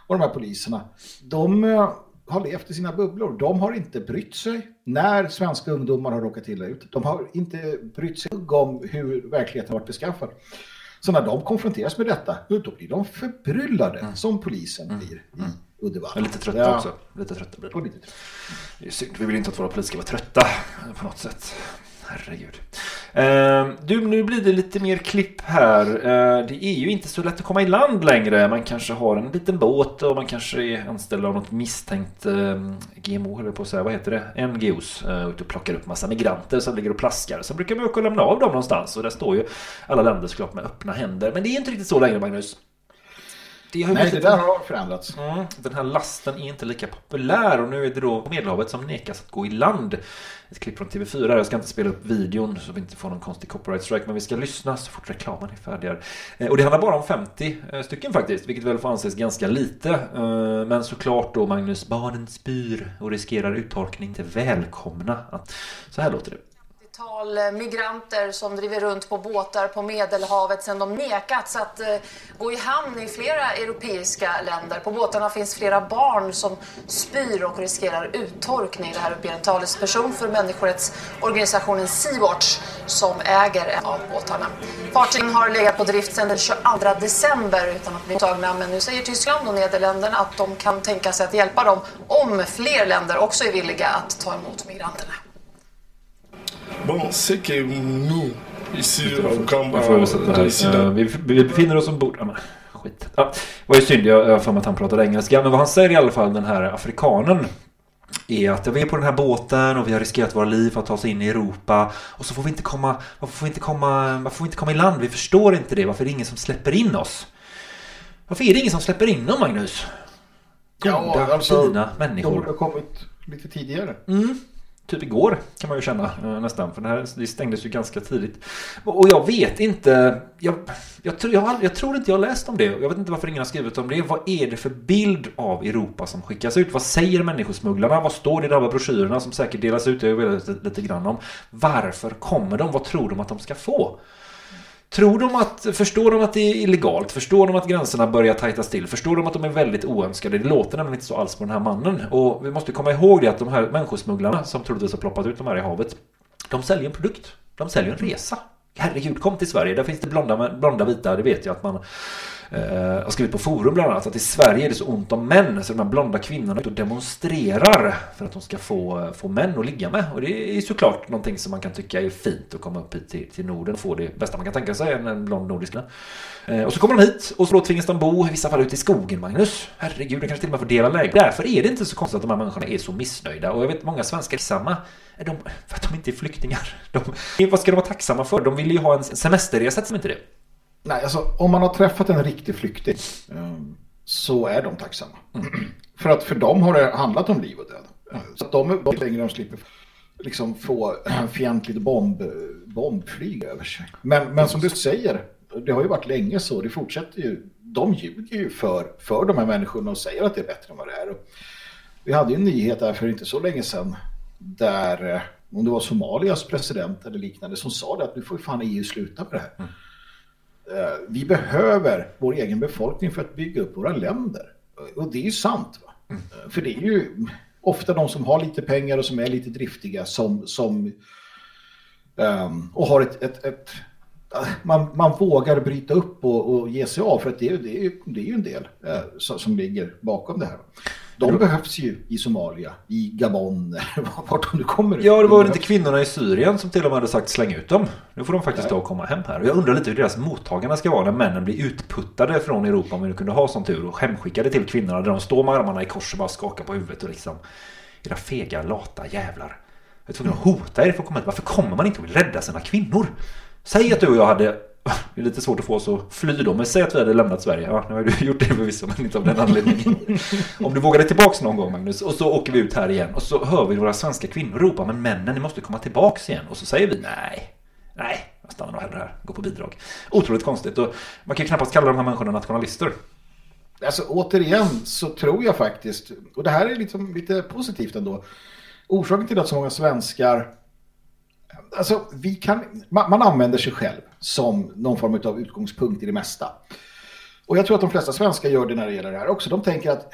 och de här poliserna, de eh, har levt i sina bubblor. De har inte brytt sig när svenska ungdomar har råkat illa ut. De har inte brytt sig om hur verkligheten har varit beskaffad. Så när de konfronteras med detta, då blir de förbryllade, Mm. som polisen blir i Uddevalla. Men lite trötta Ja. också. Lite trötta blir de. lite trötta. Det är synd. Vi vill inte att våra politiker ska vara trötta på något sätt. Herregud. Eh, du, nu blir det lite mer klipp här. Eh, det är ju inte så lätt att komma i land längre. Man kanske har en liten båt och man kanske är anställd av något misstänkt eh, GMO, eller på att säga, vad heter det? NGOs. Eh, och plockar upp massa migranter som ligger och plaskar. Sen brukar man åka och lämna av dem någonstans. Och där står ju alla länder såklart med öppna händer. Men det är inte riktigt så längre, Magnus. Det har Nej, det där har förändrats. Mm, den här lasten är inte lika populär och nu är det då Medelhavet som nekas att gå i land. Ett klipp från TV4, jag ska inte spela upp videon så vi inte får någon konstig copyright strike men vi ska lyssna så fort reklamen är färdig. Eh, Och det handlar bara om 50 eh, stycken faktiskt, vilket väl får anses ganska lite. Eh, Men såklart då Magnus, barnen spyr och riskerar uttorkning till välkomna. Så här låter det antal eh, migranter som driver runt på båtar på Medelhavet sedan de nekats att eh, gå i hamn i flera europeiska länder. På båtarna finns flera barn som spyr och riskerar uttorkning. Det här uppger en talesperson för människorättsorganisationen Sea-Watch som äger en av båtarna. Fartygen har legat på drift sedan den 22 december utan att bli tagna men nu säger Tyskland och Nederländerna att de kan tänka sig att hjälpa dem om fler länder också är villiga att ta emot migranterna. Bon, c'est que nous, ici, au camp, här. Eh, Vi, vi befinner oss ombord... Ja, men, skit. Ja, det var ju synd, jag har för mig att han pratade engelska. Men vad han säger i alla fall, den här afrikanen är att vi är på den här båten och vi har riskerat våra liv för att ta oss in i Europa och så får vi inte komma, varför får vi inte komma, varför får vi inte komma i land? Vi förstår inte det. Varför är det ingen som släpper in oss? Varför är det ingen som släpper in dem, Magnus? Goda, alltså, fina De människor. borde ha kommit lite tidigare. Mm. Typ igår kan man ju känna eh, nästan. För det här det stängdes ju ganska tidigt. Och jag vet inte. Jag, jag, tror- jag, har jag tror inte jag har läst om det. Jag vet inte varför ingen har skrivit om det. Vad är det för bild av Europa som skickas ut? Vad säger människosmugglarna? Vad står det i de här broschyrerna som säkert delas ut? Jag vet lite, lite grann om. Varför kommer de? Vad tror de att de ska få? Tror de att, förstår de att det är illegalt? Förstår de att gränserna börjar tajtas till? Förstår de att de är väldigt oönskade? Det låter nämligen inte så alls på den här mannen. Och vi måste komma ihåg det att de här människosmugglarna som troligtvis har ploppat ut de här i havet. De säljer en produkt. De säljer en resa. Herregud, kom till Sverige. Där finns det blonda, blonda vita. Det vet jag att man eh, har skrivit på forum bland annat. Att i Sverige är det så ont om män. Så de här blonda kvinnorna är ute och demonstrerar för att de ska få, få män att ligga med. Och det är såklart någonting som man kan tycka är fint att komma upp hit till, till Norden och få det bästa man kan tänka sig. En, en blond nordisk kvinna. Eh, och så kommer de hit och så tvingas de bo i vissa fall ute i skogen, Magnus. Herregud, de kanske till och med får dela läge. Därför är det inte så konstigt att de här människorna är så missnöjda. Och jag vet många svenskar är samma. Är de, för att de inte är flyktingar. De, vad ska de vara tacksamma för? De vill ju ha en semesterresa, som inte det. Nej, alltså om man har träffat en riktig flykting eh, så är de tacksamma. [CLEARS THROAT] För att för dem har det handlat om liv och död. Eh, Så att de är längre de slipper liksom få en [CLEARS THROAT] fientligt bomb, bombflyg över sig. Men, men som du säger, det har ju varit länge så, det fortsätter ju. De ljuger ju för, för de här människorna och säger att det är bättre än vad det är. Och vi hade ju en nyhet där för inte så länge sedan där, eh, om det var Somalias president eller liknande, som sa det att nu får ju fan EU sluta med det här. Eh, Eh, vi behöver vår egen befolkning för att bygga upp våra länder. Och det är ju sant. Va? Mm. För det är ju ofta de som har lite pengar och som är lite driftiga som, som um, och har ett, ett, ett eh, man, man vågar bryta upp och, och ge sig av för att det, är- det, är, ju- det är ju en del uh, som, som ligger bakom det här. De behövs ju i Somalia, i Gabon, [LAUGHS] vart de nu kommer. Ja, det var väl inte kvinnorna i Syrien som till och med hade sagt släng ut dem. Nu får de faktiskt Nej. ta och komma hem här. Och jag undrar lite hur deras mottagande ska vara när männen blir utputtade från Europa om vi nu kunde ha sån tur och hemskickade till kvinnorna där de står med armarna i kors och bara skakar på huvudet och liksom era fega, lata jävlar. Jag är tvungen att hota er för att komma hit. Varför kommer man inte och vill rädda sina kvinnor? Säg att du och jag hade det är lite svårt att få oss att fly då, men säg att vi hade lämnat Sverige. Ja, nu har du [LAUGHS] gjort det förvisso, men inte av den anledningen. [LAUGHS] Om du vågade tillbaks någon gång Magnus, och så åker vi ut här igen och så hör vi våra svenska kvinnor ropa, men männen, ni måste komma tillbaks igen. Och så säger vi nej, nej, jag stannar nog hellre här, går på bidrag. Otroligt konstigt och man kan ju knappast kalla de här människorna nationalister. Alltså återigen så tror jag faktiskt, och det här är liksom lite positivt ändå, orsaken till att så många svenskar, alltså vi kan, man, man använder sig själv som någon form av utgångspunkt i det mesta. Och jag tror att de flesta svenskar gör det när det gäller det här också. De tänker att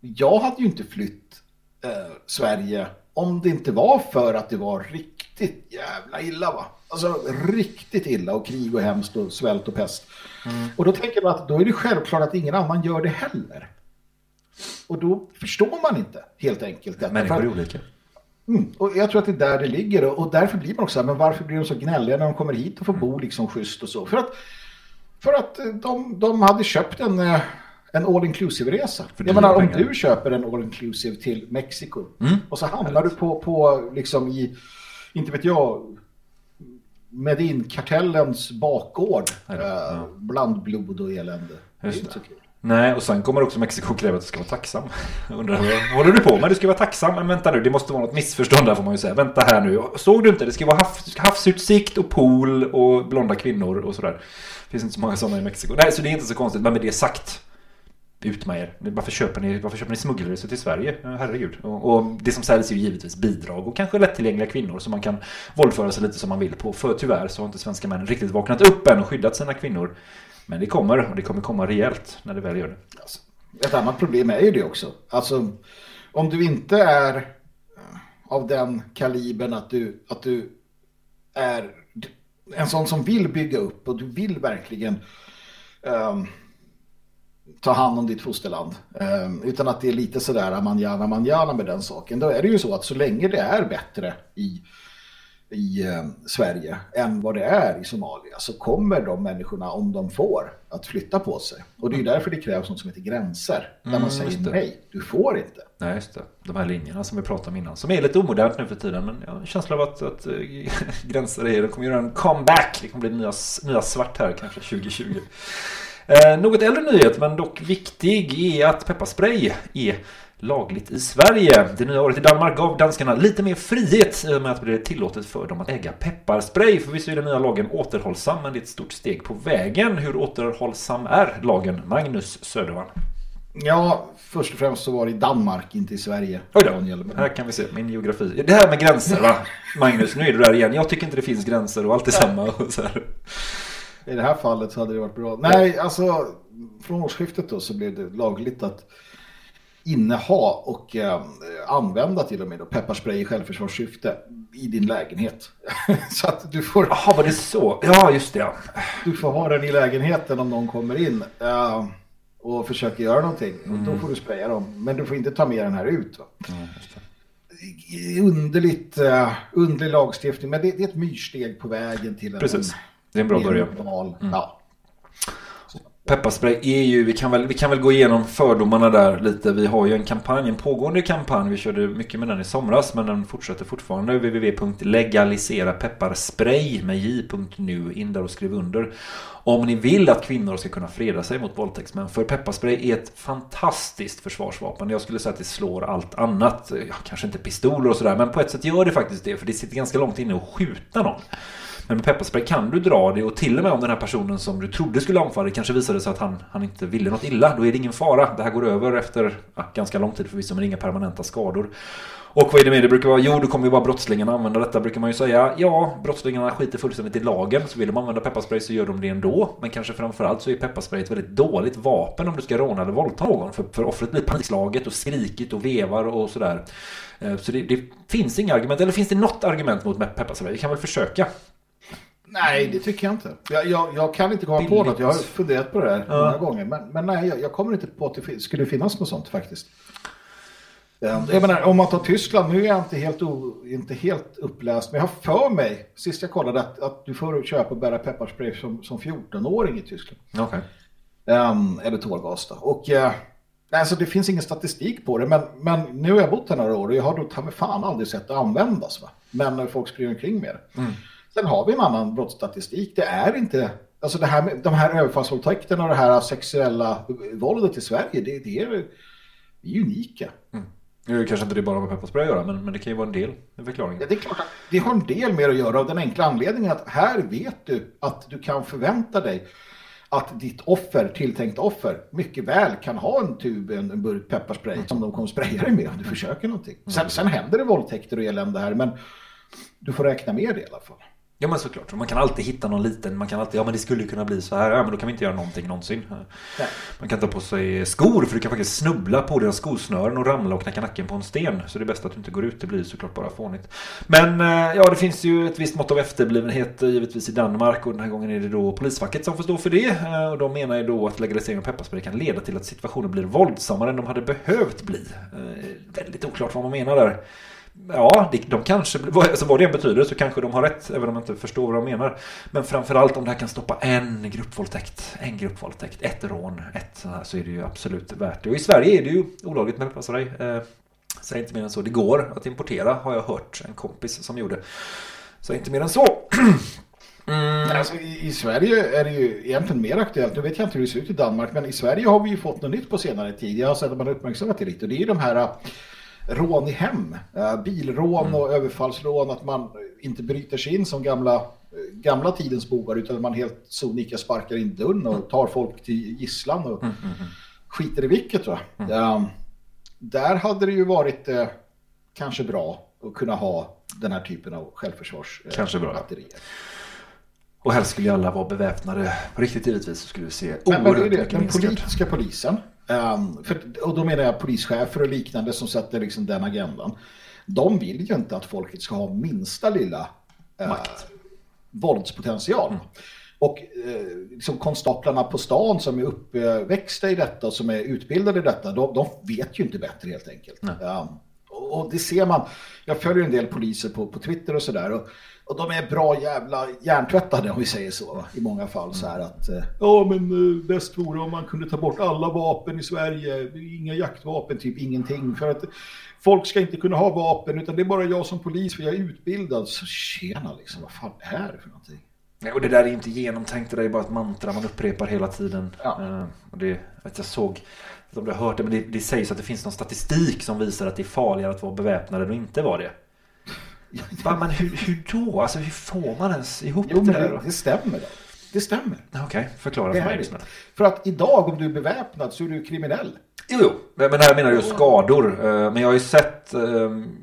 jag hade ju inte flytt eh, Sverige om det inte var för att det var riktigt jävla illa va. Alltså riktigt illa och krig och hemskt och svält och pest. Och då tänker man att då är det självklart att ingen annan gör det heller. Och då förstår man inte helt enkelt detta. Människor är olika. Mm. Och jag tror att det är där det ligger och, därför blir man också så här, men varför blir de så gnälliga när de kommer hit och får bo liksom schysst och så? För att, för att eh, de, de hade köpt en, eh, en all inclusive resa. För Jag menar om du köper en all inclusive till Mexiko Mm. och så hamnar du på, på liksom i, inte vet jag, Medin-kartellens bakgård eh, bland blod och elände. Just det. Nej, och sen kommer också Mexiko kräva att du ska vara tacksam. Undrar vad håller du på med? Du ska vara tacksam. Men vänta nu, det måste vara något missförstånd där får man ju säga. Vänta här nu. Såg du inte? Det ska vara havs, havsutsikt och pool och blonda kvinnor och sådär. Det finns inte så många sådana i Mexiko. Nej, så det är inte så konstigt. Men med det sagt. Ut med er. Varför köper ni, varför köper ni smuggelresor till Sverige? Herregud. Och, och det som säljs är ju givetvis bidrag och kanske lättillgängliga kvinnor som man kan våldföra sig lite som man vill på. För tyvärr så har inte svenska män riktigt vaknat upp än och skyddat sina kvinnor. Men det kommer och det kommer komma rejält när det väl gör det. Alltså, ett annat problem är ju det också. Alltså, om du inte är eh, av den kalibern att du, att du är en sån som vill bygga upp och du vill verkligen um, ta hand om ditt fosterland. Um, utan att det är lite sådär manjana manjana med den saken. Då är det ju så att så länge det är bättre i i eh, Sverige än vad det är i Somalia så kommer de människorna, om de får, att flytta på sig. Och det är ju därför det krävs något som heter gränser. Där Mm, man säger det. nej, du får inte. Nej, just det. De här linjerna som vi pratade om innan. Som är lite omodernt nu för tiden. Men jag har en känsla av att, att äh, [LAUGHS] gränser är... De kommer göra en comeback. Det kommer bli nya, nya svart här kanske 2020. Eh, något äldre nyhet, men dock viktig, är att pepparspray är lagligt i Sverige. Det nya året i Danmark gav danskarna lite mer frihet i och med att det blev tillåtet för dem att äga pepparspray. Förvisso är den nya lagen återhållsam, men det är ett stort steg på vägen. Hur återhållsam är lagen? Magnus Söderman. Ja, först och främst så var det i Danmark, inte i Sverige. Oj då, Daniel. Här kan vi se min geografi. Det här med gränser va? [LAUGHS] Magnus, nu är du där igen. Jag tycker inte det finns gränser och allt är samma. Och så här. I det här fallet så hade det varit bra. Nej, alltså från årsskiftet då så blev det lagligt att inneha och eh, använda till och med då pepparspray i självförsvarssyfte i din lägenhet. [LAUGHS] så att du får... Jaha, var det så? Ja, just det. Ja. Du får ha den i lägenheten om någon kommer in eh, och försöker göra någonting. Och då får du spraya dem. Men du får inte ta med den här ut. Va? Underligt, uh, underlig lagstiftning. Men det, det är ett myrsteg på vägen till en... Precis. Det är en bra början. normal- Ja. Pepparspray är ju, vi kan, väl, vi kan väl gå igenom fördomarna där lite. Vi har ju en kampanj, en pågående kampanj. Vi körde mycket med den i somras men den fortsätter fortfarande. www.legaliserapepparspray med j.nu. In där och skriv under. Om ni vill att kvinnor ska kunna freda sig mot våldtäktsmän. För pepparspray är ett fantastiskt försvarsvapen. Jag skulle säga att det slår allt annat. Ja, kanske inte pistoler och sådär men på ett sätt gör det faktiskt det. För det sitter ganska långt inne att skjuta någon. Men med pepparspray kan du dra det och till och med om den här personen som du trodde skulle anfalla det kanske visade sig att han, han inte ville något illa. Då är det ingen fara. Det här går över efter ja, ganska lång tid förvisso men inga permanenta skador. Och vad är det med det brukar vara? Jo, då kommer ju bara brottslingarna använda detta brukar man ju säga. Ja, brottslingarna skiter fullständigt i lagen. Så vill de använda pepparspray så gör de det ändå. Men kanske framförallt så är pepparspray ett väldigt dåligt vapen om du ska råna eller våldta någon. För, för offret blir panikslaget och skrikigt och vevar och sådär. Eh, så det, det finns inga argument. Eller finns det något argument mot pepparspray? Vi kan väl försöka. Nej, det tycker jag inte. Jag, jag, jag kan inte komma på Billigt. något. Jag har funderat på det här Ja. många gånger. Men, men nej, jag, jag kommer inte på att det skulle finnas något sånt faktiskt. Eh, Jag menar, om man tar Tyskland, nu är jag inte helt, o, inte helt uppläst, men jag har för mig, sist jag kollade, att, att du får köpa och bära pepparspray som, som 14-åring i Tyskland. Okej. Um, eller tårgas då. Och eh, alltså, det finns ingen statistik på det, men, men nu har jag bott här några år och jag har då ta mig fan aldrig sett det användas. Va? Men folk springer omkring med det. Mm. Sen har vi en annan brottsstatistik. Det är inte, alltså det här med, de här överfallsvåldtäkterna och det här sexuella våldet i Sverige, det, det, är, det är unika. Nu kanske inte det bara har med pepparspray att göra, men, men det kan ju vara en del i förklaringen. Ja, det är klart att det har en del med att göra av den enkla anledningen att här vet du att du kan förvänta dig att ditt offer, tilltänkt offer, mycket väl kan ha en tub, en, en burk pepparspray som de kommer spraya dig med om du försöker någonting. Sen, sen händer det våldtäkter och elände här, men du får räkna med det i alla fall. Ja men såklart, man kan alltid hitta någon liten, man kan alltid, ja men det skulle kunna bli så här, ja men då kan vi inte göra någonting någonsin. Nej. Man kan ta på sig skor för du kan faktiskt snubbla på dina skosnören och ramla och knacka nacken på en sten. Så det är bäst att du inte går ut, det blir såklart bara fånigt. Men eh, ja, det finns ju ett visst mått av efterblivenhet eh, givetvis i Danmark och den här gången är det då polisfacket som får stå för det. Eh, Och de menar ju då att legalisering av pepparspray kan leda till att situationen blir våldsammare än de hade behövt bli. Väldigt oklart vad man menar där. Ja, de kanske, vad- alltså vad det än betyder så kanske de har rätt, även om de inte förstår vad de menar. Men framförallt om det här kan stoppa en gruppvåldtäkt, en gruppvåldtäkt, ett rån, ett så här, så är det ju absolut värt det. Och i Sverige är det ju olagligt med pepparspray. Eh, Säg inte mer än så. Det går att importera, har jag hört en kompis som gjorde. Så inte mer än så. [CLEARS THROAT] Mm. Alltså, i, I Sverige är det ju egentligen mer aktuellt. Nu vet jag inte hur det ser ut i Danmark, men i Sverige har vi ju fått något nytt på senare tid. Jag har sett att man har uppmärksammat det lite. Och det är ju de här rån i hem. Äh, bilrån och överfallsrån. Att man inte bryter sig in som gamla, gamla tidens bovar utan man helt sonika sparkar in dörren och tar folk till gisslan och skiter i vilket. Va? Ähm, där hade det ju varit eh, kanske bra att kunna ha den här typen av självförsvars eh, Kanske bra. batterier. Och helst skulle ju alla vara beväpnade. På riktigt givetvis så skulle vi se Men, men det är oerhört det, mycket den politiska polisen, ehm, för, och då menar jag polischefer och liknande som sätter liksom den agendan. De vill ju inte att folket ska ha minsta lilla eh, våldspotential. Och eh, liksom konstaplarna på stan som är uppväxta i detta och som är utbildade i detta, de, de vet ju inte bättre helt enkelt. Ehm, och, och det ser man, jag följer en del poliser på, på Twitter och sådär. Och, och de är bra jävla hjärntvättade om vi säger så va? i många fall. Så här att, eh, ja men eh, bäst vore om man kunde ta bort alla vapen i Sverige. Inga jaktvapen, typ ingenting. För att folk ska inte kunna ha vapen utan det är bara jag som polis för jag är utbildad. Så tjena liksom, vad fan är det för någonting? Nej, och det där är inte genomtänkt, det där är bara ett mantra man upprepar hela tiden. Eh, och det, vet, jag såg, jag vet inte om du har hört det, men det, det sägs att det finns någon statistik som visar att det är farligare att vara beväpnad än att inte vara det. Va, men hur, hur då? Alltså hur får man ens ihop Jo det där? det, det stämmer. Då. Det stämmer. Okej, förklara Det för mig. Liksom. För att idag om du är beväpnad så är du kriminell. Jo, jo. Men här menar jag skador. Eh, Men jag har ju sett, eh,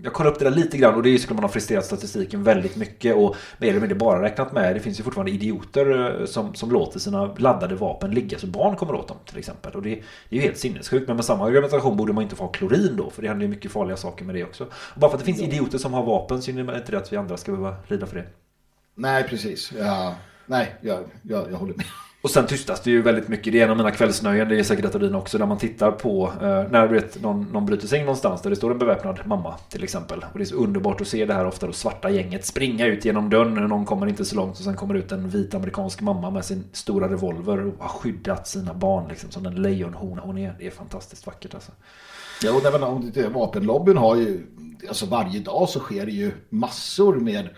jag kollade upp det där lite grann och det är ju att man har fristerat statistiken väldigt mycket och mer eller mindre bara räknat med. Det finns ju fortfarande idioter eh, som, som låter sina laddade vapen ligga så barn kommer åt dem till exempel. Och det, det är ju helt sinnessjukt. Men med samma argumentation borde man inte få ha klorin då för det händer ju mycket farliga saker med det också. Och bara för att det finns idioter som har vapen så innebär inte det att vi andra ska behöva lida för det. Nej precis. Ja, nej, jag, jag, jag håller med. Och sen tystas det ju väldigt mycket. Det är en av mina kvällsnöjen, det är säkert ett av dina också, där man tittar på eh, när du vet, någon, någon bryter sig in någonstans där det står en beväpnad mamma till exempel. Och det är så underbart att se det här ofta då svarta gänget springa ut genom dörren när någon kommer inte så långt och sen kommer ut en vit amerikansk mamma med sin stora revolver och har skyddat sina barn liksom som den lejonhona hon är. Det är fantastiskt vackert alltså. Ja, och även om det, vapenlobbyn har ju, alltså varje dag så sker det ju massor med,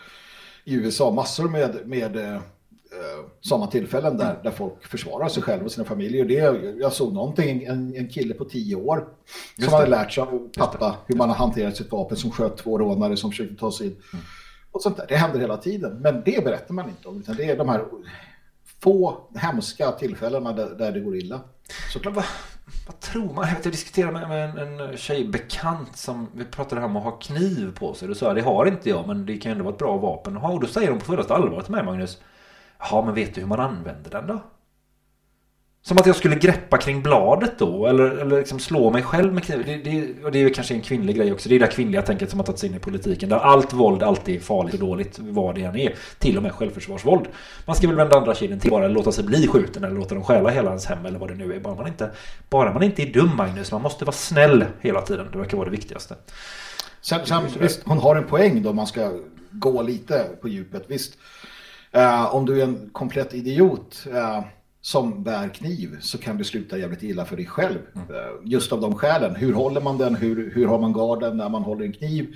i USA, massor med, med eh, sådana tillfällen där, där folk försvarar sig själva och sina familjer. Det, jag såg någonting, en, en kille på tio år Just som hade det. lärt sig av pappa hur man har hanterat sitt vapen som sköt två rånare som försökte ta sig in. Och sånt där. Det händer hela tiden. Men det berättar man inte om, utan det är de här få hemska tillfällena där, där det går illa. Såklart. Vad, vad tror man? Jag, vet, jag diskuterade med, med en, en tjejbekant som vi pratade om att ha kniv på sig. Då sa det har inte jag, men det kan ändå vara ett bra vapen att ha. Och då säger de på fullaste allvar till mig, Magnus. Ja, men vet du hur man använder den då? Som att jag skulle greppa kring bladet då, eller, eller liksom slå mig själv med kniv. Det, det, och det är ju kanske en kvinnlig grej också. Det är det där kvinnliga tänket som har tagit sig in i politiken. Där allt våld alltid är farligt och dåligt, vad det än är. Till och med självförsvarsvåld. Man ska väl vända andra kinden till bara låta sig bli skjuten eller låta dem stjäla hela ens hem eller vad det nu är. Bara man inte, bara man inte är dum, Magnus. Man måste vara snäll hela tiden. Det verkar vara det viktigaste. Sen, sen, visst, hon har en poäng då man ska gå lite på djupet. Visst, eh, om du är en komplett idiot eh, som bär kniv så kan det sluta jävligt illa för dig själv. Eh, just av de skälen. Hur håller man den? Hur, hur har man garden när man håller en kniv?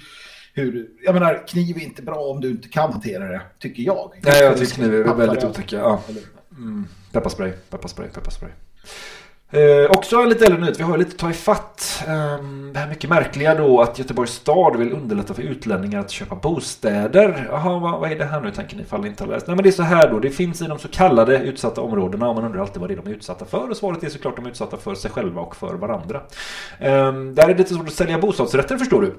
Hur, jag menar, kniv är inte bra om du inte kan hantera det, tycker jag. Nej, jag tycker kniv är väldigt otäcka. Ja. Mm. Pepparspray, pepparspray, pepparspray. Eh, också en lite äldre nyhet, vi har ju lite ta ifatt. Eh, det här mycket märkliga då att Göteborgs stad vill underlätta för utlänningar att köpa bostäder. Jaha, vad, vad är det här nu tänker ni ifall ni inte har läst? Nej men det är så här då, det finns i de så kallade utsatta områdena och man undrar alltid vad det är de är utsatta för och svaret är såklart de är utsatta för sig själva och för varandra. Eh, där är det lite svårt att sälja bostadsrätter förstår du.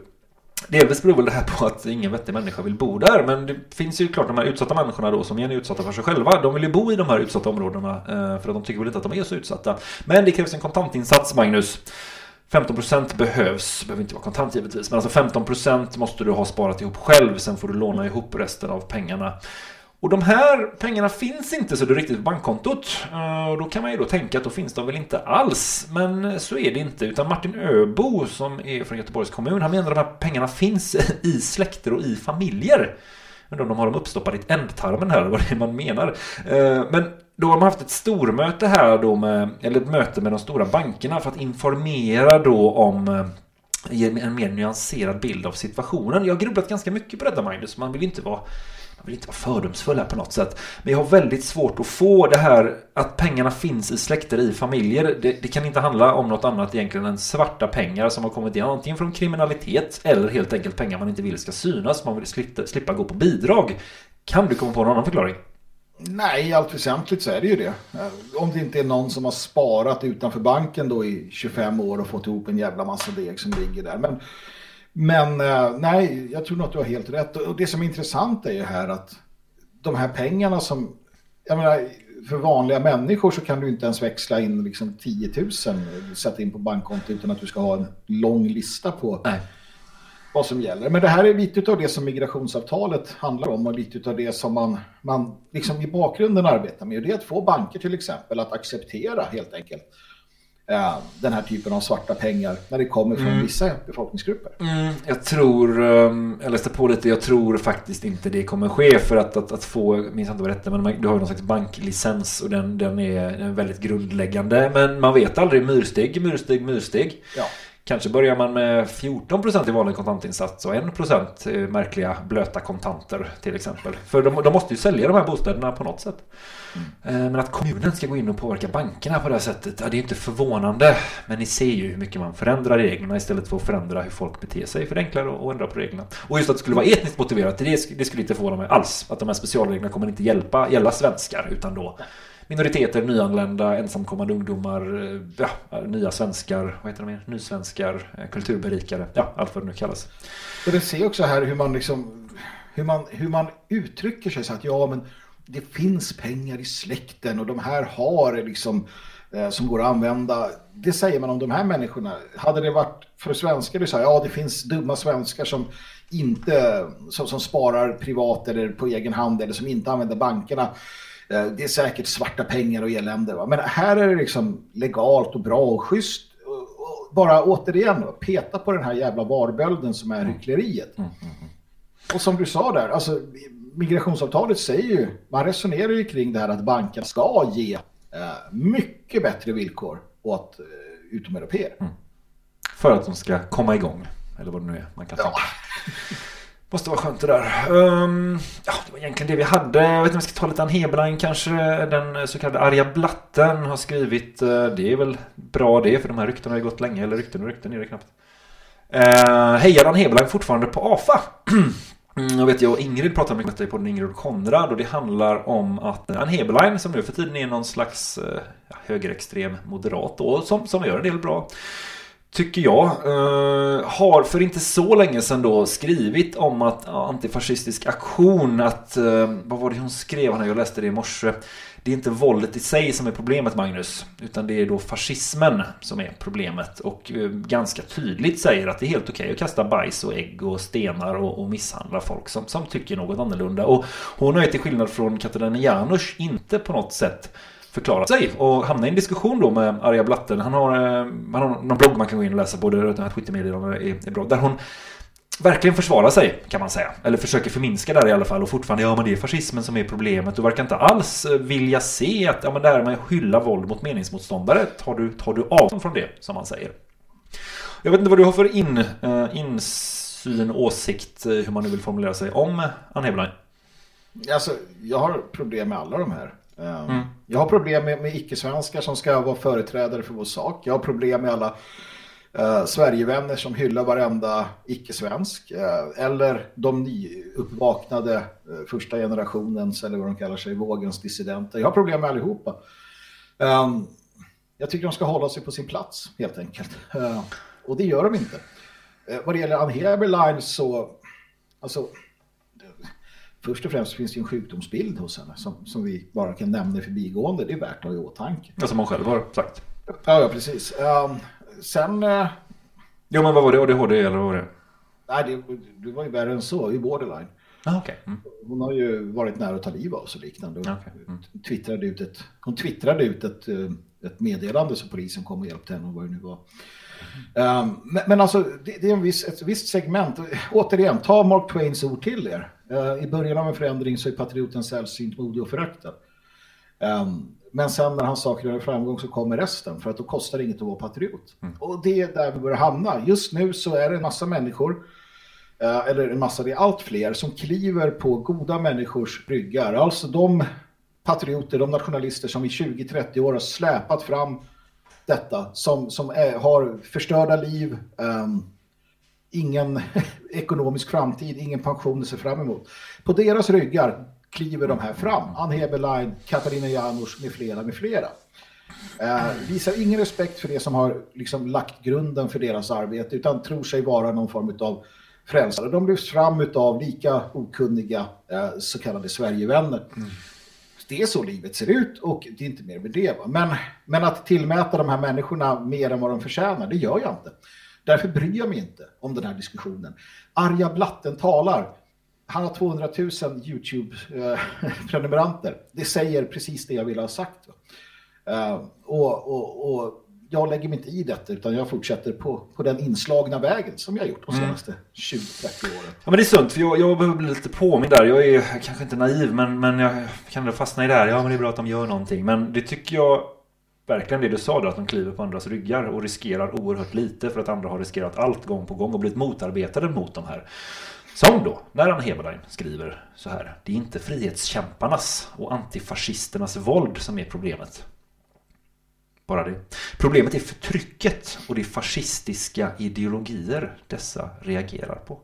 Delvis beror väl det här på att ingen vettig människa vill bo där. Men det finns ju klart de här utsatta människorna då som är utsatta för sig själva. De vill ju bo i de här utsatta områdena eh, för att de tycker väl inte att de är så utsatta. Men det krävs en kontantinsats Magnus. 15% behövs, behöver inte vara kontant givetvis, men alltså 15% måste du ha sparat ihop själv, sen får du låna ihop resten av pengarna. Och de här pengarna finns inte så det riktigt på bankkontot. Eh, och då kan man ju då tänka att då finns de väl inte alls. Men så är det inte. Utan Martin Öbo som är från Göteborgs kommun. Han menar att de här pengarna finns [LAUGHS] i släkter och i familjer. Undrar om de har dem uppstoppade i ändtarmen här, vad det är man menar. Eh, men då har man haft ett stormöte här då med, eller ett möte med de stora bankerna för att informera då om eh, ge en mer nyanserad bild av situationen. Jag har grubblat ganska mycket på detta Magnus. Man vill inte vara jag vill inte vara fördomsfull här på något sätt. Men jag har väldigt svårt att få det här att pengarna finns i släkter, i familjer. Det, det kan inte handla om något annat egentligen än svarta pengar som har kommit in antingen från kriminalitet eller helt enkelt pengar man inte vill ska synas. Man vill slippa, slippa gå på bidrag. Kan du komma på någon annan förklaring? Nej, i allt väsentligt så är det ju det. Om det inte är någon som har sparat utanför banken då i 25 år och fått ihop en jävla massa deg som ligger där. Men, men eh, nej, jag tror nog att du har helt rätt. Och det som är intressant är ju här att de här pengarna som, jag menar, för vanliga människor så kan du inte ens växla in liksom 10 000 sätta in på bankkonto utan att du ska ha en lång lista på vad som gäller. Men det här är lite av det som migrationsavtalet handlar om och lite av det som man, man liksom i bakgrunden arbetar med. Och det är att få banker till exempel att acceptera helt enkelt eh, den här typen av svarta pengar när det kommer från Mm. vissa befolkningsgrupper. Mm, jag tror, um, jag läste på lite, jag tror faktiskt inte det kommer ske för att, att, att få, jag minns inte vad det hette, men man- du har ju någon slags banklicens och den, den, är, den är väldigt grundläggande. Men man vet aldrig, myrsteg, myrsteg, myrsteg. Ja. Kanske börjar man med 14% i vanlig kontantinsats och 1% i märkliga blöta kontanter till exempel. För de, de måste ju sälja de här bostäderna på något sätt. Eh, Men att kommunen ska gå in och påverka bankerna på det här sättet, ja, det är inte förvånande. Men ni ser ju hur mycket man förändrar reglerna istället för att förändra hur folk beter sig. För det är enklare att ändra på reglerna. Och just att det skulle vara etniskt motiverat, det, det skulle inte förvåna mig alls. Att de här specialreglerna kommer inte hjälpa, gälla svenskar, utan då minoriteter, nyanlända, ensamkommande ungdomar, eh, ja, nya svenskar, vad heter de mer? Nysvenskar, eh, kulturberikare, ja, allt vad det nu kallas. Och det ser också här hur man liksom hur man, hur man uttrycker sig så att ja men det finns pengar i släkten och de här har liksom eh, som går att använda. Det säger man om de här människorna. Hade det varit för svenskar det så här, ja det finns dumma svenskar som inte som, som sparar privat eller på egen hand eller som inte använder bankerna. Eh, Det är säkert svarta pengar och elände. Va? Men här är det liksom legalt och bra och schysst. Och- och Bara återigen då, peta på den här jävla varbölden som är hyckleriet. Och som du sa där, alltså migrationsavtalet säger ju, man resonerar ju kring det här att bankerna ska ge eh, mycket bättre villkor åt eh, utomeuropeer. För att de ska komma igång. Eller vad det nu är man kan tänka. [LAUGHS] Måste vara skönt det där. Um, ja, det var egentligen det vi hade. Jag vet inte om vi ska ta lite Ann Heberlein kanske. Den så kallade arga blatten har skrivit. Uh, Det är väl bra det för de här ryktena har ju gått länge. Eller rykten och rykten är det knappt. Uh, hejar Ann Heberlein fortfarande på AFA? [CLEARS THROAT] Mm, Jag vet jag och Ingrid pratade mycket om detta i podden Ingrid och Konrad och det handlar om att Ann Heberlein som nu för tiden är någon slags eh, ja, högerextrem moderat då, som, som gör en del bra tycker jag, eh, har för inte så länge sedan då skrivit om att ja, antifascistisk aktion, att, eh, vad var det hon skrev när jag läste det i morse? Det är inte våldet i sig som är problemet Magnus, utan det är då fascismen som är problemet och eh, ganska tydligt säger att det är helt okej att kasta bajs och ägg och stenar och, och misshandla folk som, som tycker något annorlunda. Och hon har ju till skillnad från Katarina Janouch inte på något sätt förklarat sig och hamna i en diskussion då med Arja Blatten. Han har, eh, han har någon blogg man kan gå in och läsa på, det här Twittermeddelandet är, är bra. Där hon verkligen försvarar sig kan man säga. Eller försöker förminska där i alla fall och fortfarande ja men det är fascismen som är problemet och verkar inte alls eh, vilja se att ja men det här med att hylla våld mot meningsmotståndare tar du, tar du avstånd från det som man säger. Jag vet inte vad du har för in, eh, insyn, åsikt, hur man nu vill formulera sig om Ann Heberlein. Alltså, jag har problem med alla de här. Um, Mm. Jag har problem med, med icke-svenskar som ska vara företrädare för vår sak. Jag har problem med alla uh, Sverigevänner som hyllar varenda icke-svensk. eh, eller de nyuppvaknade uh, första generationens, eller vad de kallar sig, vågens dissidenter. Jag har problem med allihopa. Um, jag tycker de ska hålla sig på sin plats, helt enkelt. Uh, och det gör de inte. Eh, vad det gäller Ann Heberlein så, alltså, först och främst finns det en sjukdomsbild hos henne som, som vi bara kan nämna i förbigående. Det är värt att ha i åtanke. Ja, som hon själv har sagt. Ja, ja precis. Um, sen... Uh, jo, men vad var det? ADHD eller vad var det? Nej, det, det var ju värre än så, i borderline. Ah, okay. Mm. Hon har ju varit nära att ta liv av sig och liknande. Och Okay. Mm. twittrade ut ett, hon twittrade ut ett, eh, ett meddelande så polisen kom och hjälpte henne och vad det nu var. Um, men, men alltså, det, det är en viss, ett visst segment. Återigen, ta Mark Twains ord till er. Uh, I början av en förändring så är patrioten sällsynt modig och föraktad. Um, men sen när han saknar en framgång så kommer resten för att då kostar det inget att vara patriot. Mm. Och det är där vi börjar hamna. Just nu så är det en massa människor eh, eller en massa, det är allt fler som kliver på goda människors ryggar. Alltså de patrioter, de nationalister som i 20-30 år har släpat fram detta, som, som är, har förstörda liv, ehm, ingen [LAUGHS] ekonomisk framtid, ingen pension att se fram emot. På deras ryggar kliver de här fram. Ann Heberlein, Katarina Janouch med flera, med flera. Eh, visar ingen respekt för det som har liksom lagt grunden för deras arbete utan tror sig vara någon form av frälsare. De lyfts fram av lika okunniga eh, så kallade Sverigevänner. Det är så livet ser ut och det är inte mer med det. Va? Men, men att tillmäta de här människorna mer än vad de förtjänar, det gör jag inte. Därför bryr jag mig inte om den här diskussionen. Arja Blatten talar. Han har 200 000 YouTube-prenumeranter. Det säger precis det jag vill ha sagt. Uh, och, och, och jag lägger mig inte i detta utan jag fortsätter på, på den inslagna vägen som jag gjort de senaste 20-30 åren. Ja men det är sunt för jag, jag behöver bli lite påmind där. Jag är kanske inte naiv men, men jag kan ändå fastna i det här. Ja men det är bra att de gör någonting. Men det tycker jag verkligen det du sa då att de kliver på andras ryggar och riskerar oerhört lite för att andra har riskerat allt gång på gång och blivit motarbetade mot de här. Som då, när Anna Heberlein skriver så här. Det är inte frihetskämparnas och antifascisternas våld som är problemet. Bara det. Problemet är förtrycket och de fascistiska ideologier dessa reagerar på.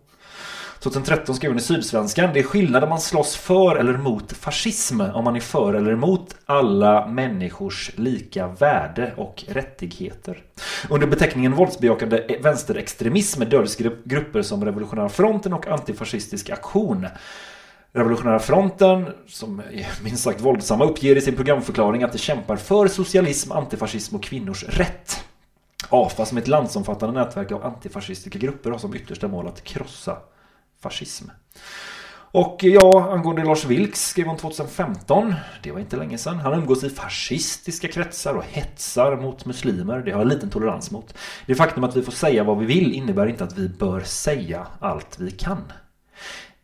2013 skrev hon i Sydsvenskan. Det är skillnad om man slåss för eller mot fascism. Om man är för eller emot alla människors lika värde och rättigheter. Under beteckningen våldsbejakande vänsterextremism döljs grupper som Revolutionära fronten och Antifascistisk aktion. Revolutionära fronten, som är minst sagt våldsamma, uppger i sin programförklaring att de kämpar för socialism, antifascism och kvinnors rätt. AFA som ett landsomfattande nätverk av antifascistiska grupper har som yttersta mål att krossa fascism. Och ja, angående Lars Vilks skrev hon 2015, det var inte länge sedan. Han umgås i fascistiska kretsar och hetsar mot muslimer. Det har jag liten tolerans mot. Det faktum att vi får säga vad vi vill innebär inte att vi bör säga allt vi kan.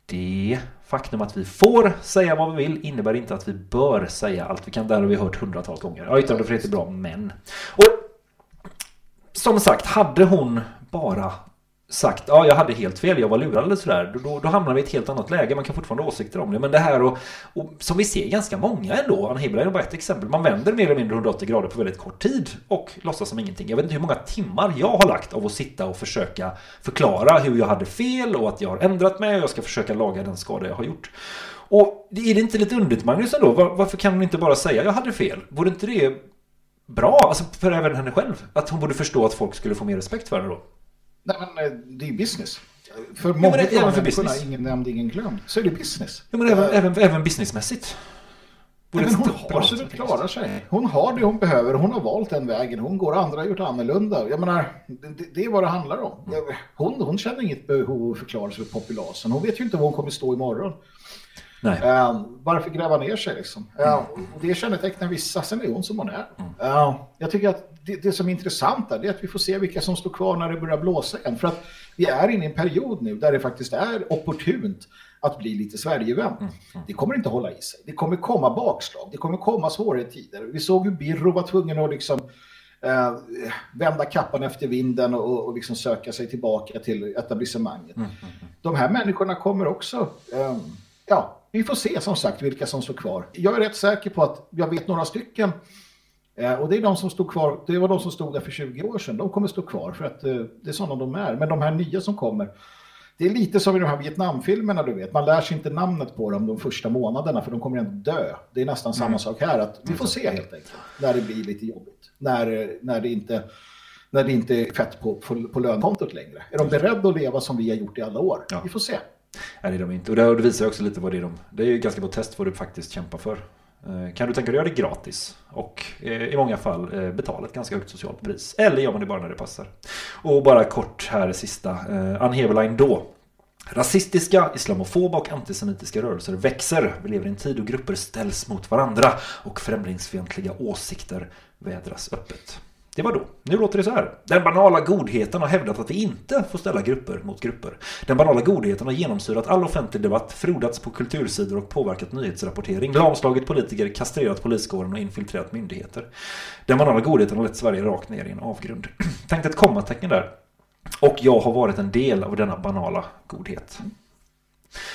Det faktum att vi får säga vad vi vill innebär inte att vi bör säga allt vi kan. Det har vi hört hundratals gånger. Ja, yttrandefrihet är bra, men... Och som sagt, hade hon bara sagt ja, jag hade helt fel, jag var lurad eller sådär, då, då, då hamnar vi i ett helt annat läge. Man kan fortfarande ha åsikter om det. Men det här och, och som vi ser ganska många ändå, Ann Heberlein är bara ett exempel. Man vänder mer eller mindre 180 grader på väldigt kort tid och låtsas som ingenting. Jag vet inte hur många timmar jag har lagt av att sitta och försöka förklara hur jag hade fel och att jag har ändrat mig och jag ska försöka laga den skada jag har gjort. Och är det inte lite underligt Magnus ändå? Var, varför kan hon inte bara säga jag hade fel? Vore inte det bra, alltså för även henne själv? Att hon borde förstå att folk skulle få mer respekt för henne då? Nej, men eh, det är ju business. För många men det- av människorna, business. ingen nämnd, ingen glömd, så är det business. Ja, men även, även, även businessmässigt. Nej, men hon har så det klarar sig. Hon har det hon behöver. Hon har valt den vägen. Hon går andra har gjort annorlunda. Jag menar, det, det är vad det handlar om. Hon, hon känner inget behov att förklara sig för populasen. Hon vet ju inte var hon kommer stå imorgon. Uh, varför gräva ner sig liksom? Och det kännetecknar vissa, sen är hon som hon är. Uh, jag tycker att det, det som är intressant där, är att vi får se vilka som står kvar när det börjar blåsa igen. För att vi är inne i en period nu där det faktiskt är opportunt att bli lite Sverigevän. Det kommer inte hålla i sig. Det kommer komma bakslag. Det kommer komma svårare tider. Vi såg hur Birro var tvungen att liksom eh, vända kappan efter vinden och, och liksom söka sig tillbaka till etablissemanget. De här människorna kommer också, eh, ja, vi får se som sagt vilka som står kvar. Jag är rätt säker på att jag vet några stycken Eh, och det är de som stod kvar, det var de som stod där för 20 år sedan. De kommer stå kvar för att eh, det är sådana de är. Men de här nya som kommer, det är lite som i de här Vietnamfilmerna du vet. Man lär sig inte namnet på dem de första månaderna för de kommer ändå dö. Det är nästan samma Mm. sak här, att vi får se helt enkelt när det blir lite jobbigt. När, när det inte när det inte är fett på, på, på lönekontot längre? Är de beredda att leva som vi har gjort i alla år? Vi får se. Nej, det är de inte. Och det, visar ju också lite vad det är de... Det är ju ganska bra test vad du faktiskt kämpar för. Eh, kan du tänka dig att göra det gratis? Och eh, i många fall eh, betala ett ganska högt socialt pris. Eller gör man det bara när det passar? Och bara kort här sista. Ann Heberlein då. Rasistiska, islamofoba och antisemitiska rörelser växer. Vi lever i en tid då grupper ställs mot varandra och främlingsfientliga åsikter vädras öppet. Det var då. Nu låter det så här. Den banala godheten har hävdat att vi inte får ställa grupper mot grupper. Den banala godheten har genomsyrat all offentlig debatt, frodats på kultursidor och påverkat nyhetsrapportering, lamslagit politiker, kastrerat poliskåren och infiltrerat myndigheter. Den banala godheten har lett Sverige rakt ner i en avgrund. [CLEARS THROAT] Tänk ett kommatecken där. Och jag har varit en del av denna banala godhet.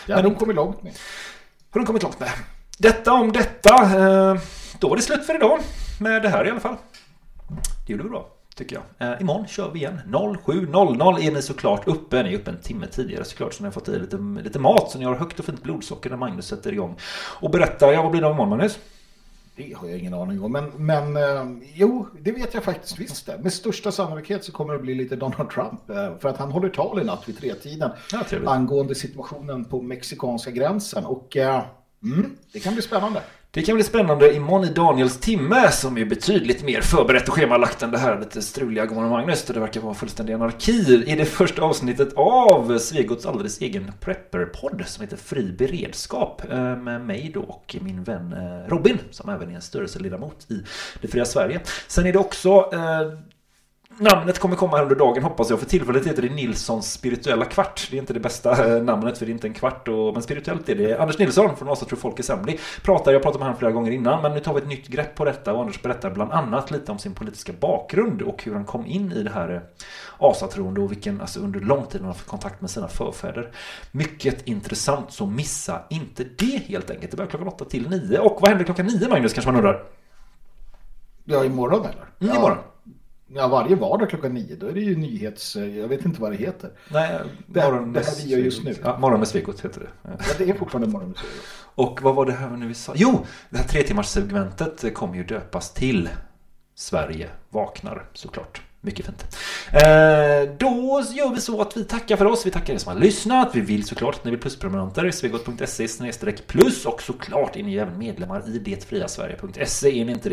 Ja, de kommer långt med. Har de kommit långt med. Detta om detta. Eh, Då var det slut för idag. Med det här i alla fall. Det gjorde vi bra, tycker jag. Eh, imorgon kör vi igen. 07.00 är ni såklart uppe. Ni är uppe en timme tidigare såklart. Så ni har fått i lite, lite mat. Så ni har högt och fint blodsocker när Magnus sätter igång. Och berättar, ja vad blir det imorgon Magnus? Det har jag ingen aning om. Men, men eh, jo, det vet jag faktiskt visst. Det. Med största sannolikhet så kommer det bli lite Donald Trump. eh, för att han håller tal i natt vid tretiden. Ja, angående situationen på mexikanska gränsen. Och eh, mm, det kan bli spännande. Det kan bli spännande imorgon i Daniels timme som är betydligt mer förberett och schemalagt än det här lite struliga Godmorgon Magnus där det verkar vara fullständig anarki i det första avsnittet av Svegots alldeles egen prepper-podd som heter Fri beredskap eh, med mig då och min vän eh, Robin som även är en styrelseledamot i Det fria Sverige. Sen är det också eh, Namnet kommer komma här under dagen hoppas jag. För tillfället heter det Nilssons spirituella kvart. Det är inte det bästa eh, namnet för det är inte en kvart. Och, men spirituellt är det Anders Nilsson från Asa True Folk Assembly. Pratar, jag pratat med honom flera gånger innan. Men nu tar vi ett nytt grepp på detta. Och Anders berättar bland annat lite om sin politiska bakgrund. Och hur han kom in i det här eh, asatroende. Och vilken, alltså under lång tid han har haft kontakt med sina förfäder. Mycket intressant. Så missa inte det helt enkelt. Det börjar klockan 8 till 9. Och vad händer klockan 9 Magnus kanske man undrar? Ja, imorgon eller? Mm, imorgon. Ja, varje vardag klockan nio. Då är det ju nyhets... Jag vet inte vad det heter. Nej, det, morgon det här vi gör just nu. Ja, morgon med Svegot heter det. Ja, det är fortfarande morgon med Svegot. Och vad var det här nu vi sa? Jo, det här tre timmars segmentet kommer ju döpas till Sverige vaknar såklart. Mycket fint. Eh, då gör vi så att vi tackar för oss. Vi tackar er som har lyssnat. Vi vill såklart att ni blir plusprenumeranter. svegot.se plus och såklart är ni även medlemmar i detfriasverige.se. Är ni inte det